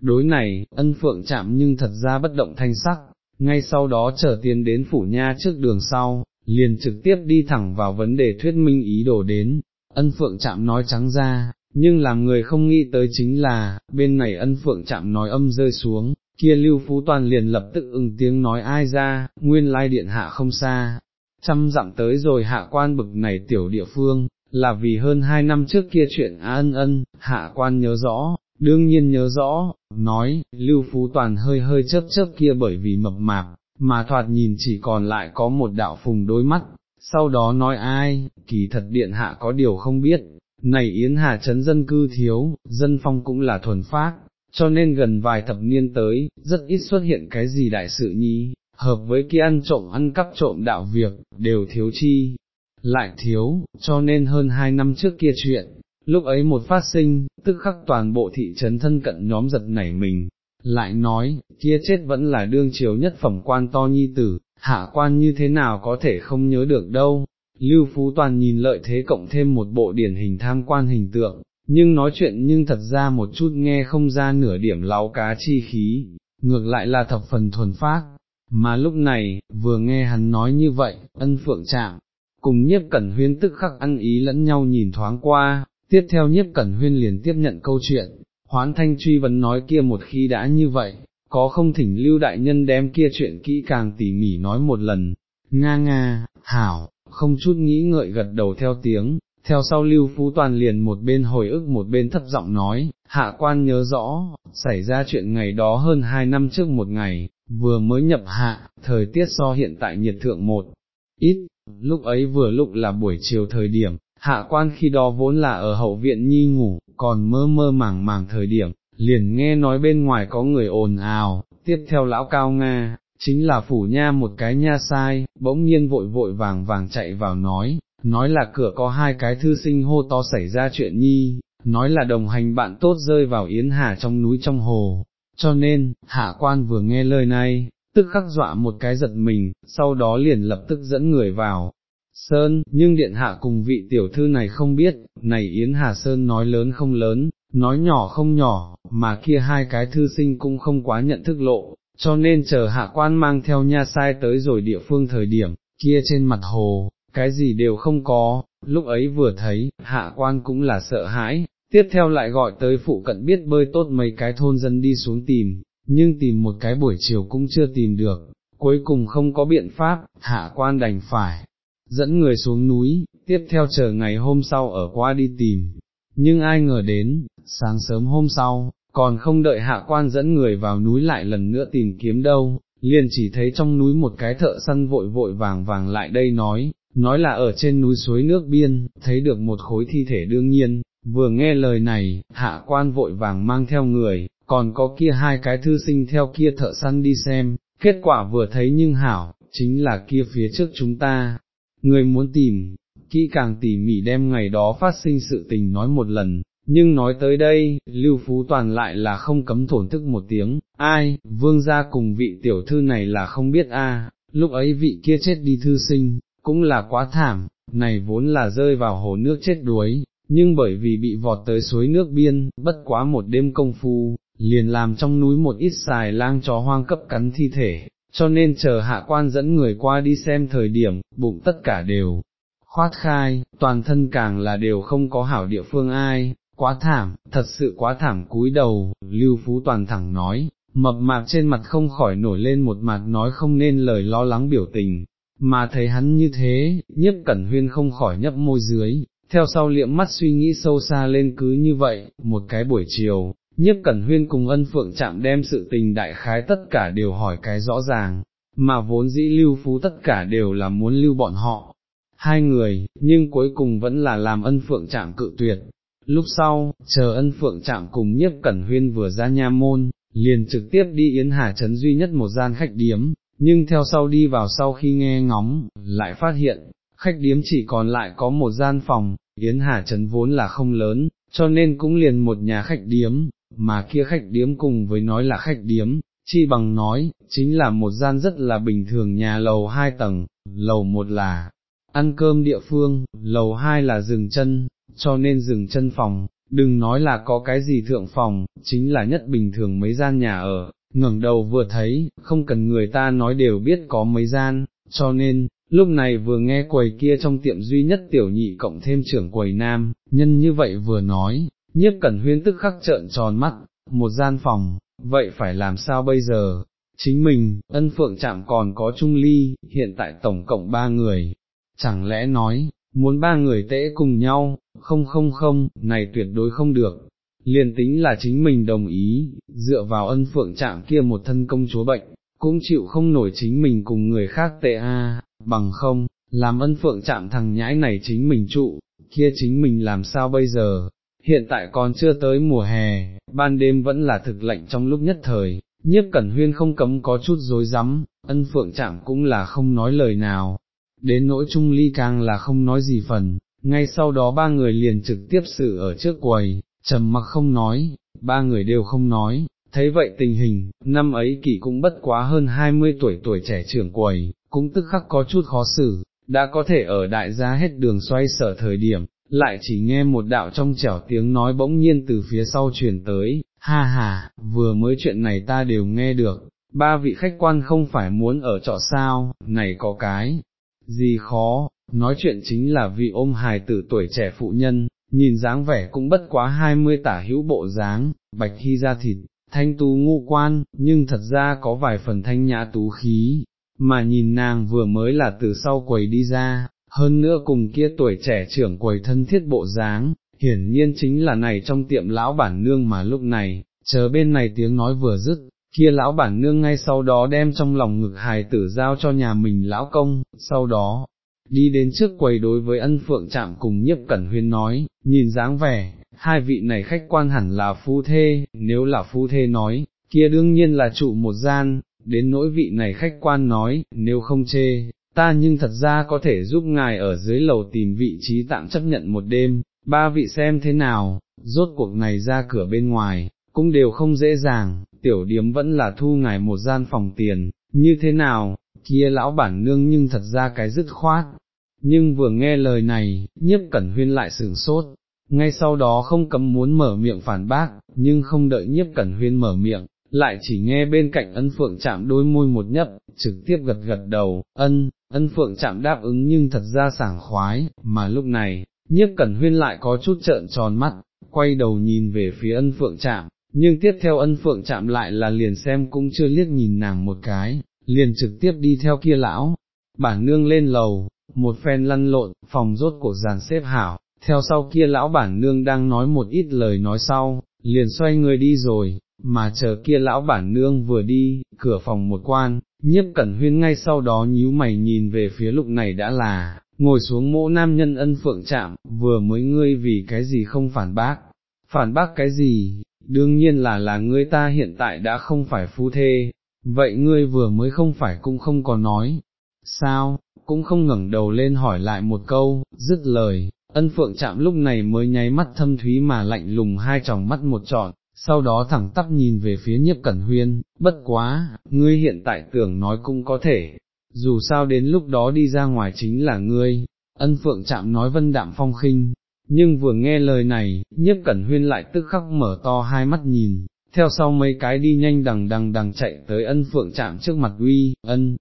đối này, ân phượng chạm nhưng thật ra bất động thanh sắc, ngay sau đó trở tiến đến phủ nha trước đường sau, liền trực tiếp đi thẳng vào vấn đề thuyết minh ý đồ đến, ân phượng chạm nói trắng ra, nhưng làm người không nghĩ tới chính là, bên này ân phượng chạm nói âm rơi xuống, kia lưu phú toàn liền lập tức ứng tiếng nói ai ra, nguyên lai điện hạ không xa, chăm dặm tới rồi hạ quan bực này tiểu địa phương, là vì hơn hai năm trước kia chuyện á ân ân, hạ quan nhớ rõ, đương nhiên nhớ rõ, nói, lưu phú toàn hơi hơi chớp chớp kia bởi vì mập mạp, mà thoạt nhìn chỉ còn lại có một đạo phùng đôi mắt, sau đó nói ai, kỳ thật điện hạ có điều không biết, này Yến Hà Trấn dân cư thiếu, dân phong cũng là thuần phát, cho nên gần vài thập niên tới, rất ít xuất hiện cái gì đại sự nhi, hợp với kia ăn trộm ăn cắp trộm đạo việc, đều thiếu chi, lại thiếu, cho nên hơn hai năm trước kia chuyện, lúc ấy một phát sinh, tức khắc toàn bộ thị trấn thân cận nhóm giật nảy mình, lại nói, kia chết vẫn là đương triều nhất phẩm quan to nhi tử, hạ quan như thế nào có thể không nhớ được đâu, Lưu Phú Toàn nhìn lợi thế cộng thêm một bộ điển hình tham quan hình tượng, nhưng nói chuyện nhưng thật ra một chút nghe không ra nửa điểm láu cá chi khí, ngược lại là thập phần thuần phát, mà lúc này, vừa nghe hắn nói như vậy, ân phượng chạm, cùng nhiếp cẩn huyên tức khắc ăn ý lẫn nhau nhìn thoáng qua, tiếp theo nhiếp cẩn huyên liền tiếp nhận câu chuyện, hoán thanh truy vấn nói kia một khi đã như vậy, có không thỉnh lưu đại nhân đem kia chuyện kỹ càng tỉ mỉ nói một lần, nga nga, hảo, không chút nghĩ ngợi gật đầu theo tiếng, theo sau lưu phú toàn liền một bên hồi ức một bên thấp giọng nói, hạ quan nhớ rõ, xảy ra chuyện ngày đó hơn hai năm trước một ngày, vừa mới nhập hạ, thời tiết so hiện tại nhiệt thượng một, ít, lúc ấy vừa lúc là buổi chiều thời điểm, hạ quan khi đó vốn là ở hậu viện nhi ngủ, còn mơ mơ màng màng thời điểm, liền nghe nói bên ngoài có người ồn ào, tiếp theo lão cao Nga, chính là phủ nha một cái nha sai, bỗng nhiên vội vội vàng vàng chạy vào nói, nói là cửa có hai cái thư sinh hô to xảy ra chuyện nhi, nói là đồng hành bạn tốt rơi vào Yến Hà trong núi trong hồ, cho nên, hạ quan vừa nghe lời này, tức khắc dọa một cái giật mình, sau đó liền lập tức dẫn người vào. Sơn, nhưng điện hạ cùng vị tiểu thư này không biết, này Yến Hà Sơn nói lớn không lớn, nói nhỏ không nhỏ, mà kia hai cái thư sinh cũng không quá nhận thức lộ, cho nên chờ hạ quan mang theo nha sai tới rồi địa phương thời điểm, kia trên mặt hồ, cái gì đều không có, lúc ấy vừa thấy, hạ quan cũng là sợ hãi, tiếp theo lại gọi tới phụ cận biết bơi tốt mấy cái thôn dân đi xuống tìm, nhưng tìm một cái buổi chiều cũng chưa tìm được, cuối cùng không có biện pháp, hạ quan đành phải, dẫn người xuống núi, tiếp theo chờ ngày hôm sau ở qua đi tìm, nhưng ai ngờ đến, sáng sớm hôm sau, còn không đợi hạ quan dẫn người vào núi lại lần nữa tìm kiếm đâu, liền chỉ thấy trong núi một cái thợ săn vội vội vàng vàng lại đây nói, nói là ở trên núi suối nước biên, thấy được một khối thi thể đương nhiên, vừa nghe lời này, hạ quan vội vàng mang theo người, còn có kia hai cái thư sinh theo kia thợ săn đi xem, kết quả vừa thấy nhưng hảo, chính là kia phía trước chúng ta, người muốn tìm, kỹ càng tỉ mỉ đem ngày đó phát sinh sự tình nói một lần, nhưng nói tới đây, Lưu Phú Toàn lại là không cấm thổn thức một tiếng, ai, vương gia cùng vị tiểu thư này là không biết a, lúc ấy vị kia chết đi thư sinh, cũng là quá thảm, này vốn là rơi vào hồ nước chết đuối, nhưng bởi vì bị vọt tới suối nước biên, bất quá một đêm công phu, liền làm trong núi một ít xài lang chó hoang cấp cắn thi thể, cho nên chờ hạ quan dẫn người qua đi xem thời điểm, bụng tất cả đều khoát khai, toàn thân càng là đều không có hảo địa phương ai, quá thảm, thật sự quá thảm cúi đầu, Lưu Phú Toàn thẳng nói, mập mạp trên mặt không khỏi nổi lên một mặt nói không nên lời lo lắng biểu tình, mà thấy hắn như thế, nhiếp cẩn huyên không khỏi nhấp môi dưới, theo sau liệm mắt suy nghĩ sâu xa lên cứ như vậy, một cái buổi chiều, nhiếp cẩn huyên cùng ân phượng chạm đem sự tình đại khái tất cả đều hỏi cái rõ ràng, mà vốn dĩ lưu phú tất cả đều là muốn lưu bọn họ, hai người, nhưng cuối cùng vẫn là làm ân phượng chạm cự tuyệt. Lúc sau, chờ ân phượng chạm cùng nhiếp cẩn huyên vừa ra nha môn, liền trực tiếp đi Yến Hà Trấn duy nhất một gian khách điếm, nhưng theo sau đi vào sau khi nghe ngóng, lại phát hiện, khách điếm chỉ còn lại có một gian phòng, Yến Hà Trấn vốn là không lớn, cho nên cũng liền một nhà khách điếm, mà kia khách điếm cùng với nói là khách điếm, chi bằng nói, chính là một gian rất là bình thường nhà lầu hai tầng, lầu một là ăn cơm địa phương, lầu hai là dừng chân, cho nên dừng chân phòng, đừng nói là có cái gì thượng phòng, chính là nhất bình thường mấy gian nhà ở, ngẩng đầu vừa thấy, không cần người ta nói đều biết có mấy gian, cho nên, lúc này vừa nghe quầy kia trong tiệm duy nhất tiểu nhị cộng thêm trưởng quầy nam, nhân như vậy vừa nói, nhiếp cẩn huyên tức khắc trợn tròn mắt, một gian phòng, vậy phải làm sao bây giờ? Chính mình, ân phượng chạm còn có trung ly, hiện tại tổng cộng ba người, chẳng lẽ nói, muốn ba người tễ cùng nhau, không không không, này tuyệt đối không được, liền tính là chính mình đồng ý, dựa vào ân phượng chạm kia một thân công chúa bệnh, cũng chịu không nổi chính mình cùng người khác tệ a, bằng không, làm ân phượng chạm thằng nhãi này chính mình trụ, kia chính mình làm sao bây giờ, hiện tại còn chưa tới mùa hè, ban đêm vẫn là thực lạnh trong lúc nhất thời, nhiếp cẩn huyên không cấm có chút dối rắm ân phượng chạm cũng là không nói lời nào, đến nỗi trung ly càng là không nói gì phần, ngay sau đó ba người liền trực tiếp xử ở trước quầy, trầm mặc không nói, ba người đều không nói, thấy vậy tình hình, năm ấy kỷ cũng bất quá hơn 20 tuổi tuổi trẻ trưởng quầy, cũng tức khắc có chút khó xử, đã có thể ở đại gia hết đường xoay sở thời điểm, lại chỉ nghe một đạo trong trẻo tiếng nói bỗng nhiên từ phía sau truyền tới, ha ha, vừa mới chuyện này ta đều nghe được, ba vị khách quan không phải muốn ở trọ sao, này có cái, gì khó, nói chuyện chính là vị ôm hài tử tuổi trẻ phụ nhân, nhìn dáng vẻ cũng bất quá hai mươi tả hữu bộ dáng, bạch hy ra thịt, thanh tú ngu quan, nhưng thật ra có vài phần thanh nhã tú khí, mà nhìn nàng vừa mới là từ sau quầy đi ra, hơn nữa cùng kia tuổi trẻ trưởng quầy thân thiết bộ dáng, hiển nhiên chính là này trong tiệm lão bản nương mà lúc này, chờ bên này tiếng nói vừa dứt, kia lão bản nương ngay sau đó đem trong lòng ngực hài tử giao cho nhà mình lão công, sau đó, đi đến trước quầy đối với ân phượng chạm cùng nhiếp cẩn huyên nói, nhìn dáng vẻ, hai vị này khách quan hẳn là phu thê, nếu là phu thê nói, kia đương nhiên là trụ một gian, đến nỗi vị này khách quan nói, nếu không chê, ta nhưng thật ra có thể giúp ngài ở dưới lầu tìm vị trí tạm chấp nhận một đêm, ba vị xem thế nào, rốt cuộc này ra cửa bên ngoài, cũng đều không dễ dàng, tiểu điếm vẫn là thu ngài một gian phòng tiền, như thế nào, kia lão bản nương nhưng thật ra cái dứt khoát. Nhưng vừa nghe lời này, nhiếp cẩn huyên lại sửng sốt, ngay sau đó không cấm muốn mở miệng phản bác, nhưng không đợi nhiếp cẩn huyên mở miệng, lại chỉ nghe bên cạnh ân phượng chạm đôi môi một nhấp, trực tiếp gật gật đầu, ân, ân phượng chạm đáp ứng nhưng thật ra sảng khoái, mà lúc này, nhiếp cẩn huyên lại có chút trợn tròn mắt, quay đầu nhìn về phía ân phượng chạm, nhưng tiếp theo ân phượng chạm lại là liền xem cũng chưa liếc nhìn nàng một cái, liền trực tiếp đi theo kia lão, bản nương lên lầu, một phen lăn lộn, phòng rốt cuộc giàn xếp hảo, theo sau kia lão bản nương đang nói một ít lời nói sau, liền xoay người đi rồi, mà chờ kia lão bản nương vừa đi, cửa phòng một quan, nhiếp cẩn huyên ngay sau đó nhíu mày nhìn về phía lục này đã là, ngồi xuống mỗ nam nhân ân phượng chạm, vừa mới ngươi vì cái gì không phản bác, phản bác cái gì, đương nhiên là là ngươi ta hiện tại đã không phải phu thê, vậy ngươi vừa mới không phải cũng không có nói, sao, cũng không ngẩng đầu lên hỏi lại một câu, dứt lời, ân phượng chạm lúc này mới nháy mắt thâm thúy mà lạnh lùng hai tròng mắt một trọn, sau đó thẳng tắp nhìn về phía nhiếp cẩn huyên, bất quá, ngươi hiện tại tưởng nói cũng có thể, dù sao đến lúc đó đi ra ngoài chính là ngươi, ân phượng chạm nói vân đạm phong khinh, nhưng vừa nghe lời này, nhiếp cẩn huyên lại tức khắc mở to hai mắt nhìn, theo sau mấy cái đi nhanh đằng đằng đằng chạy tới ân phượng chạm trước mặt uy, ân,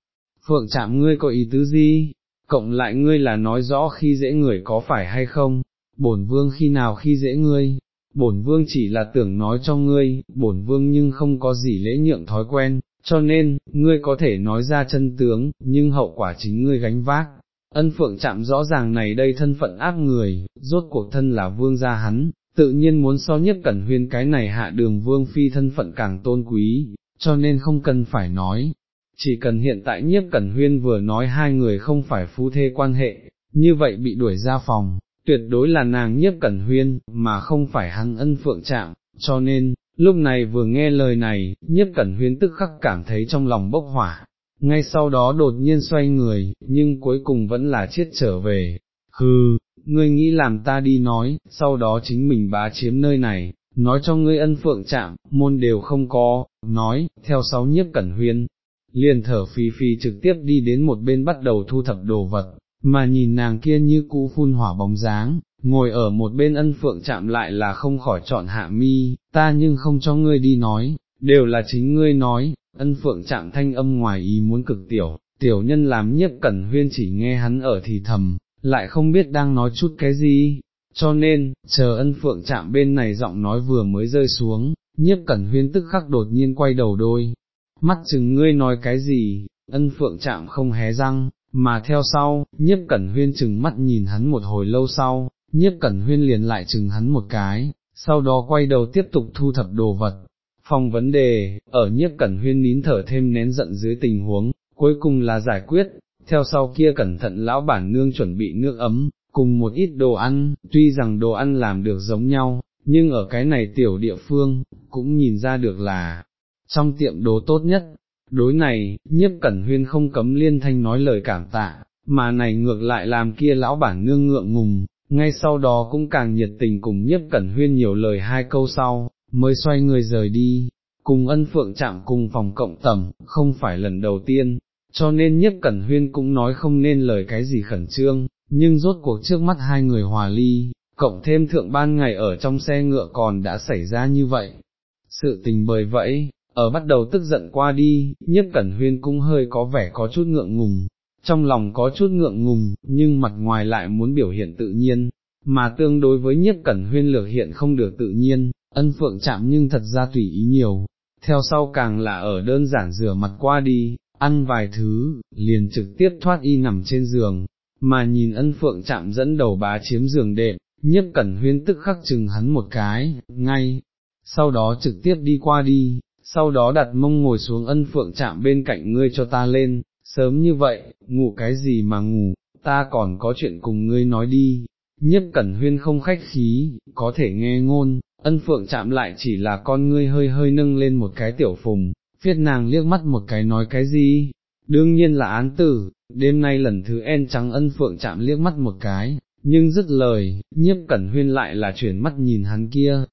phượng chạm ngươi có ý tứ gì, cộng lại ngươi là nói rõ khi dễ người có phải hay không, bổn vương khi nào khi dễ ngươi, bổn vương chỉ là tưởng nói cho ngươi, bổn vương nhưng không có gì lễ nhượng thói quen, cho nên, ngươi có thể nói ra chân tướng, nhưng hậu quả chính ngươi gánh vác. Ân phượng chạm rõ ràng này đây thân phận ác người, rốt cuộc thân là vương gia hắn, tự nhiên muốn so nhất cẩn huyên cái này hạ đường vương phi thân phận càng tôn quý, cho nên không cần phải nói. Chỉ cần hiện tại nhiếp cẩn huyên vừa nói hai người không phải phu thê quan hệ, như vậy bị đuổi ra phòng, tuyệt đối là nàng nhiếp cẩn huyên, mà không phải hắn ân phượng chạm, cho nên, lúc này vừa nghe lời này, nhiếp cẩn huyên tức khắc cảm thấy trong lòng bốc hỏa, ngay sau đó đột nhiên xoay người, nhưng cuối cùng vẫn là chết trở về, hừ, ngươi nghĩ làm ta đi nói, sau đó chính mình bá chiếm nơi này, nói cho ngươi ân phượng chạm, môn đều không có, nói, theo sáu nhiếp cẩn huyên, liền thở phì phì trực tiếp đi đến một bên bắt đầu thu thập đồ vật, mà nhìn nàng kia như cũ phun hỏa bóng dáng, ngồi ở một bên ân phượng chạm lại là không khỏi chọn hạ mi, ta nhưng không cho ngươi đi nói, đều là chính ngươi nói, ân phượng chạm thanh âm ngoài ý muốn cực tiểu, tiểu nhân làm nhiếp cẩn huyên chỉ nghe hắn ở thì thầm, lại không biết đang nói chút cái gì, cho nên, chờ ân phượng chạm bên này giọng nói vừa mới rơi xuống, nhiếp cẩn huyên tức khắc đột nhiên quay đầu đôi, mắt chừng ngươi nói cái gì, ân phượng chạm không hé răng, mà theo sau, nhiếp cẩn huyên chừng mắt nhìn hắn một hồi lâu sau, nhiếp cẩn huyên liền lại chừng hắn một cái, sau đó quay đầu tiếp tục thu thập đồ vật. Phòng vấn đề, ở nhiếp cẩn huyên nín thở thêm nén giận dưới tình huống, cuối cùng là giải quyết, theo sau kia cẩn thận lão bản nương chuẩn bị nước ấm, cùng một ít đồ ăn, tuy rằng đồ ăn làm được giống nhau, nhưng ở cái này tiểu địa phương, cũng nhìn ra được là, trong tiệm đồ tốt nhất, đối này, nhiếp cẩn huyên không cấm liên thanh nói lời cảm tạ, mà này ngược lại làm kia lão bản nương ngượng ngùng, ngay sau đó cũng càng nhiệt tình cùng nhiếp cẩn huyên nhiều lời hai câu sau, mới xoay người rời đi, cùng ân phượng chạm cùng phòng cộng tầm, không phải lần đầu tiên, cho nên nhiếp cẩn huyên cũng nói không nên lời cái gì khẩn trương, nhưng rốt cuộc trước mắt hai người hòa ly, cộng thêm thượng ban ngày ở trong xe ngựa còn đã xảy ra như vậy. Sự tình bởi vậy, ở bắt đầu tức giận qua đi, nhất cẩn huyên cũng hơi có vẻ có chút ngượng ngùng, trong lòng có chút ngượng ngùng, nhưng mặt ngoài lại muốn biểu hiện tự nhiên, mà tương đối với nhất cẩn huyên lược hiện không được tự nhiên, ân phượng chạm nhưng thật ra tùy ý nhiều, theo sau càng là ở đơn giản rửa mặt qua đi, ăn vài thứ, liền trực tiếp thoát y nằm trên giường, mà nhìn ân phượng chạm dẫn đầu bá chiếm giường đệm, nhất cẩn huyên tức khắc chừng hắn một cái, ngay, sau đó trực tiếp đi qua đi, sau đó đặt mông ngồi xuống ân phượng chạm bên cạnh ngươi cho ta lên, sớm như vậy, ngủ cái gì mà ngủ, ta còn có chuyện cùng ngươi nói đi, nhiếp cẩn huyên không khách khí, có thể nghe ngôn, ân phượng chạm lại chỉ là con ngươi hơi hơi nâng lên một cái tiểu phùng, phiết nàng liếc mắt một cái nói cái gì, đương nhiên là án tử, đêm nay lần thứ en trắng ân phượng chạm liếc mắt một cái, nhưng dứt lời, nhiếp cẩn huyên lại là chuyển mắt nhìn hắn kia,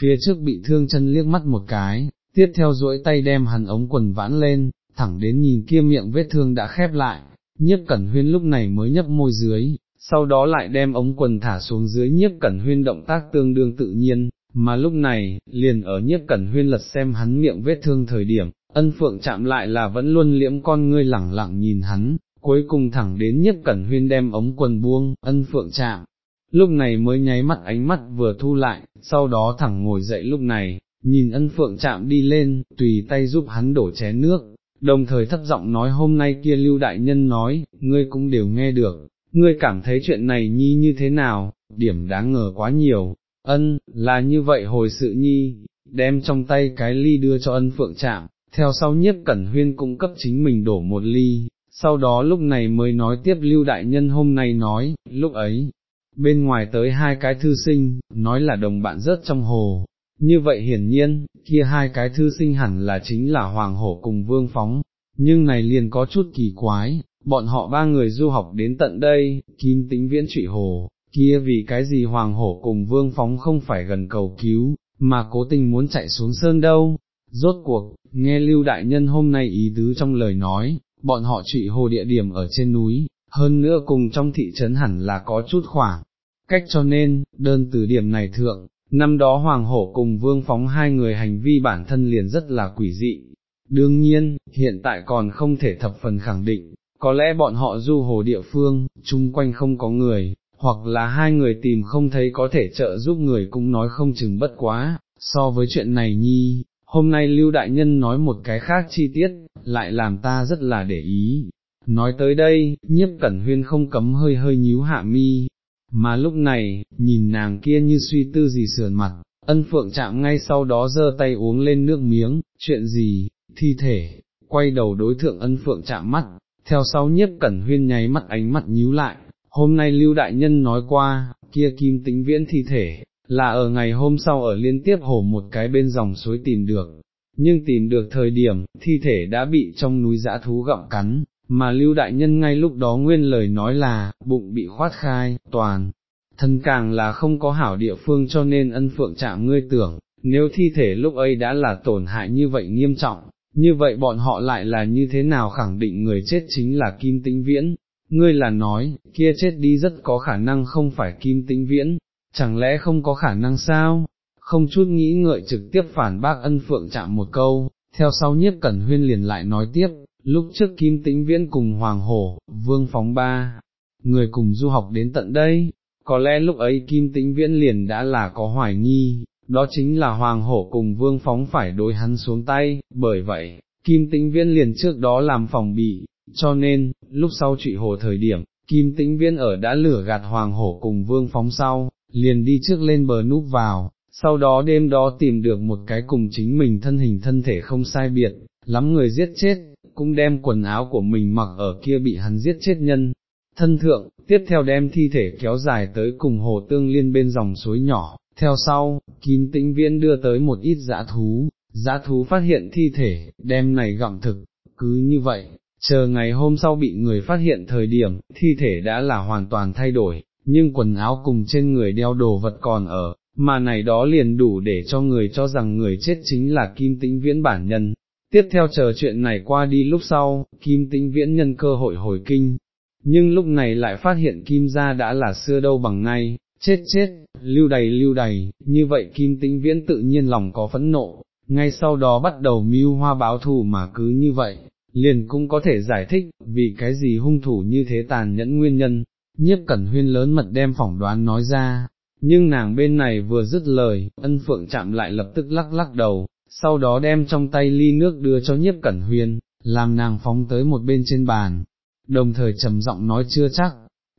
phía trước bị thương chân liếc mắt một cái, tiếp theo duỗi tay đem hắn ống quần vãn lên, thẳng đến nhìn kia miệng vết thương đã khép lại, nhiếp cẩn huyên lúc này mới nhấp môi dưới, sau đó lại đem ống quần thả xuống dưới nhiếp cẩn huyên động tác tương đương tự nhiên, mà lúc này, liền ở nhiếp cẩn huyên lật xem hắn miệng vết thương thời điểm, ân phượng chạm lại là vẫn luôn liễm con ngươi lẳng lặng nhìn hắn, cuối cùng thẳng đến nhiếp cẩn huyên đem ống quần buông, ân phượng chạm. Lúc này mới nháy mắt ánh mắt vừa thu lại, sau đó thẳng ngồi dậy lúc này, nhìn ân phượng chạm đi lên, tùy tay giúp hắn đổ chén nước, đồng thời thấp giọng nói hôm nay kia lưu đại nhân nói, ngươi cũng đều nghe được, ngươi cảm thấy chuyện này nhi như thế nào, điểm đáng ngờ quá nhiều, ân, là như vậy hồi sự nhi, đem trong tay cái ly đưa cho ân phượng chạm, theo sau nhiếp cẩn huyên cũng cấp chính mình đổ một ly, sau đó lúc này mới nói tiếp lưu đại nhân hôm nay nói, lúc ấy, bên ngoài tới hai cái thư sinh, nói là đồng bạn rớt trong hồ, như vậy hiển nhiên, kia hai cái thư sinh hẳn là chính là Hoàng Hổ cùng Vương Phóng, nhưng này liền có chút kỳ quái, bọn họ ba người du học đến tận đây, kim tính viễn trụy hồ, kia vì cái gì Hoàng Hổ cùng Vương Phóng không phải gần cầu cứu, mà cố tình muốn chạy xuống sơn đâu, rốt cuộc, nghe Lưu Đại Nhân hôm nay ý tứ trong lời nói, bọn họ trụy hồ địa điểm ở trên núi, hơn nữa cùng trong thị trấn hẳn là có chút khoảng, cách cho nên, đơn từ điểm này thượng, năm đó Hoàng Hổ cùng Vương Phóng hai người hành vi bản thân liền rất là quỷ dị. Đương nhiên, hiện tại còn không thể thập phần khẳng định, có lẽ bọn họ du hồ địa phương, chung quanh không có người, hoặc là hai người tìm không thấy có thể trợ giúp người cũng nói không chừng bất quá, so với chuyện này nhi, hôm nay Lưu Đại Nhân nói một cái khác chi tiết, lại làm ta rất là để ý. Nói tới đây, nhiếp cẩn huyên không cấm hơi hơi nhíu hạ mi, mà lúc này, nhìn nàng kia như suy tư gì sườn mặt, ân phượng chạm ngay sau đó giơ tay uống lên nước miếng, chuyện gì, thi thể, quay đầu đối thượng ân phượng chạm mắt, theo sau nhiếp cẩn huyên nháy mắt ánh mắt nhíu lại, hôm nay lưu đại nhân nói qua, kia kim tính viễn thi thể, là ở ngày hôm sau ở liên tiếp hồ một cái bên dòng suối tìm được, nhưng tìm được thời điểm, thi thể đã bị trong núi dã thú gặm cắn, mà lưu đại nhân ngay lúc đó nguyên lời nói là, bụng bị khoát khai, toàn, thân càng là không có hảo địa phương cho nên ân phượng chạm ngươi tưởng, nếu thi thể lúc ấy đã là tổn hại như vậy nghiêm trọng, như vậy bọn họ lại là như thế nào khẳng định người chết chính là Kim Tĩnh Viễn, ngươi là nói, kia chết đi rất có khả năng không phải Kim Tĩnh Viễn, chẳng lẽ không có khả năng sao, không chút nghĩ ngợi trực tiếp phản bác ân phượng chạm một câu, theo sau nhiếp cẩn huyên liền lại nói tiếp, lúc trước Kim Tĩnh Viễn cùng Hoàng Hổ, Vương Phóng Ba, người cùng du học đến tận đây, có lẽ lúc ấy Kim Tĩnh Viễn liền đã là có hoài nghi, đó chính là Hoàng Hổ cùng Vương Phóng phải đối hắn xuống tay, bởi vậy, Kim Tĩnh Viễn liền trước đó làm phòng bị, cho nên, lúc sau trụy hồ thời điểm, Kim Tĩnh Viễn ở đã lửa gạt Hoàng Hổ cùng Vương Phóng sau, liền đi trước lên bờ núp vào, sau đó đêm đó tìm được một cái cùng chính mình thân hình thân thể không sai biệt, lắm người giết chết, cũng đem quần áo của mình mặc ở kia bị hắn giết chết nhân. Thân thượng, tiếp theo đem thi thể kéo dài tới cùng hồ tương liên bên dòng suối nhỏ, theo sau, kim tĩnh viễn đưa tới một ít dã thú, dã thú phát hiện thi thể, đem này gặm thực, cứ như vậy, chờ ngày hôm sau bị người phát hiện thời điểm, thi thể đã là hoàn toàn thay đổi, nhưng quần áo cùng trên người đeo đồ vật còn ở, mà này đó liền đủ để cho người cho rằng người chết chính là kim tĩnh viễn bản nhân. Tiếp theo chờ chuyện này qua đi lúc sau, kim tĩnh viễn nhân cơ hội hồi kinh, nhưng lúc này lại phát hiện kim gia đã là xưa đâu bằng nay, chết chết, lưu đầy lưu đầy, như vậy kim tĩnh viễn tự nhiên lòng có phẫn nộ, ngay sau đó bắt đầu mưu hoa báo thù mà cứ như vậy, liền cũng có thể giải thích, vì cái gì hung thủ như thế tàn nhẫn nguyên nhân, nhiếp cẩn huyên lớn mật đem phỏng đoán nói ra, nhưng nàng bên này vừa dứt lời, ân phượng chạm lại lập tức lắc lắc đầu, sau đó đem trong tay ly nước đưa cho nhiếp cẩn huyền, làm nàng phóng tới một bên trên bàn, đồng thời trầm giọng nói chưa chắc,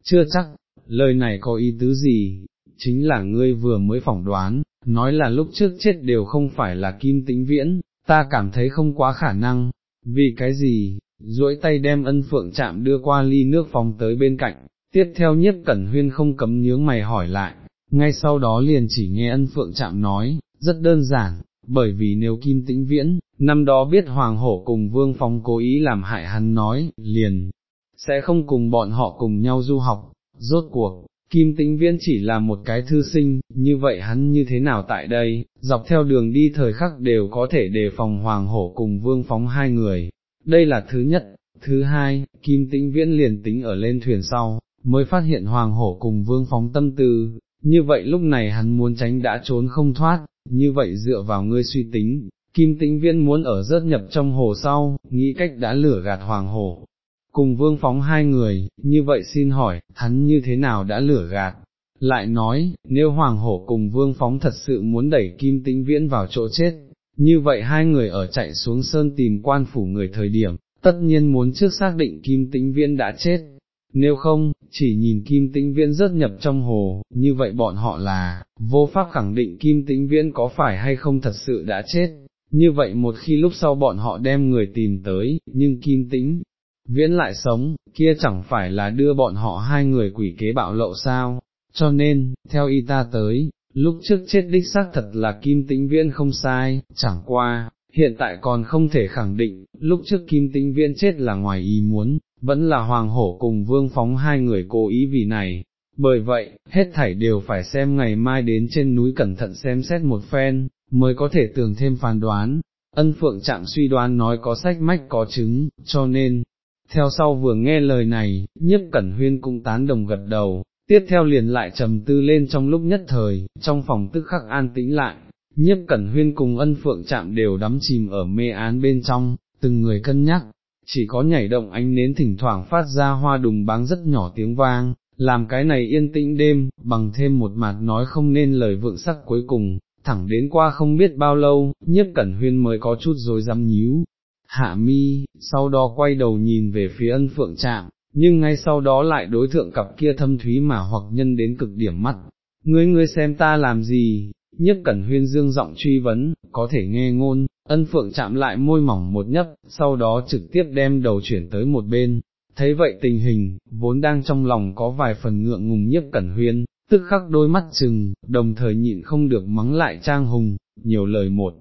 chưa chắc, lời này có ý tứ gì, chính là ngươi vừa mới phỏng đoán, nói là lúc trước chết đều không phải là kim tĩnh viễn, ta cảm thấy không quá khả năng, vì cái gì, duỗi tay đem ân phượng chạm đưa qua ly nước phóng tới bên cạnh, Tiếp theo nhiếp cẩn huyên không cấm nhướng mày hỏi lại, ngay sau đó liền chỉ nghe ân phượng chạm nói, rất đơn giản, bởi vì nếu Kim Tĩnh Viễn, năm đó biết Hoàng Hổ cùng Vương Phong cố ý làm hại hắn nói, liền, sẽ không cùng bọn họ cùng nhau du học, rốt cuộc, Kim Tĩnh Viễn chỉ là một cái thư sinh, như vậy hắn như thế nào tại đây, dọc theo đường đi thời khắc đều có thể đề phòng Hoàng Hổ cùng Vương Phóng hai người, đây là thứ nhất, thứ hai, Kim Tĩnh Viễn liền tính ở lên thuyền sau, mới phát hiện Hoàng Hổ cùng Vương Phóng tâm tư, như vậy lúc này hắn muốn tránh đã trốn không thoát, như vậy dựa vào ngươi suy tính, Kim Tĩnh Viễn muốn ở rớt nhập trong hồ sau, nghĩ cách đã lửa gạt Hoàng Hổ. Cùng vương phóng hai người, như vậy xin hỏi, hắn như thế nào đã lửa gạt, lại nói, nếu Hoàng Hổ cùng Vương Phóng thật sự muốn đẩy Kim Tĩnh Viễn vào chỗ chết, như vậy hai người ở chạy xuống sơn tìm quan phủ người thời điểm, tất nhiên muốn trước xác định Kim Tĩnh Viễn đã chết, nếu không, chỉ nhìn Kim Tĩnh Viễn rớt nhập trong hồ, như vậy bọn họ là, vô pháp khẳng định Kim Tĩnh Viễn có phải hay không thật sự đã chết, như vậy một khi lúc sau bọn họ đem người tìm tới, nhưng Kim Tĩnh Viễn lại sống, kia chẳng phải là đưa bọn họ hai người quỷ kế bạo lộ sao, cho nên, theo y ta tới, lúc trước chết đích xác thật là Kim Tĩnh Viễn không sai, chẳng qua, hiện tại còn không thể khẳng định, lúc trước Kim Tĩnh Viễn chết là ngoài ý muốn, vẫn là Hoàng Hổ cùng Vương Phóng hai người cố ý vì này. Bởi vậy, hết thảy đều phải xem ngày mai đến trên núi cẩn thận xem xét một phen, mới có thể tưởng thêm phán đoán. Ân Phượng trạng suy đoán nói có sách mách có chứng, cho nên, theo sau vừa nghe lời này, nhiếp cẩn huyên cũng tán đồng gật đầu, tiếp theo liền lại trầm tư lên trong lúc nhất thời, trong phòng tức khắc an tĩnh lại, nhiếp cẩn huyên cùng ân phượng chạm đều đắm chìm ở mê án bên trong, từng người cân nhắc, chỉ có nhảy động ánh nến thỉnh thoảng phát ra hoa đùng báng rất nhỏ tiếng vang, làm cái này yên tĩnh đêm, bằng thêm một mặt nói không nên lời vượng sắc cuối cùng, thẳng đến qua không biết bao lâu, nhiếp cẩn huyên mới có chút rồi dám nhíu, hạ mi, sau đó quay đầu nhìn về phía ân phượng trạm, nhưng ngay sau đó lại đối thượng cặp kia thâm thúy mà hoặc nhân đến cực điểm mắt, ngươi ngươi xem ta làm gì, nhất cẩn huyên dương giọng truy vấn, có thể nghe ngôn, ân phượng chạm lại môi mỏng một nhấp, sau đó trực tiếp đem đầu chuyển tới một bên, thấy vậy tình hình, vốn đang trong lòng có vài phần ngượng ngùng nhất cẩn huyên, tức khắc đôi mắt chừng, đồng thời nhịn không được mắng lại trang hùng, nhiều lời một,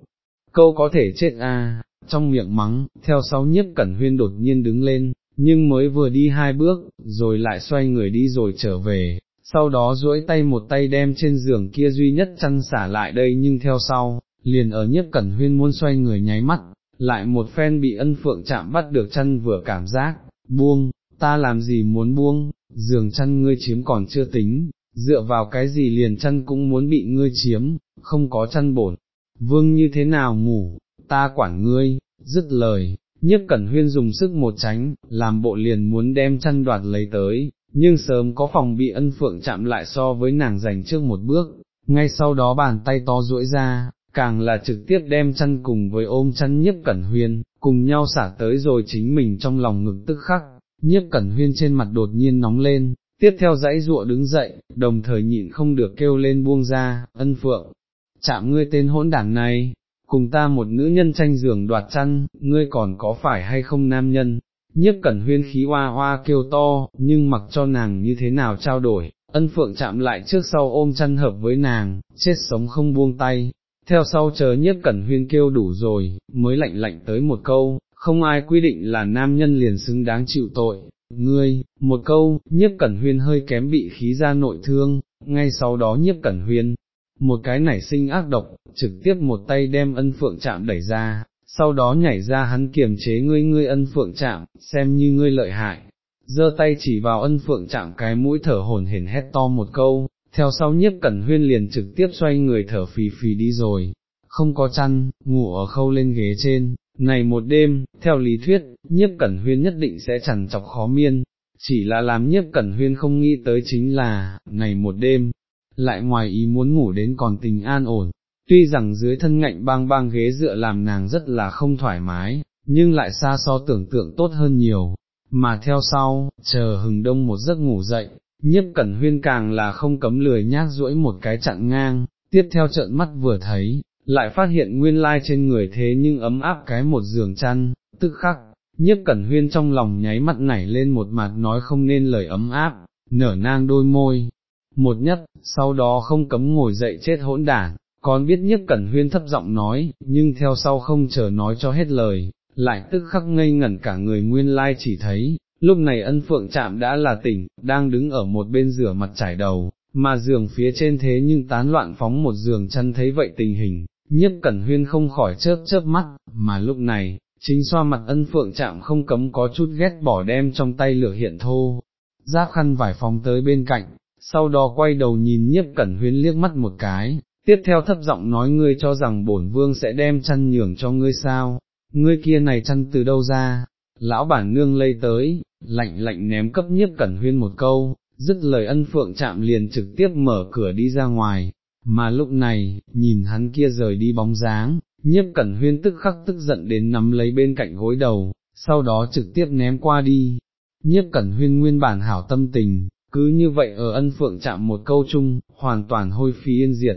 câu có thể chết a trong miệng mắng, theo sau nhiếp cẩn huyên đột nhiên đứng lên, nhưng mới vừa đi hai bước, rồi lại xoay người đi rồi trở về, sau đó duỗi tay một tay đem trên giường kia duy nhất chăn xả lại đây nhưng theo sau, liền ở nhiếp cẩn huyên muốn xoay người nháy mắt, lại một phen bị ân phượng chạm bắt được chân vừa cảm giác, buông, ta làm gì muốn buông, giường chân ngươi chiếm còn chưa tính, dựa vào cái gì liền chân cũng muốn bị ngươi chiếm, không có chân bổn, vương như thế nào ngủ, ta quản ngươi, dứt lời, nhiếp cẩn huyên dùng sức một tránh, làm bộ liền muốn đem chân đoạt lấy tới, nhưng sớm có phòng bị ân phượng chạm lại so với nàng giành trước một bước, ngay sau đó bàn tay to duỗi ra, càng là trực tiếp đem chăn cùng với ôm chăn nhiếp cẩn huyên, cùng nhau xả tới rồi chính mình trong lòng ngực tức khắc, nhiếp cẩn huyên trên mặt đột nhiên nóng lên, tiếp theo dãy ruộ đứng dậy, đồng thời nhịn không được kêu lên buông ra, ân phượng, chạm ngươi tên hỗn đảng này, cùng ta một nữ nhân tranh giường đoạt chăn, ngươi còn có phải hay không nam nhân, nhiếp cẩn huyên khí hoa hoa kêu to, nhưng mặc cho nàng như thế nào trao đổi, ân phượng chạm lại trước sau ôm chăn hợp với nàng, chết sống không buông tay, theo sau chờ nhiếp cẩn huyên kêu đủ rồi, mới lạnh lạnh tới một câu, không ai quy định là nam nhân liền xứng đáng chịu tội, ngươi, một câu, nhiếp cẩn huyên hơi kém bị khí ra nội thương, ngay sau đó nhiếp cẩn huyên, một cái nảy sinh ác độc, trực tiếp một tay đem ân phượng chạm đẩy ra, sau đó nhảy ra hắn kiềm chế ngươi ngươi ân phượng chạm, xem như ngươi lợi hại, giơ tay chỉ vào ân phượng chạm cái mũi thở hồn hển hét to một câu, theo sau nhiếp cẩn huyên liền trực tiếp xoay người thở phì phì đi rồi, không có chăn, ngủ ở khâu lên ghế trên, này một đêm, theo lý thuyết, nhiếp cẩn huyên nhất định sẽ chẳng chọc khó miên, chỉ là làm nhiếp cẩn huyên không nghĩ tới chính là, này một đêm, lại ngoài ý muốn ngủ đến còn tình an ổn, tuy rằng dưới thân ngạnh bang bang ghế dựa làm nàng rất là không thoải mái, nhưng lại xa so tưởng tượng tốt hơn nhiều, mà theo sau, chờ hừng đông một giấc ngủ dậy, nhiếp cẩn huyên càng là không cấm lười nhác duỗi một cái chặn ngang, tiếp theo trợn mắt vừa thấy, lại phát hiện nguyên lai trên người thế nhưng ấm áp cái một giường chăn, tức khắc, nhiếp cẩn huyên trong lòng nháy mắt nảy lên một mặt nói không nên lời ấm áp, nở nang đôi môi, một nhất, sau đó không cấm ngồi dậy chết hỗn đản, còn biết nhiếp cẩn huyên thấp giọng nói, nhưng theo sau không chờ nói cho hết lời, lại tức khắc ngây ngẩn cả người nguyên lai chỉ thấy, lúc này ân phượng chạm đã là tỉnh, đang đứng ở một bên rửa mặt trải đầu, mà giường phía trên thế nhưng tán loạn phóng một giường chăn thấy vậy tình hình, nhiếp cẩn huyên không khỏi chớp chớp mắt, mà lúc này, chính xoa mặt ân phượng chạm không cấm có chút ghét bỏ đem trong tay lửa hiện thô, giáp khăn vải phóng tới bên cạnh, sau đó quay đầu nhìn nhiếp cẩn huyên liếc mắt một cái, tiếp theo thấp giọng nói ngươi cho rằng bổn vương sẽ đem chăn nhường cho ngươi sao, ngươi kia này chăn từ đâu ra, lão bản nương lây tới, lạnh lạnh ném cấp nhiếp cẩn huyên một câu, dứt lời ân phượng chạm liền trực tiếp mở cửa đi ra ngoài, mà lúc này, nhìn hắn kia rời đi bóng dáng, nhiếp cẩn huyên tức khắc tức giận đến nắm lấy bên cạnh gối đầu, sau đó trực tiếp ném qua đi. Nhiếp cẩn huyên nguyên bản hảo tâm tình, cứ như vậy ở ân phượng chạm một câu chung, hoàn toàn hôi phí yên diệt.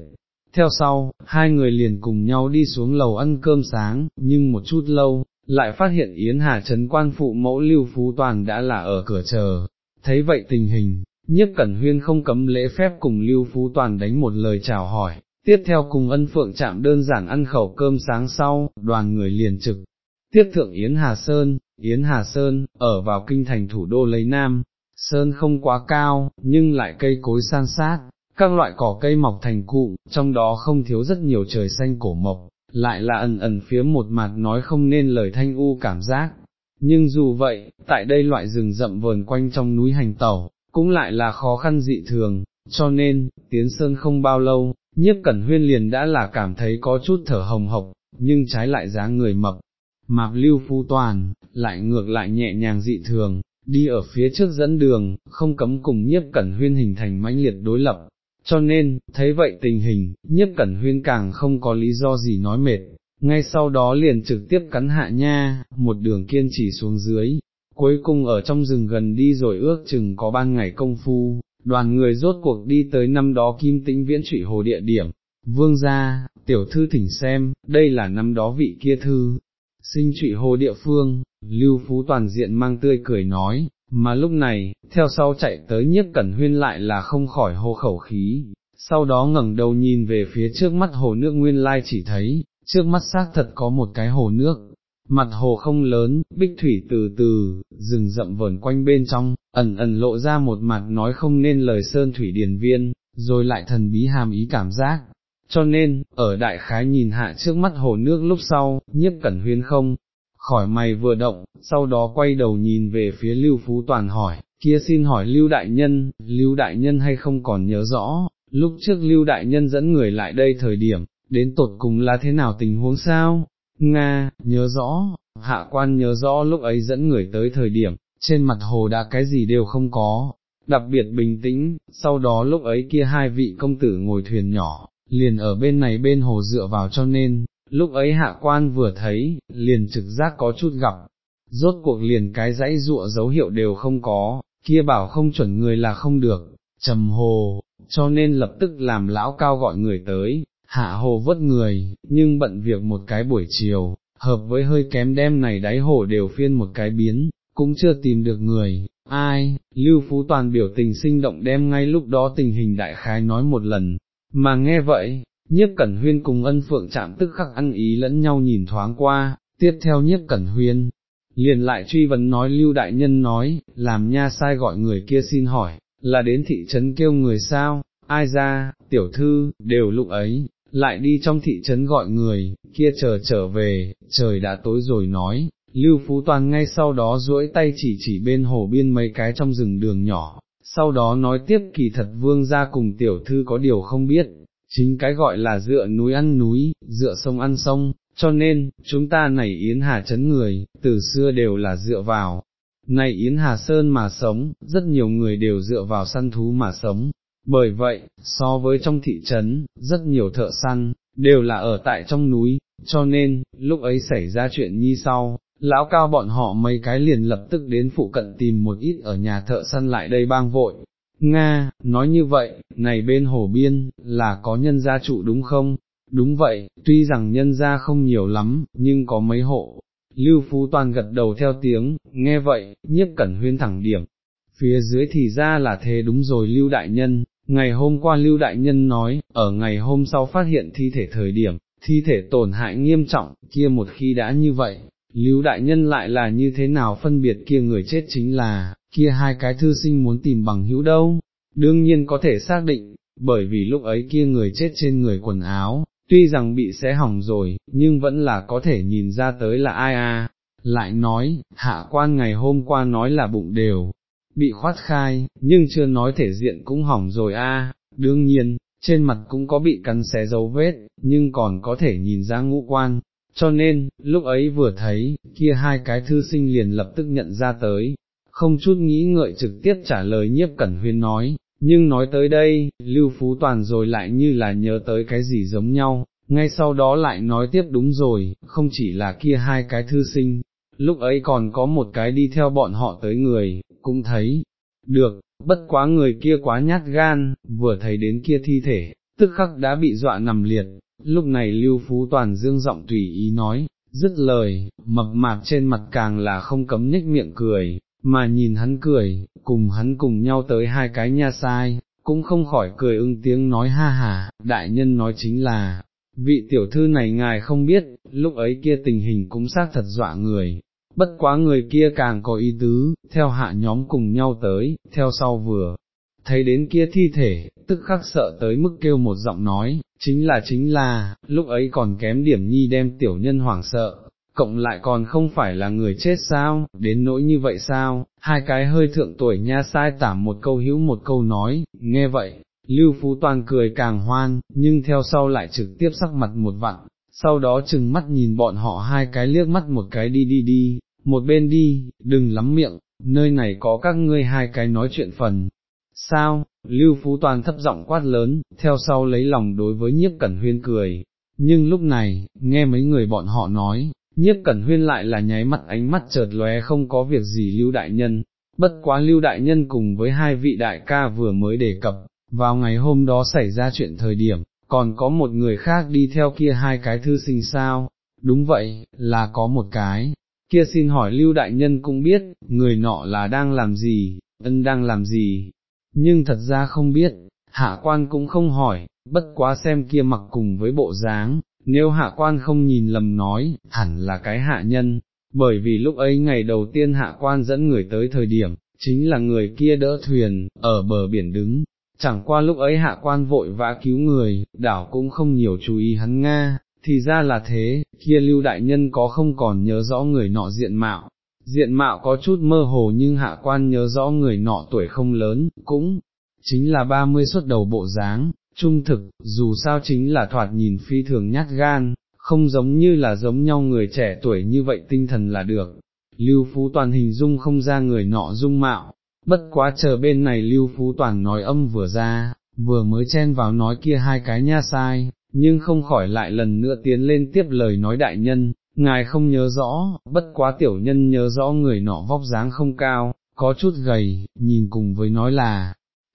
Theo sau, hai người liền cùng nhau đi xuống lầu ăn cơm sáng, nhưng một chút lâu, lại phát hiện Yến Hà Trấn quan phụ mẫu Lưu Phú Toàn đã là ở cửa chờ. Thấy vậy tình hình, Nhất cẩn huyên không cấm lễ phép cùng Lưu Phú Toàn đánh một lời chào hỏi, tiếp theo cùng ân phượng chạm đơn giản ăn khẩu cơm sáng sau, đoàn người liền trực. Tiếp thượng Yến Hà Sơn, Yến Hà Sơn, ở vào kinh thành thủ đô lấy Nam, Sơn không quá cao, nhưng lại cây cối san sát, các loại cỏ cây mọc thành cụm, trong đó không thiếu rất nhiều trời xanh cổ mộc, lại là ẩn ẩn phía một mặt nói không nên lời thanh u cảm giác. Nhưng dù vậy, tại đây loại rừng rậm vờn quanh trong núi hành tẩu, cũng lại là khó khăn dị thường, cho nên, tiến sơn không bao lâu, nhiếp cẩn huyên liền đã là cảm thấy có chút thở hồng hộc, nhưng trái lại dáng người mập, mạp lưu phu toàn, lại ngược lại nhẹ nhàng dị thường, đi ở phía trước dẫn đường, không cấm cùng nhiếp cẩn huyên hình thành mãnh liệt đối lập. Cho nên, thấy vậy tình hình, nhiếp cẩn huyên càng không có lý do gì nói mệt, ngay sau đó liền trực tiếp cắn hạ nha, một đường kiên trì xuống dưới, cuối cùng ở trong rừng gần đi rồi ước chừng có ban ngày công phu, đoàn người rốt cuộc đi tới năm đó kim tĩnh viễn trụy hồ địa điểm, vương gia, tiểu thư thỉnh xem, đây là năm đó vị kia thư, sinh trụy hồ địa phương, lưu phú toàn diện mang tươi cười nói, mà lúc này, theo sau chạy tới nhiếp cẩn huyên lại là không khỏi hô khẩu khí, sau đó ngẩng đầu nhìn về phía trước mắt hồ nước nguyên lai chỉ thấy, trước mắt xác thật có một cái hồ nước, mặt hồ không lớn, bích thủy từ từ, rừng rậm vờn quanh bên trong, ẩn ẩn lộ ra một mặt nói không nên lời sơn thủy điền viên, rồi lại thần bí hàm ý cảm giác. Cho nên, ở đại khái nhìn hạ trước mắt hồ nước lúc sau, nhiếp cẩn huyên không, khỏi mày vừa động, sau đó quay đầu nhìn về phía Lưu Phú Toàn hỏi, kia xin hỏi Lưu Đại Nhân, Lưu Đại Nhân hay không còn nhớ rõ, lúc trước Lưu Đại Nhân dẫn người lại đây thời điểm, đến tột cùng là thế nào tình huống sao? Nga, nhớ rõ, hạ quan nhớ rõ lúc ấy dẫn người tới thời điểm, trên mặt hồ đã cái gì đều không có, đặc biệt bình tĩnh, sau đó lúc ấy kia hai vị công tử ngồi thuyền nhỏ, liền ở bên này bên hồ dựa vào cho nên, lúc ấy hạ quan vừa thấy, liền trực giác có chút gặp, rốt cuộc liền cái dãy dụa dấu hiệu đều không có, kia bảo không chuẩn người là không được, trầm hồ, cho nên lập tức làm lão cao gọi người tới, hạ hồ vớt người, nhưng bận việc một cái buổi chiều, hợp với hơi kém đem này đáy hồ đều phiên một cái biến, cũng chưa tìm được người, ai, Lưu Phú Toàn biểu tình sinh động đem ngay lúc đó tình hình đại khái nói một lần, mà nghe vậy, nhiếp cẩn huyên cùng ân phượng chạm tức khắc ăn ý lẫn nhau nhìn thoáng qua, tiếp theo nhiếp cẩn huyên, liền lại truy vấn nói Lưu Đại Nhân nói, làm nha sai gọi người kia xin hỏi, là đến thị trấn kêu người sao, ai ra, tiểu thư, đều lúc ấy, lại đi trong thị trấn gọi người, kia chờ trở về, trời đã tối rồi nói, Lưu Phú Toàn ngay sau đó duỗi tay chỉ chỉ bên hồ biên mấy cái trong rừng đường nhỏ, sau đó nói tiếp kỳ thật vương ra cùng tiểu thư có điều không biết, chính cái gọi là dựa núi ăn núi, dựa sông ăn sông, cho nên, chúng ta này Yến Hà chấn người, từ xưa đều là dựa vào. Này Yến Hà Sơn mà sống, rất nhiều người đều dựa vào săn thú mà sống, bởi vậy, so với trong thị trấn, rất nhiều thợ săn, đều là ở tại trong núi, cho nên, lúc ấy xảy ra chuyện như sau, lão cao bọn họ mấy cái liền lập tức đến phụ cận tìm một ít ở nhà thợ săn lại đây bang vội. Nga, nói như vậy, này bên hồ biên, là có nhân gia trụ đúng không? Đúng vậy, tuy rằng nhân gia không nhiều lắm, nhưng có mấy hộ. Lưu Phú Toàn gật đầu theo tiếng, nghe vậy, nhiếp cẩn huyên thẳng điểm, phía dưới thì ra là thế đúng rồi Lưu Đại Nhân, ngày hôm qua Lưu Đại Nhân nói, ở ngày hôm sau phát hiện thi thể thời điểm, thi thể tổn hại nghiêm trọng, kia một khi đã như vậy, Lưu Đại Nhân lại là như thế nào phân biệt kia người chết chính là, kia hai cái thư sinh muốn tìm bằng hữu đâu, đương nhiên có thể xác định, bởi vì lúc ấy kia người chết trên người quần áo, tuy rằng bị xé hỏng rồi, nhưng vẫn là có thể nhìn ra tới là ai à, lại nói, hạ quan ngày hôm qua nói là bụng đều, bị khoát khai, nhưng chưa nói thể diện cũng hỏng rồi a. đương nhiên, trên mặt cũng có bị cắn xé dấu vết, nhưng còn có thể nhìn ra ngũ quan, cho nên, lúc ấy vừa thấy, kia hai cái thư sinh liền lập tức nhận ra tới, không chút nghĩ ngợi trực tiếp trả lời nhiếp cẩn huyên nói, nhưng nói tới đây, Lưu Phú Toàn rồi lại như là nhớ tới cái gì giống nhau, ngay sau đó lại nói tiếp đúng rồi, không chỉ là kia hai cái thư sinh, lúc ấy còn có một cái đi theo bọn họ tới người, cũng thấy, được, bất quá người kia quá nhát gan, vừa thấy đến kia thi thể, tức khắc đã bị dọa nằm liệt, lúc này Lưu Phú Toàn dương giọng tùy ý nói, dứt lời, mập mạp trên mặt càng là không cấm nhếch miệng cười, mà nhìn hắn cười, cùng hắn cùng nhau tới hai cái nha sai, cũng không khỏi cười ưng tiếng nói ha hà, đại nhân nói chính là, vị tiểu thư này ngài không biết, lúc ấy kia tình hình cũng xác thật dọa người, bất quá người kia càng có ý tứ, theo hạ nhóm cùng nhau tới, theo sau vừa, thấy đến kia thi thể, tức khắc sợ tới mức kêu một giọng nói, chính là chính là, lúc ấy còn kém điểm nhi đem tiểu nhân hoảng sợ, cộng lại còn không phải là người chết sao, đến nỗi như vậy sao, hai cái hơi thượng tuổi nha sai tảm một câu hữu một câu nói, nghe vậy, Lưu Phú Toàn cười càng hoan, nhưng theo sau lại trực tiếp sắc mặt một vặn, sau đó chừng mắt nhìn bọn họ hai cái liếc mắt một cái đi đi đi, một bên đi, đừng lắm miệng, nơi này có các ngươi hai cái nói chuyện phần. Sao, Lưu Phú Toàn thấp giọng quát lớn, theo sau lấy lòng đối với nhiếp cẩn huyên cười, nhưng lúc này, nghe mấy người bọn họ nói, nhiếp cẩn huyên lại là nháy mắt ánh mắt chợt lóe không có việc gì Lưu Đại Nhân, bất quá Lưu Đại Nhân cùng với hai vị đại ca vừa mới đề cập, vào ngày hôm đó xảy ra chuyện thời điểm, còn có một người khác đi theo kia hai cái thư sinh sao, đúng vậy, là có một cái, kia xin hỏi Lưu Đại Nhân cũng biết, người nọ là đang làm gì, ân đang làm gì, nhưng thật ra không biết, hạ quan cũng không hỏi, bất quá xem kia mặc cùng với bộ dáng, nếu hạ quan không nhìn lầm nói, hẳn là cái hạ nhân, bởi vì lúc ấy ngày đầu tiên hạ quan dẫn người tới thời điểm, chính là người kia đỡ thuyền, ở bờ biển đứng, chẳng qua lúc ấy hạ quan vội vã cứu người, đảo cũng không nhiều chú ý hắn Nga, thì ra là thế, kia lưu đại nhân có không còn nhớ rõ người nọ diện mạo, diện mạo có chút mơ hồ nhưng hạ quan nhớ rõ người nọ tuổi không lớn, cũng chính là ba mươi xuất đầu bộ dáng, trung thực, dù sao chính là thoạt nhìn phi thường nhát gan, không giống như là giống nhau người trẻ tuổi như vậy tinh thần là được. Lưu Phú Toàn hình dung không ra người nọ dung mạo, bất quá chờ bên này Lưu Phú Toàn nói âm vừa ra, vừa mới chen vào nói kia hai cái nha sai, nhưng không khỏi lại lần nữa tiến lên tiếp lời nói đại nhân, ngài không nhớ rõ, bất quá tiểu nhân nhớ rõ người nọ vóc dáng không cao, có chút gầy, nhìn cùng với nói là,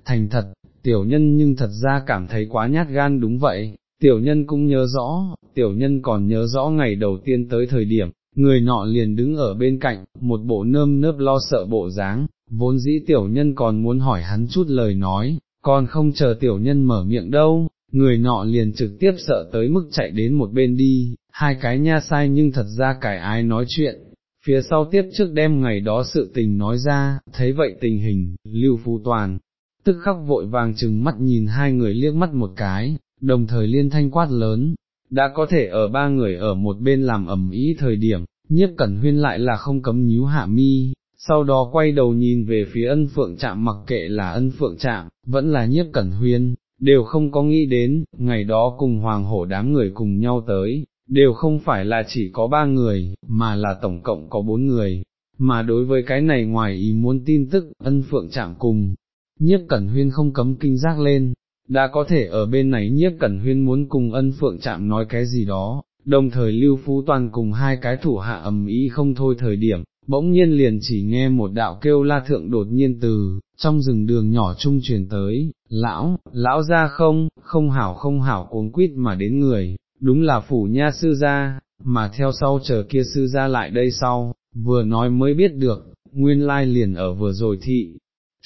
thành thật, tiểu nhân nhưng thật ra cảm thấy quá nhát gan đúng vậy, tiểu nhân cũng nhớ rõ, tiểu nhân còn nhớ rõ ngày đầu tiên tới thời điểm, người nọ liền đứng ở bên cạnh, một bộ nơm nớp lo sợ bộ dáng, vốn dĩ tiểu nhân còn muốn hỏi hắn chút lời nói, còn không chờ tiểu nhân mở miệng đâu, người nọ liền trực tiếp sợ tới mức chạy đến một bên đi, hai cái nha sai nhưng thật ra cải ai nói chuyện, phía sau tiếp trước đêm ngày đó sự tình nói ra, thấy vậy tình hình, lưu Phú toàn, tức khắc vội vàng chừng mắt nhìn hai người liếc mắt một cái, đồng thời liên thanh quát lớn, đã có thể ở ba người ở một bên làm ẩm ý thời điểm, nhiếp cẩn huyên lại là không cấm nhíu hạ mi, sau đó quay đầu nhìn về phía ân phượng chạm mặc kệ là ân phượng chạm, vẫn là nhiếp cẩn huyên, đều không có nghĩ đến, ngày đó cùng hoàng hổ đám người cùng nhau tới, đều không phải là chỉ có ba người, mà là tổng cộng có bốn người, mà đối với cái này ngoài ý muốn tin tức, ân phượng chạm cùng, nhiếp cẩn huyên không cấm kinh giác lên, đã có thể ở bên này nhiếp cẩn huyên muốn cùng ân phượng chạm nói cái gì đó, đồng thời lưu phú toàn cùng hai cái thủ hạ ầm ý không thôi thời điểm, bỗng nhiên liền chỉ nghe một đạo kêu la thượng đột nhiên từ, trong rừng đường nhỏ trung truyền tới, lão, lão ra không, không hảo không hảo cuốn quýt mà đến người, đúng là phủ nha sư gia, mà theo sau chờ kia sư gia lại đây sau, vừa nói mới biết được, nguyên lai liền ở vừa rồi thị,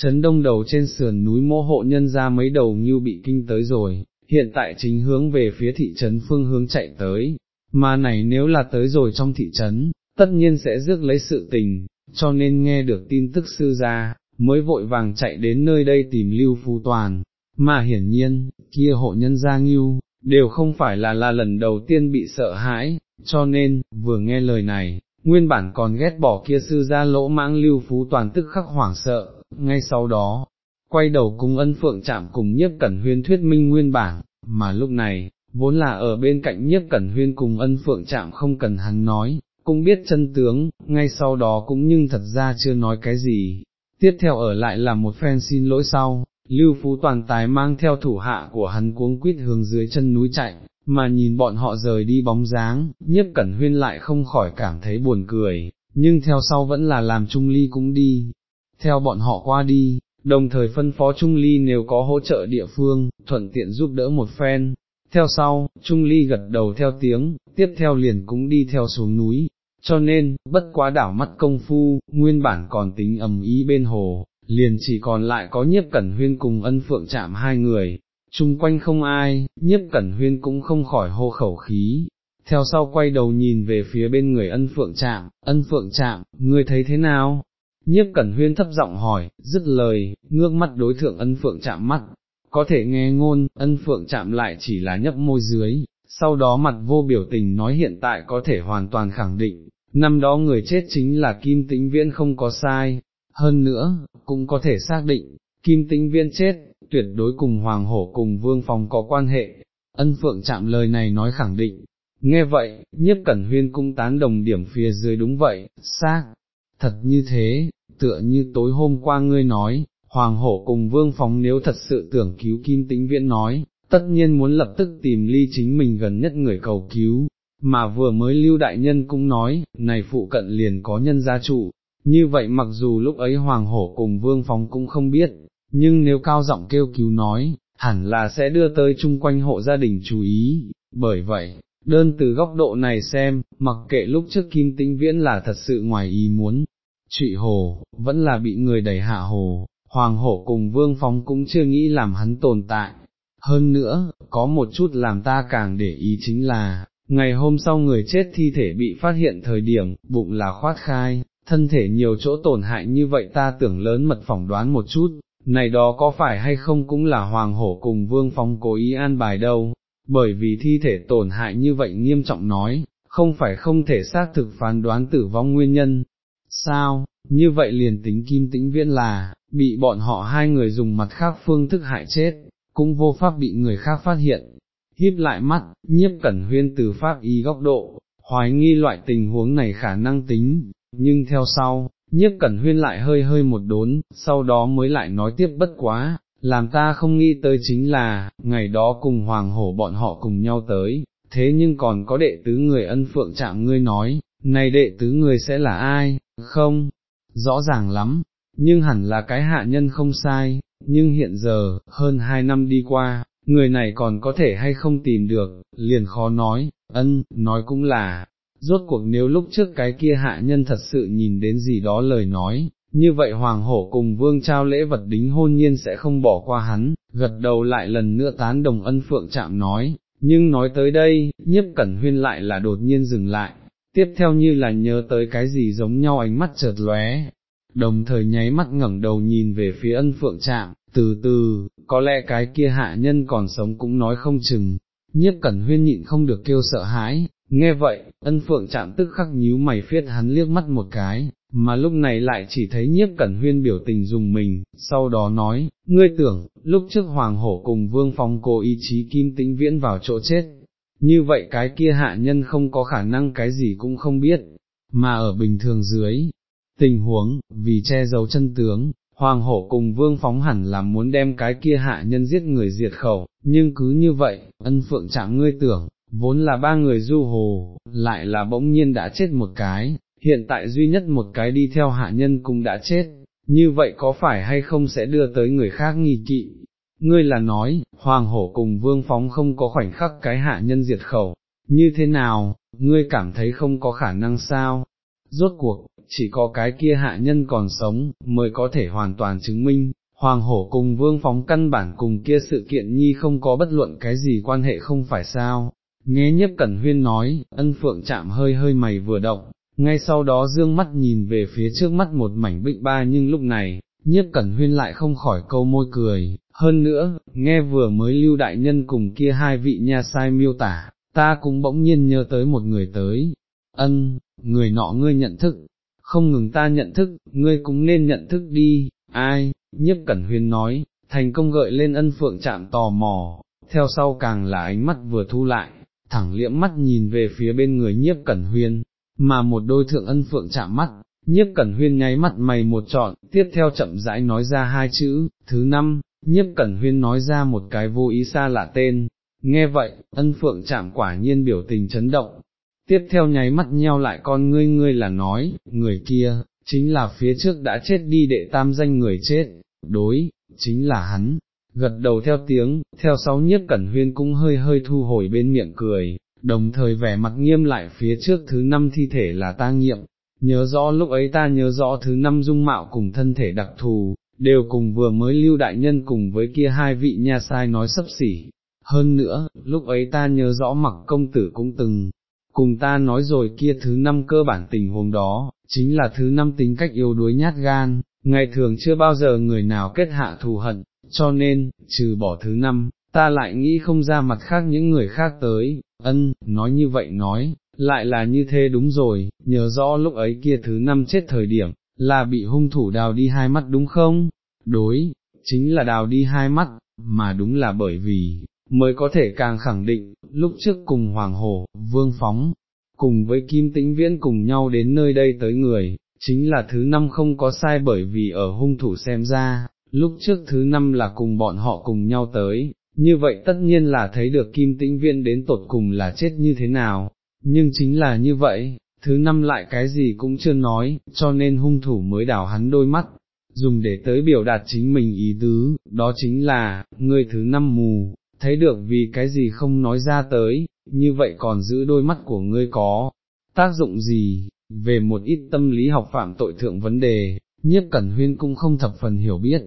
chấn đông đầu trên sườn núi mô hộ nhân ra mấy đầu như bị kinh tới rồi, hiện tại chính hướng về phía thị trấn phương hướng chạy tới, mà này nếu là tới rồi trong thị trấn, tất nhiên sẽ rước lấy sự tình, cho nên nghe được tin tức sư ra, mới vội vàng chạy đến nơi đây tìm Lưu Phu Toàn, mà hiển nhiên, kia hộ nhân gia nghiêu, đều không phải là là lần đầu tiên bị sợ hãi, cho nên, vừa nghe lời này, nguyên bản còn ghét bỏ kia sư ra lỗ mãng Lưu Phú Toàn tức khắc hoảng sợ, ngay sau đó, quay đầu cùng ân phượng chạm cùng nhiếp cẩn huyên thuyết minh nguyên bản, mà lúc này, vốn là ở bên cạnh nhiếp cẩn huyên cùng ân phượng chạm không cần hắn nói, cũng biết chân tướng, ngay sau đó cũng nhưng thật ra chưa nói cái gì. Tiếp theo ở lại là một phen xin lỗi sau, Lưu Phú Toàn Tài mang theo thủ hạ của hắn cuống quýt hướng dưới chân núi chạy, mà nhìn bọn họ rời đi bóng dáng, nhiếp cẩn huyên lại không khỏi cảm thấy buồn cười, nhưng theo sau vẫn là làm Trung Ly cũng đi, theo bọn họ qua đi, đồng thời phân phó Trung Ly nếu có hỗ trợ địa phương, thuận tiện giúp đỡ một phen. Theo sau, Trung Ly gật đầu theo tiếng, tiếp theo liền cũng đi theo xuống núi, cho nên, bất quá đảo mắt công phu, nguyên bản còn tính ầm ý bên hồ, liền chỉ còn lại có nhiếp cẩn huyên cùng ân phượng chạm hai người, chung quanh không ai, nhiếp cẩn huyên cũng không khỏi hô khẩu khí. Theo sau quay đầu nhìn về phía bên người ân phượng chạm, ân phượng chạm, ngươi thấy thế nào? Nhiếp cẩn huyên thấp giọng hỏi, dứt lời, ngước mắt đối thượng ân phượng chạm mắt, có thể nghe ngôn, ân phượng chạm lại chỉ là nhấp môi dưới, sau đó mặt vô biểu tình nói hiện tại có thể hoàn toàn khẳng định, năm đó người chết chính là Kim Tĩnh Viễn không có sai, hơn nữa, cũng có thể xác định, Kim Tĩnh Viễn chết, tuyệt đối cùng Hoàng Hổ cùng Vương Phong có quan hệ, ân phượng chạm lời này nói khẳng định. Nghe vậy, nhiếp cẩn huyên cung tán đồng điểm phía dưới đúng vậy, xác, thật như thế, tựa như tối hôm qua ngươi nói, Hoàng Hổ cùng Vương Phóng nếu thật sự tưởng cứu Kim Tĩnh Viễn nói, tất nhiên muốn lập tức tìm ly chính mình gần nhất người cầu cứu, mà vừa mới lưu đại nhân cũng nói, này phụ cận liền có nhân gia trụ, như vậy mặc dù lúc ấy Hoàng Hổ cùng Vương Phóng cũng không biết, nhưng nếu cao giọng kêu cứu nói, hẳn là sẽ đưa tới chung quanh hộ gia đình chú ý, bởi vậy, đơn từ góc độ này xem, mặc kệ lúc trước Kim Tĩnh Viễn là thật sự ngoài ý muốn, trụy hồ, vẫn là bị người đẩy hạ hồ, Hoàng Hổ cùng Vương Phóng cũng chưa nghĩ làm hắn tồn tại. Hơn nữa, có một chút làm ta càng để ý chính là, ngày hôm sau người chết thi thể bị phát hiện thời điểm, bụng là khoát khai, thân thể nhiều chỗ tổn hại như vậy ta tưởng lớn mật phỏng đoán một chút, này đó có phải hay không cũng là hoàng hổ cùng vương phong cố ý an bài đâu, bởi vì thi thể tổn hại như vậy nghiêm trọng nói, không phải không thể xác thực phán đoán tử vong nguyên nhân. Sao, như vậy liền tính kim tĩnh viễn là, bị bọn họ hai người dùng mặt khác phương thức hại chết, cũng vô pháp bị người khác phát hiện, híp lại mắt, nhiếp cẩn huyên từ pháp y góc độ, hoài nghi loại tình huống này khả năng tính, nhưng theo sau, nhiếp cẩn huyên lại hơi hơi một đốn, sau đó mới lại nói tiếp bất quá, làm ta không nghĩ tới chính là, ngày đó cùng hoàng hổ bọn họ cùng nhau tới, thế nhưng còn có đệ tứ người ân phượng chạm ngươi nói, này đệ tứ người sẽ là ai, không, rõ ràng lắm, nhưng hẳn là cái hạ nhân không sai, nhưng hiện giờ, hơn hai năm đi qua, người này còn có thể hay không tìm được, liền khó nói, ân, nói cũng là, rốt cuộc nếu lúc trước cái kia hạ nhân thật sự nhìn đến gì đó lời nói, như vậy hoàng hổ cùng vương trao lễ vật đính hôn nhiên sẽ không bỏ qua hắn, gật đầu lại lần nữa tán đồng ân phượng chạm nói, nhưng nói tới đây, nhiếp cẩn huyên lại là đột nhiên dừng lại, tiếp theo như là nhớ tới cái gì giống nhau ánh mắt chợt lóe, đồng thời nháy mắt ngẩng đầu nhìn về phía ân phượng trạm, từ từ, có lẽ cái kia hạ nhân còn sống cũng nói không chừng, nhiếp cẩn huyên nhịn không được kêu sợ hãi, nghe vậy, ân phượng chạm tức khắc nhíu mày phiết hắn liếc mắt một cái, mà lúc này lại chỉ thấy nhiếp cẩn huyên biểu tình dùng mình, sau đó nói, ngươi tưởng, lúc trước hoàng hổ cùng vương phong cố ý chí kim tĩnh viễn vào chỗ chết, như vậy cái kia hạ nhân không có khả năng cái gì cũng không biết, mà ở bình thường dưới, tình huống, vì che giấu chân tướng, Hoàng hổ cùng vương phóng hẳn là muốn đem cái kia hạ nhân giết người diệt khẩu, nhưng cứ như vậy, ân phượng chạm ngươi tưởng, vốn là ba người du hồ, lại là bỗng nhiên đã chết một cái, hiện tại duy nhất một cái đi theo hạ nhân cũng đã chết, như vậy có phải hay không sẽ đưa tới người khác nghi kỵ? Ngươi là nói, hoàng hổ cùng vương phóng không có khoảnh khắc cái hạ nhân diệt khẩu, như thế nào, ngươi cảm thấy không có khả năng sao? Rốt cuộc, chỉ có cái kia hạ nhân còn sống, mới có thể hoàn toàn chứng minh, Hoàng hổ cùng vương phóng căn bản cùng kia sự kiện nhi không có bất luận cái gì quan hệ không phải sao. Nghe nhấp cẩn huyên nói, ân phượng chạm hơi hơi mày vừa động, ngay sau đó dương mắt nhìn về phía trước mắt một mảnh bích ba nhưng lúc này, nhiếp cẩn huyên lại không khỏi câu môi cười, hơn nữa, nghe vừa mới lưu đại nhân cùng kia hai vị nha sai miêu tả, ta cũng bỗng nhiên nhớ tới một người tới, ân, người nọ ngươi nhận thức, không ngừng ta nhận thức, ngươi cũng nên nhận thức đi, ai, nhiếp cẩn huyên nói, thành công gợi lên ân phượng chạm tò mò, theo sau càng là ánh mắt vừa thu lại, thẳng liễm mắt nhìn về phía bên người nhiếp cẩn huyên, mà một đôi thượng ân phượng chạm mắt, nhiếp cẩn huyên nháy mặt mày một trọn, tiếp theo chậm rãi nói ra hai chữ, thứ năm, nhiếp cẩn huyên nói ra một cái vô ý xa lạ tên, nghe vậy, ân phượng chạm quả nhiên biểu tình chấn động, tiếp theo nháy mắt nheo lại con ngươi ngươi là nói, người kia, chính là phía trước đã chết đi đệ tam danh người chết, đối, chính là hắn, gật đầu theo tiếng, theo sáu nhiếp cẩn huyên cũng hơi hơi thu hồi bên miệng cười, đồng thời vẻ mặt nghiêm lại phía trước thứ năm thi thể là ta nghiệm, nhớ rõ lúc ấy ta nhớ rõ thứ năm dung mạo cùng thân thể đặc thù, đều cùng vừa mới lưu đại nhân cùng với kia hai vị nha sai nói sấp xỉ. Hơn nữa, lúc ấy ta nhớ rõ mặc công tử cũng từng, cùng ta nói rồi kia thứ năm cơ bản tình huống đó, chính là thứ năm tính cách yếu đuối nhát gan, ngày thường chưa bao giờ người nào kết hạ thù hận, cho nên, trừ bỏ thứ năm, ta lại nghĩ không ra mặt khác những người khác tới, ân, nói như vậy nói, lại là như thế đúng rồi, nhớ rõ lúc ấy kia thứ năm chết thời điểm, là bị hung thủ đào đi hai mắt đúng không? Đối, chính là đào đi hai mắt, mà đúng là bởi vì, mới có thể càng khẳng định, lúc trước cùng Hoàng Hồ, Vương Phóng, cùng với Kim Tĩnh Viễn cùng nhau đến nơi đây tới người, chính là thứ năm không có sai bởi vì ở hung thủ xem ra, lúc trước thứ năm là cùng bọn họ cùng nhau tới, như vậy tất nhiên là thấy được Kim Tĩnh Viễn đến tột cùng là chết như thế nào, nhưng chính là như vậy, thứ năm lại cái gì cũng chưa nói, cho nên hung thủ mới đảo hắn đôi mắt, dùng để tới biểu đạt chính mình ý tứ, đó chính là, người thứ năm mù, thấy được vì cái gì không nói ra tới, như vậy còn giữ đôi mắt của ngươi có tác dụng gì, về một ít tâm lý học phạm tội thượng vấn đề, nhiếp cẩn huyên cũng không thập phần hiểu biết,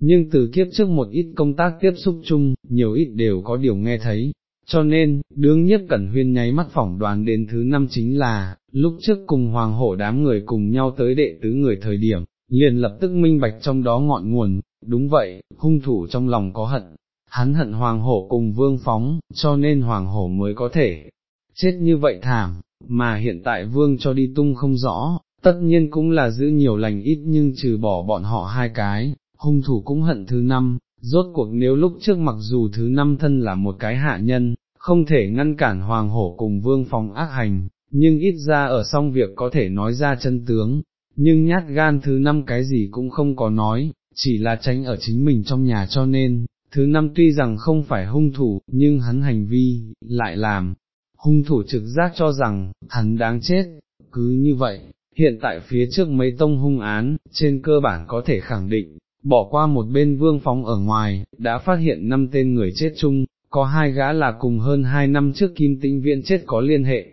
nhưng từ kiếp trước một ít công tác tiếp xúc chung, nhiều ít đều có điều nghe thấy, cho nên, đương nhiếp cẩn huyên nháy mắt phỏng đoán đến thứ năm chính là, lúc trước cùng hoàng hổ đám người cùng nhau tới đệ tứ người thời điểm, liền lập tức minh bạch trong đó ngọn nguồn, đúng vậy, hung thủ trong lòng có hận, hắn hận hoàng hổ cùng vương phóng, cho nên hoàng hổ mới có thể chết như vậy thảm, mà hiện tại vương cho đi tung không rõ, tất nhiên cũng là giữ nhiều lành ít nhưng trừ bỏ bọn họ hai cái, hung thủ cũng hận thứ năm, rốt cuộc nếu lúc trước mặc dù thứ năm thân là một cái hạ nhân, không thể ngăn cản hoàng hổ cùng vương phòng ác hành, nhưng ít ra ở xong việc có thể nói ra chân tướng, nhưng nhát gan thứ năm cái gì cũng không có nói, chỉ là tránh ở chính mình trong nhà cho nên, thứ năm tuy rằng không phải hung thủ, nhưng hắn hành vi, lại làm, hung thủ trực giác cho rằng, hắn đáng chết, cứ như vậy, hiện tại phía trước mấy tông hung án, trên cơ bản có thể khẳng định, bỏ qua một bên vương phóng ở ngoài, đã phát hiện năm tên người chết chung, có hai gã là cùng hơn hai năm trước kim tĩnh viện chết có liên hệ,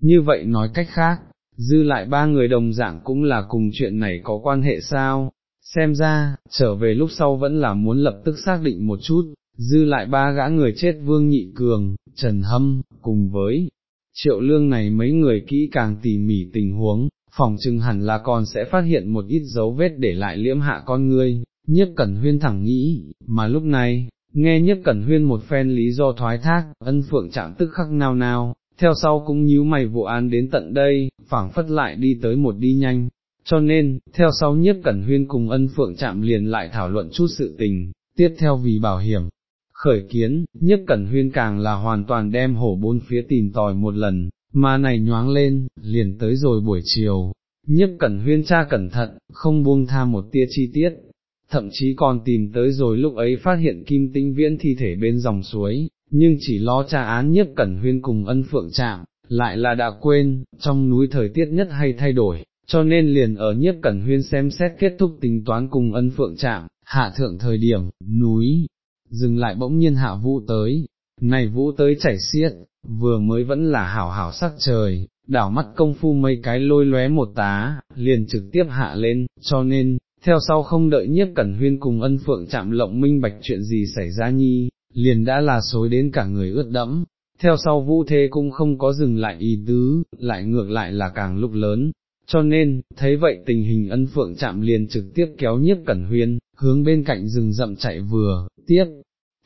như vậy nói cách khác, dư lại ba người đồng dạng cũng là cùng chuyện này có quan hệ sao, xem ra, trở về lúc sau vẫn là muốn lập tức xác định một chút, dư lại ba gã người chết Vương Nhị Cường, Trần Hâm, cùng với triệu lương này mấy người kỹ càng tỉ mỉ tình huống, phòng chừng hẳn là còn sẽ phát hiện một ít dấu vết để lại liễm hạ con ngươi, nhiếp cẩn huyên thẳng nghĩ, mà lúc này, nghe nhất cẩn huyên một phen lý do thoái thác, ân phượng chạm tức khắc nao nao, theo sau cũng nhíu mày vụ án đến tận đây, phảng phất lại đi tới một đi nhanh, cho nên, theo sau nhiếp cẩn huyên cùng ân phượng chạm liền lại thảo luận chút sự tình, tiếp theo vì bảo hiểm. Khởi kiến, nhất cẩn huyên càng là hoàn toàn đem hổ bốn phía tìm tòi một lần, mà này nhoáng lên, liền tới rồi buổi chiều, nhất cẩn huyên tra cẩn thận, không buông tha một tia chi tiết, thậm chí còn tìm tới rồi lúc ấy phát hiện kim tinh viễn thi thể bên dòng suối, nhưng chỉ lo tra án nhiếp cẩn huyên cùng ân phượng chạm, lại là đã quên, trong núi thời tiết nhất hay thay đổi, cho nên liền ở nhiếp cẩn huyên xem xét kết thúc tính toán cùng ân phượng chạm, hạ thượng thời điểm, núi, dừng lại bỗng nhiên hạ vũ tới, này vũ tới chảy xiết, vừa mới vẫn là hảo hảo sắc trời, đảo mắt công phu mấy cái lôi lóe một tá, liền trực tiếp hạ lên, cho nên, theo sau không đợi nhiếp cẩn huyên cùng ân phượng chạm lộng minh bạch chuyện gì xảy ra nhi, liền đã là xối đến cả người ướt đẫm. Theo sau vũ thế cũng không có dừng lại ý tứ, lại ngược lại là càng lúc lớn, cho nên, thấy vậy tình hình ân phượng chạm liền trực tiếp kéo nhiếp cẩn huyên, hướng bên cạnh rừng rậm chạy vừa, tiếp,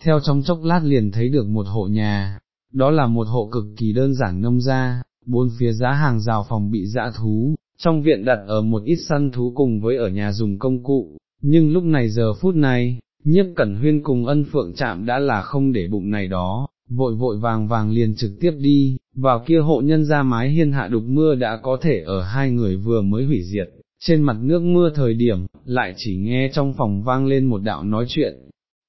theo trong chốc lát liền thấy được một hộ nhà, đó là một hộ cực kỳ đơn giản nông gia, bốn phía giá hàng rào phòng bị dã thú, trong viện đặt ở một ít săn thú cùng với ở nhà dùng công cụ, nhưng lúc này giờ phút này, nhiếp cẩn huyên cùng ân phượng chạm đã là không để bụng này đó, vội vội vàng vàng liền trực tiếp đi, vào kia hộ nhân ra mái hiên hạ đục mưa đã có thể ở hai người vừa mới hủy diệt, trên mặt nước mưa thời điểm, lại chỉ nghe trong phòng vang lên một đạo nói chuyện.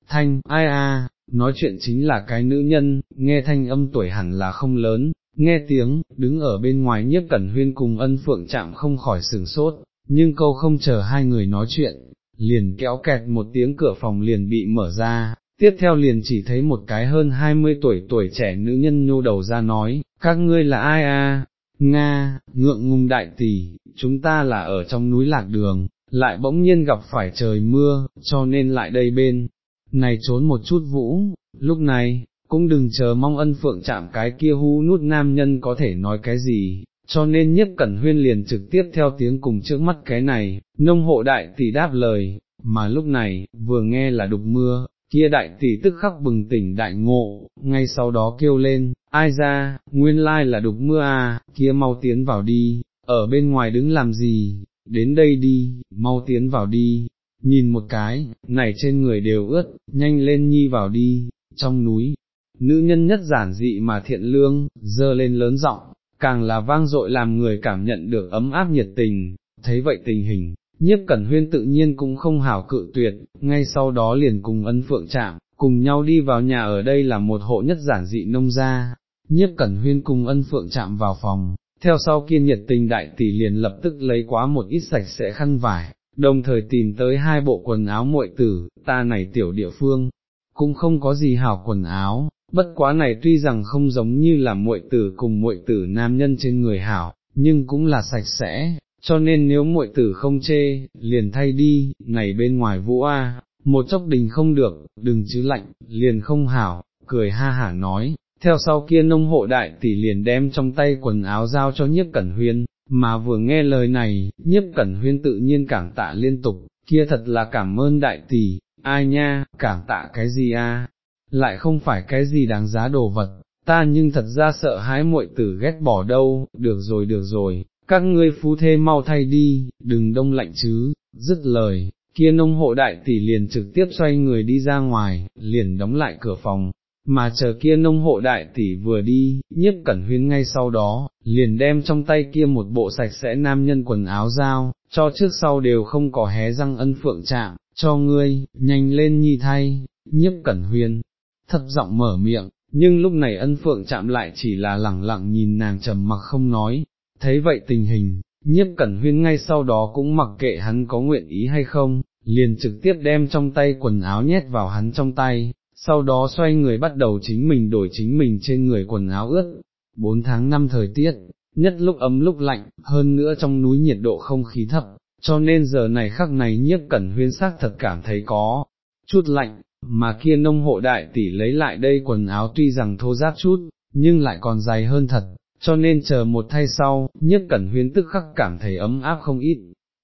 Thanh, ai a, nói chuyện chính là cái nữ nhân, nghe thanh âm tuổi hẳn là không lớn, nghe tiếng, đứng ở bên ngoài nhiếp cẩn huyên cùng ân phượng chạm không khỏi sừng sốt, nhưng câu không chờ hai người nói chuyện, liền kéo kẹt một tiếng cửa phòng liền bị mở ra, tiếp theo liền chỉ thấy một cái hơn hai mươi tuổi tuổi trẻ nữ nhân nhô đầu ra nói, các ngươi là ai a? Nga, ngượng ngùng đại tỷ, chúng ta là ở trong núi lạc đường, lại bỗng nhiên gặp phải trời mưa, cho nên lại đây bên, này trốn một chút vũ, lúc này, cũng đừng chờ mong ân phượng chạm cái kia hú nút nam nhân có thể nói cái gì, cho nên nhất cẩn huyên liền trực tiếp theo tiếng cùng trước mắt cái này, nông hộ đại tỷ đáp lời, mà lúc này, vừa nghe là đục mưa, kia đại tỷ tức khắc bừng tỉnh đại ngộ, ngay sau đó kêu lên, ai ra, nguyên lai là đục mưa à, kia mau tiến vào đi, ở bên ngoài đứng làm gì, đến đây đi, mau tiến vào đi, nhìn một cái, này trên người đều ướt, nhanh lên nhi vào đi, trong núi, nữ nhân nhất giản dị mà thiện lương, dơ lên lớn giọng, càng là vang dội làm người cảm nhận được ấm áp nhiệt tình, thấy vậy tình hình, nhiếp cẩn huyên tự nhiên cũng không hảo cự tuyệt, ngay sau đó liền cùng ân phượng chạm, cùng nhau đi vào nhà ở đây là một hộ nhất giản dị nông gia, nhiếp cẩn huyên cùng ân phượng chạm vào phòng, theo sau kiên nhiệt tình đại tỷ liền lập tức lấy quá một ít sạch sẽ khăn vải, đồng thời tìm tới hai bộ quần áo muội tử, ta này tiểu địa phương, cũng không có gì hảo quần áo, bất quá này tuy rằng không giống như là muội tử cùng muội tử nam nhân trên người hảo, nhưng cũng là sạch sẽ, cho nên nếu muội tử không chê, liền thay đi, này bên ngoài vũ a, một chốc đình không được, đừng chứ lạnh, liền không hảo, cười ha hả nói, theo sau kia nông hộ đại tỷ liền đem trong tay quần áo giao cho nhiếp cẩn huyên, mà vừa nghe lời này, nhiếp cẩn huyên tự nhiên cảm tạ liên tục, kia thật là cảm ơn đại tỷ, ai nha, cảm tạ cái gì a? Lại không phải cái gì đáng giá đồ vật, ta nhưng thật ra sợ hái muội tử ghét bỏ đâu, được rồi được rồi, các ngươi phú thê mau thay đi, đừng đông lạnh chứ, dứt lời, kia nông hộ đại tỷ liền trực tiếp xoay người đi ra ngoài, liền đóng lại cửa phòng, mà chờ kia nông hộ đại tỷ vừa đi, nhiếp cẩn huyên ngay sau đó, liền đem trong tay kia một bộ sạch sẽ nam nhân quần áo dao, cho trước sau đều không có hé răng ân phượng chạm, cho ngươi, nhanh lên nhi thay, nhiếp cẩn huyên, thật giọng mở miệng, nhưng lúc này ân phượng chạm lại chỉ là lẳng lặng nhìn nàng trầm mặc không nói, thấy vậy tình hình, nhiếp cẩn huyên ngay sau đó cũng mặc kệ hắn có nguyện ý hay không, liền trực tiếp đem trong tay quần áo nhét vào hắn trong tay, sau đó xoay người bắt đầu chính mình đổi chính mình trên người quần áo ướt, bốn tháng năm thời tiết, nhất lúc ấm lúc lạnh, hơn nữa trong núi nhiệt độ không khí thấp, cho nên giờ này khắc này nhiếp cẩn huyên sắc thật cảm thấy có chút lạnh, mà kia nông hộ đại tỷ lấy lại đây quần áo tuy rằng thô ráp chút, nhưng lại còn dài hơn thật, cho nên chờ một thay sau, nhiếp cẩn huyên tức khắc cảm thấy ấm áp không ít,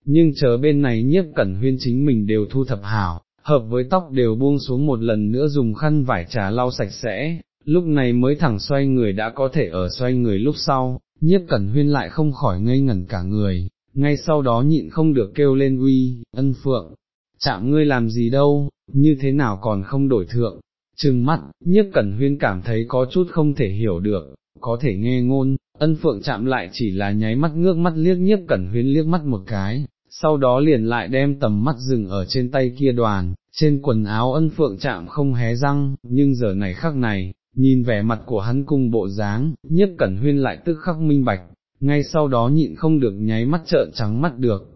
nhưng chờ bên này nhiếp cẩn huyên chính mình đều thu thập hảo, hợp với tóc đều buông xuống một lần nữa dùng khăn vải trà lau sạch sẽ, lúc này mới thẳng xoay người đã có thể ở xoay người lúc sau, nhiếp cẩn huyên lại không khỏi ngây ngẩn cả người, ngay sau đó nhịn không được kêu lên uy, ân phượng, chạm ngươi làm gì đâu, như thế nào còn không đổi thượng, trừng mắt, nhiếp cẩn huyên cảm thấy có chút không thể hiểu được, có thể nghe ngôn, ân phượng chạm lại chỉ là nháy mắt ngước mắt liếc nhiếp cẩn huyên liếc mắt một cái, sau đó liền lại đem tầm mắt dừng ở trên tay kia đoàn, trên quần áo ân phượng chạm không hé răng, nhưng giờ này khắc này, nhìn vẻ mặt của hắn cung bộ dáng, nhiếp cẩn huyên lại tức khắc minh bạch, ngay sau đó nhịn không được nháy mắt trợn trắng mắt được.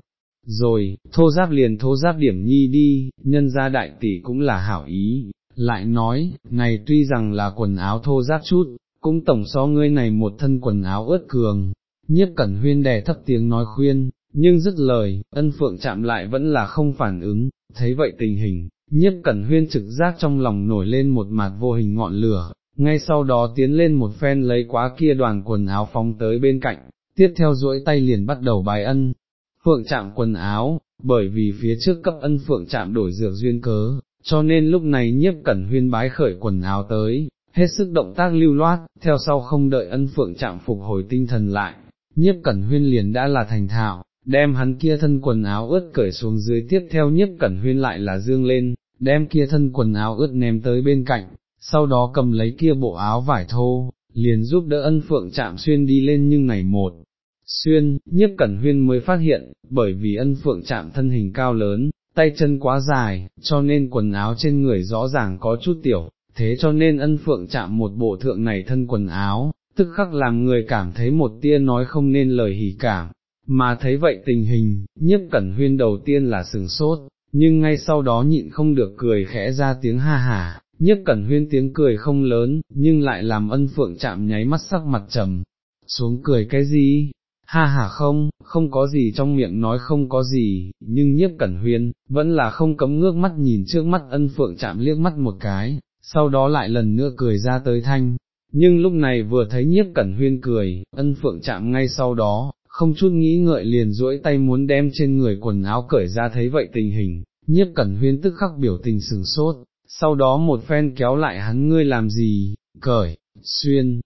Rồi, thô giáp liền thô giáp điểm nhi đi, nhân gia đại tỷ cũng là hảo ý, lại nói, này tuy rằng là quần áo thô giáp chút, cũng tổng so ngươi này một thân quần áo ướt cường, nhiếp cẩn huyên đè thấp tiếng nói khuyên, nhưng dứt lời, ân phượng chạm lại vẫn là không phản ứng, thấy vậy tình hình, nhiếp cẩn huyên trực giác trong lòng nổi lên một mặt vô hình ngọn lửa, ngay sau đó tiến lên một phen lấy quá kia đoàn quần áo phóng tới bên cạnh, tiếp theo duỗi tay liền bắt đầu bài ân, phượng chạm quần áo, bởi vì phía trước cấp ân phượng chạm đổi dược duyên cớ, cho nên lúc này nhiếp cẩn huyên bái khởi quần áo tới, hết sức động tác lưu loát, theo sau không đợi ân phượng chạm phục hồi tinh thần lại, nhiếp cẩn huyên liền đã là thành thạo, đem hắn kia thân quần áo ướt cởi xuống dưới tiếp theo nhiếp cẩn huyên lại là dương lên, đem kia thân quần áo ướt ném tới bên cạnh, sau đó cầm lấy kia bộ áo vải thô, liền giúp đỡ ân phượng chạm xuyên đi lên nhưng này một. Xuyên, nhiếp cẩn huyên mới phát hiện, bởi vì ân phượng chạm thân hình cao lớn, tay chân quá dài, cho nên quần áo trên người rõ ràng có chút tiểu, thế cho nên ân phượng chạm một bộ thượng này thân quần áo, tức khắc làm người cảm thấy một tia nói không nên lời hỉ cảm, mà thấy vậy tình hình, nhiếp cẩn huyên đầu tiên là sừng sốt, nhưng ngay sau đó nhịn không được cười khẽ ra tiếng ha hà. Nhất cẩn huyên tiếng cười không lớn, nhưng lại làm ân phượng chạm nháy mắt sắc mặt trầm, xuống cười cái gì, ha ha không, không có gì trong miệng nói không có gì, nhưng nhiếp cẩn huyên, vẫn là không cấm ngước mắt nhìn trước mắt ân phượng chạm liếc mắt một cái, sau đó lại lần nữa cười ra tới thanh. Nhưng lúc này vừa thấy nhiếp cẩn huyên cười, ân phượng chạm ngay sau đó, không chút nghĩ ngợi liền duỗi tay muốn đem trên người quần áo cởi ra thấy vậy tình hình, nhiếp cẩn huyên tức khắc biểu tình sừng sốt, sau đó một phen kéo lại hắn ngươi làm gì, cởi, xuyên,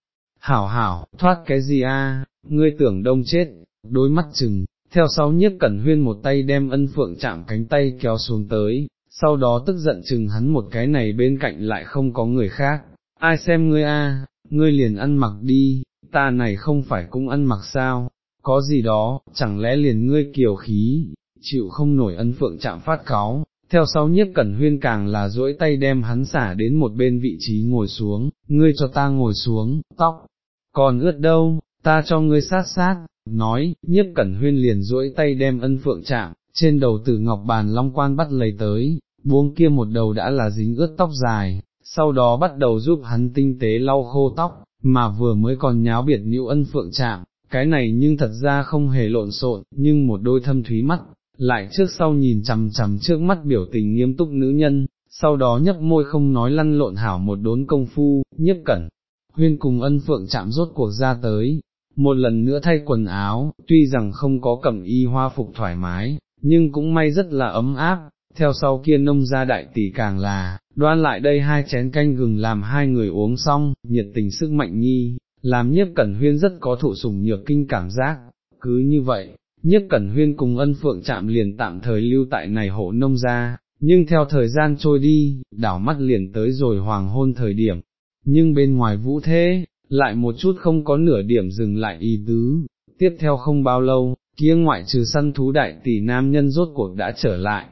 hảo hảo, thoát cái gì a? ngươi tưởng đông chết, đối mắt chừng, theo sau nhiếp cẩn huyên một tay đem ân phượng chạm cánh tay kéo xuống tới, sau đó tức giận chừng hắn một cái này bên cạnh lại không có người khác, ai xem ngươi a, ngươi liền ăn mặc đi, ta này không phải cũng ăn mặc sao, có gì đó, chẳng lẽ liền ngươi kiều khí, chịu không nổi ân phượng chạm phát cáo, theo sau nhiếp cẩn huyên càng là duỗi tay đem hắn xả đến một bên vị trí ngồi xuống, ngươi cho ta ngồi xuống, tóc, còn ướt đâu, ta cho ngươi sát sát, nói, nhiếp cẩn huyên liền duỗi tay đem ân phượng chạm, trên đầu tử ngọc bàn long quan bắt lấy tới, buông kia một đầu đã là dính ướt tóc dài, sau đó bắt đầu giúp hắn tinh tế lau khô tóc, mà vừa mới còn nháo biệt nhũ ân phượng chạm, cái này nhưng thật ra không hề lộn xộn, nhưng một đôi thâm thúy mắt, lại trước sau nhìn chằm chằm trước mắt biểu tình nghiêm túc nữ nhân, sau đó nhấp môi không nói lăn lộn hảo một đốn công phu, nhất cẩn, huyên cùng ân phượng chạm rốt cuộc ra tới, một lần nữa thay quần áo, tuy rằng không có cẩm y hoa phục thoải mái, nhưng cũng may rất là ấm áp, theo sau kia nông gia đại tỷ càng là, đoan lại đây hai chén canh gừng làm hai người uống xong, nhiệt tình sức mạnh nhi, làm nhiếp cẩn huyên rất có thụ sủng nhược kinh cảm giác, cứ như vậy, nhất cẩn huyên cùng ân phượng chạm liền tạm thời lưu tại này hộ nông gia, nhưng theo thời gian trôi đi, đảo mắt liền tới rồi hoàng hôn thời điểm, nhưng bên ngoài vũ thế, lại một chút không có nửa điểm dừng lại y tứ, tiếp theo không bao lâu, kia ngoại trừ săn thú đại tỷ nam nhân rốt cuộc đã trở lại,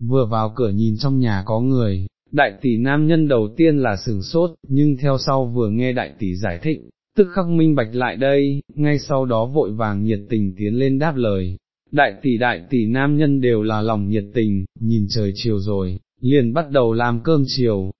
vừa vào cửa nhìn trong nhà có người, đại tỷ nam nhân đầu tiên là sừng sốt, nhưng theo sau vừa nghe đại tỷ giải thích, tức khắc minh bạch lại đây, ngay sau đó vội vàng nhiệt tình tiến lên đáp lời. Đại tỷ đại tỷ nam nhân đều là lòng nhiệt tình, nhìn trời chiều rồi, liền bắt đầu làm cơm chiều,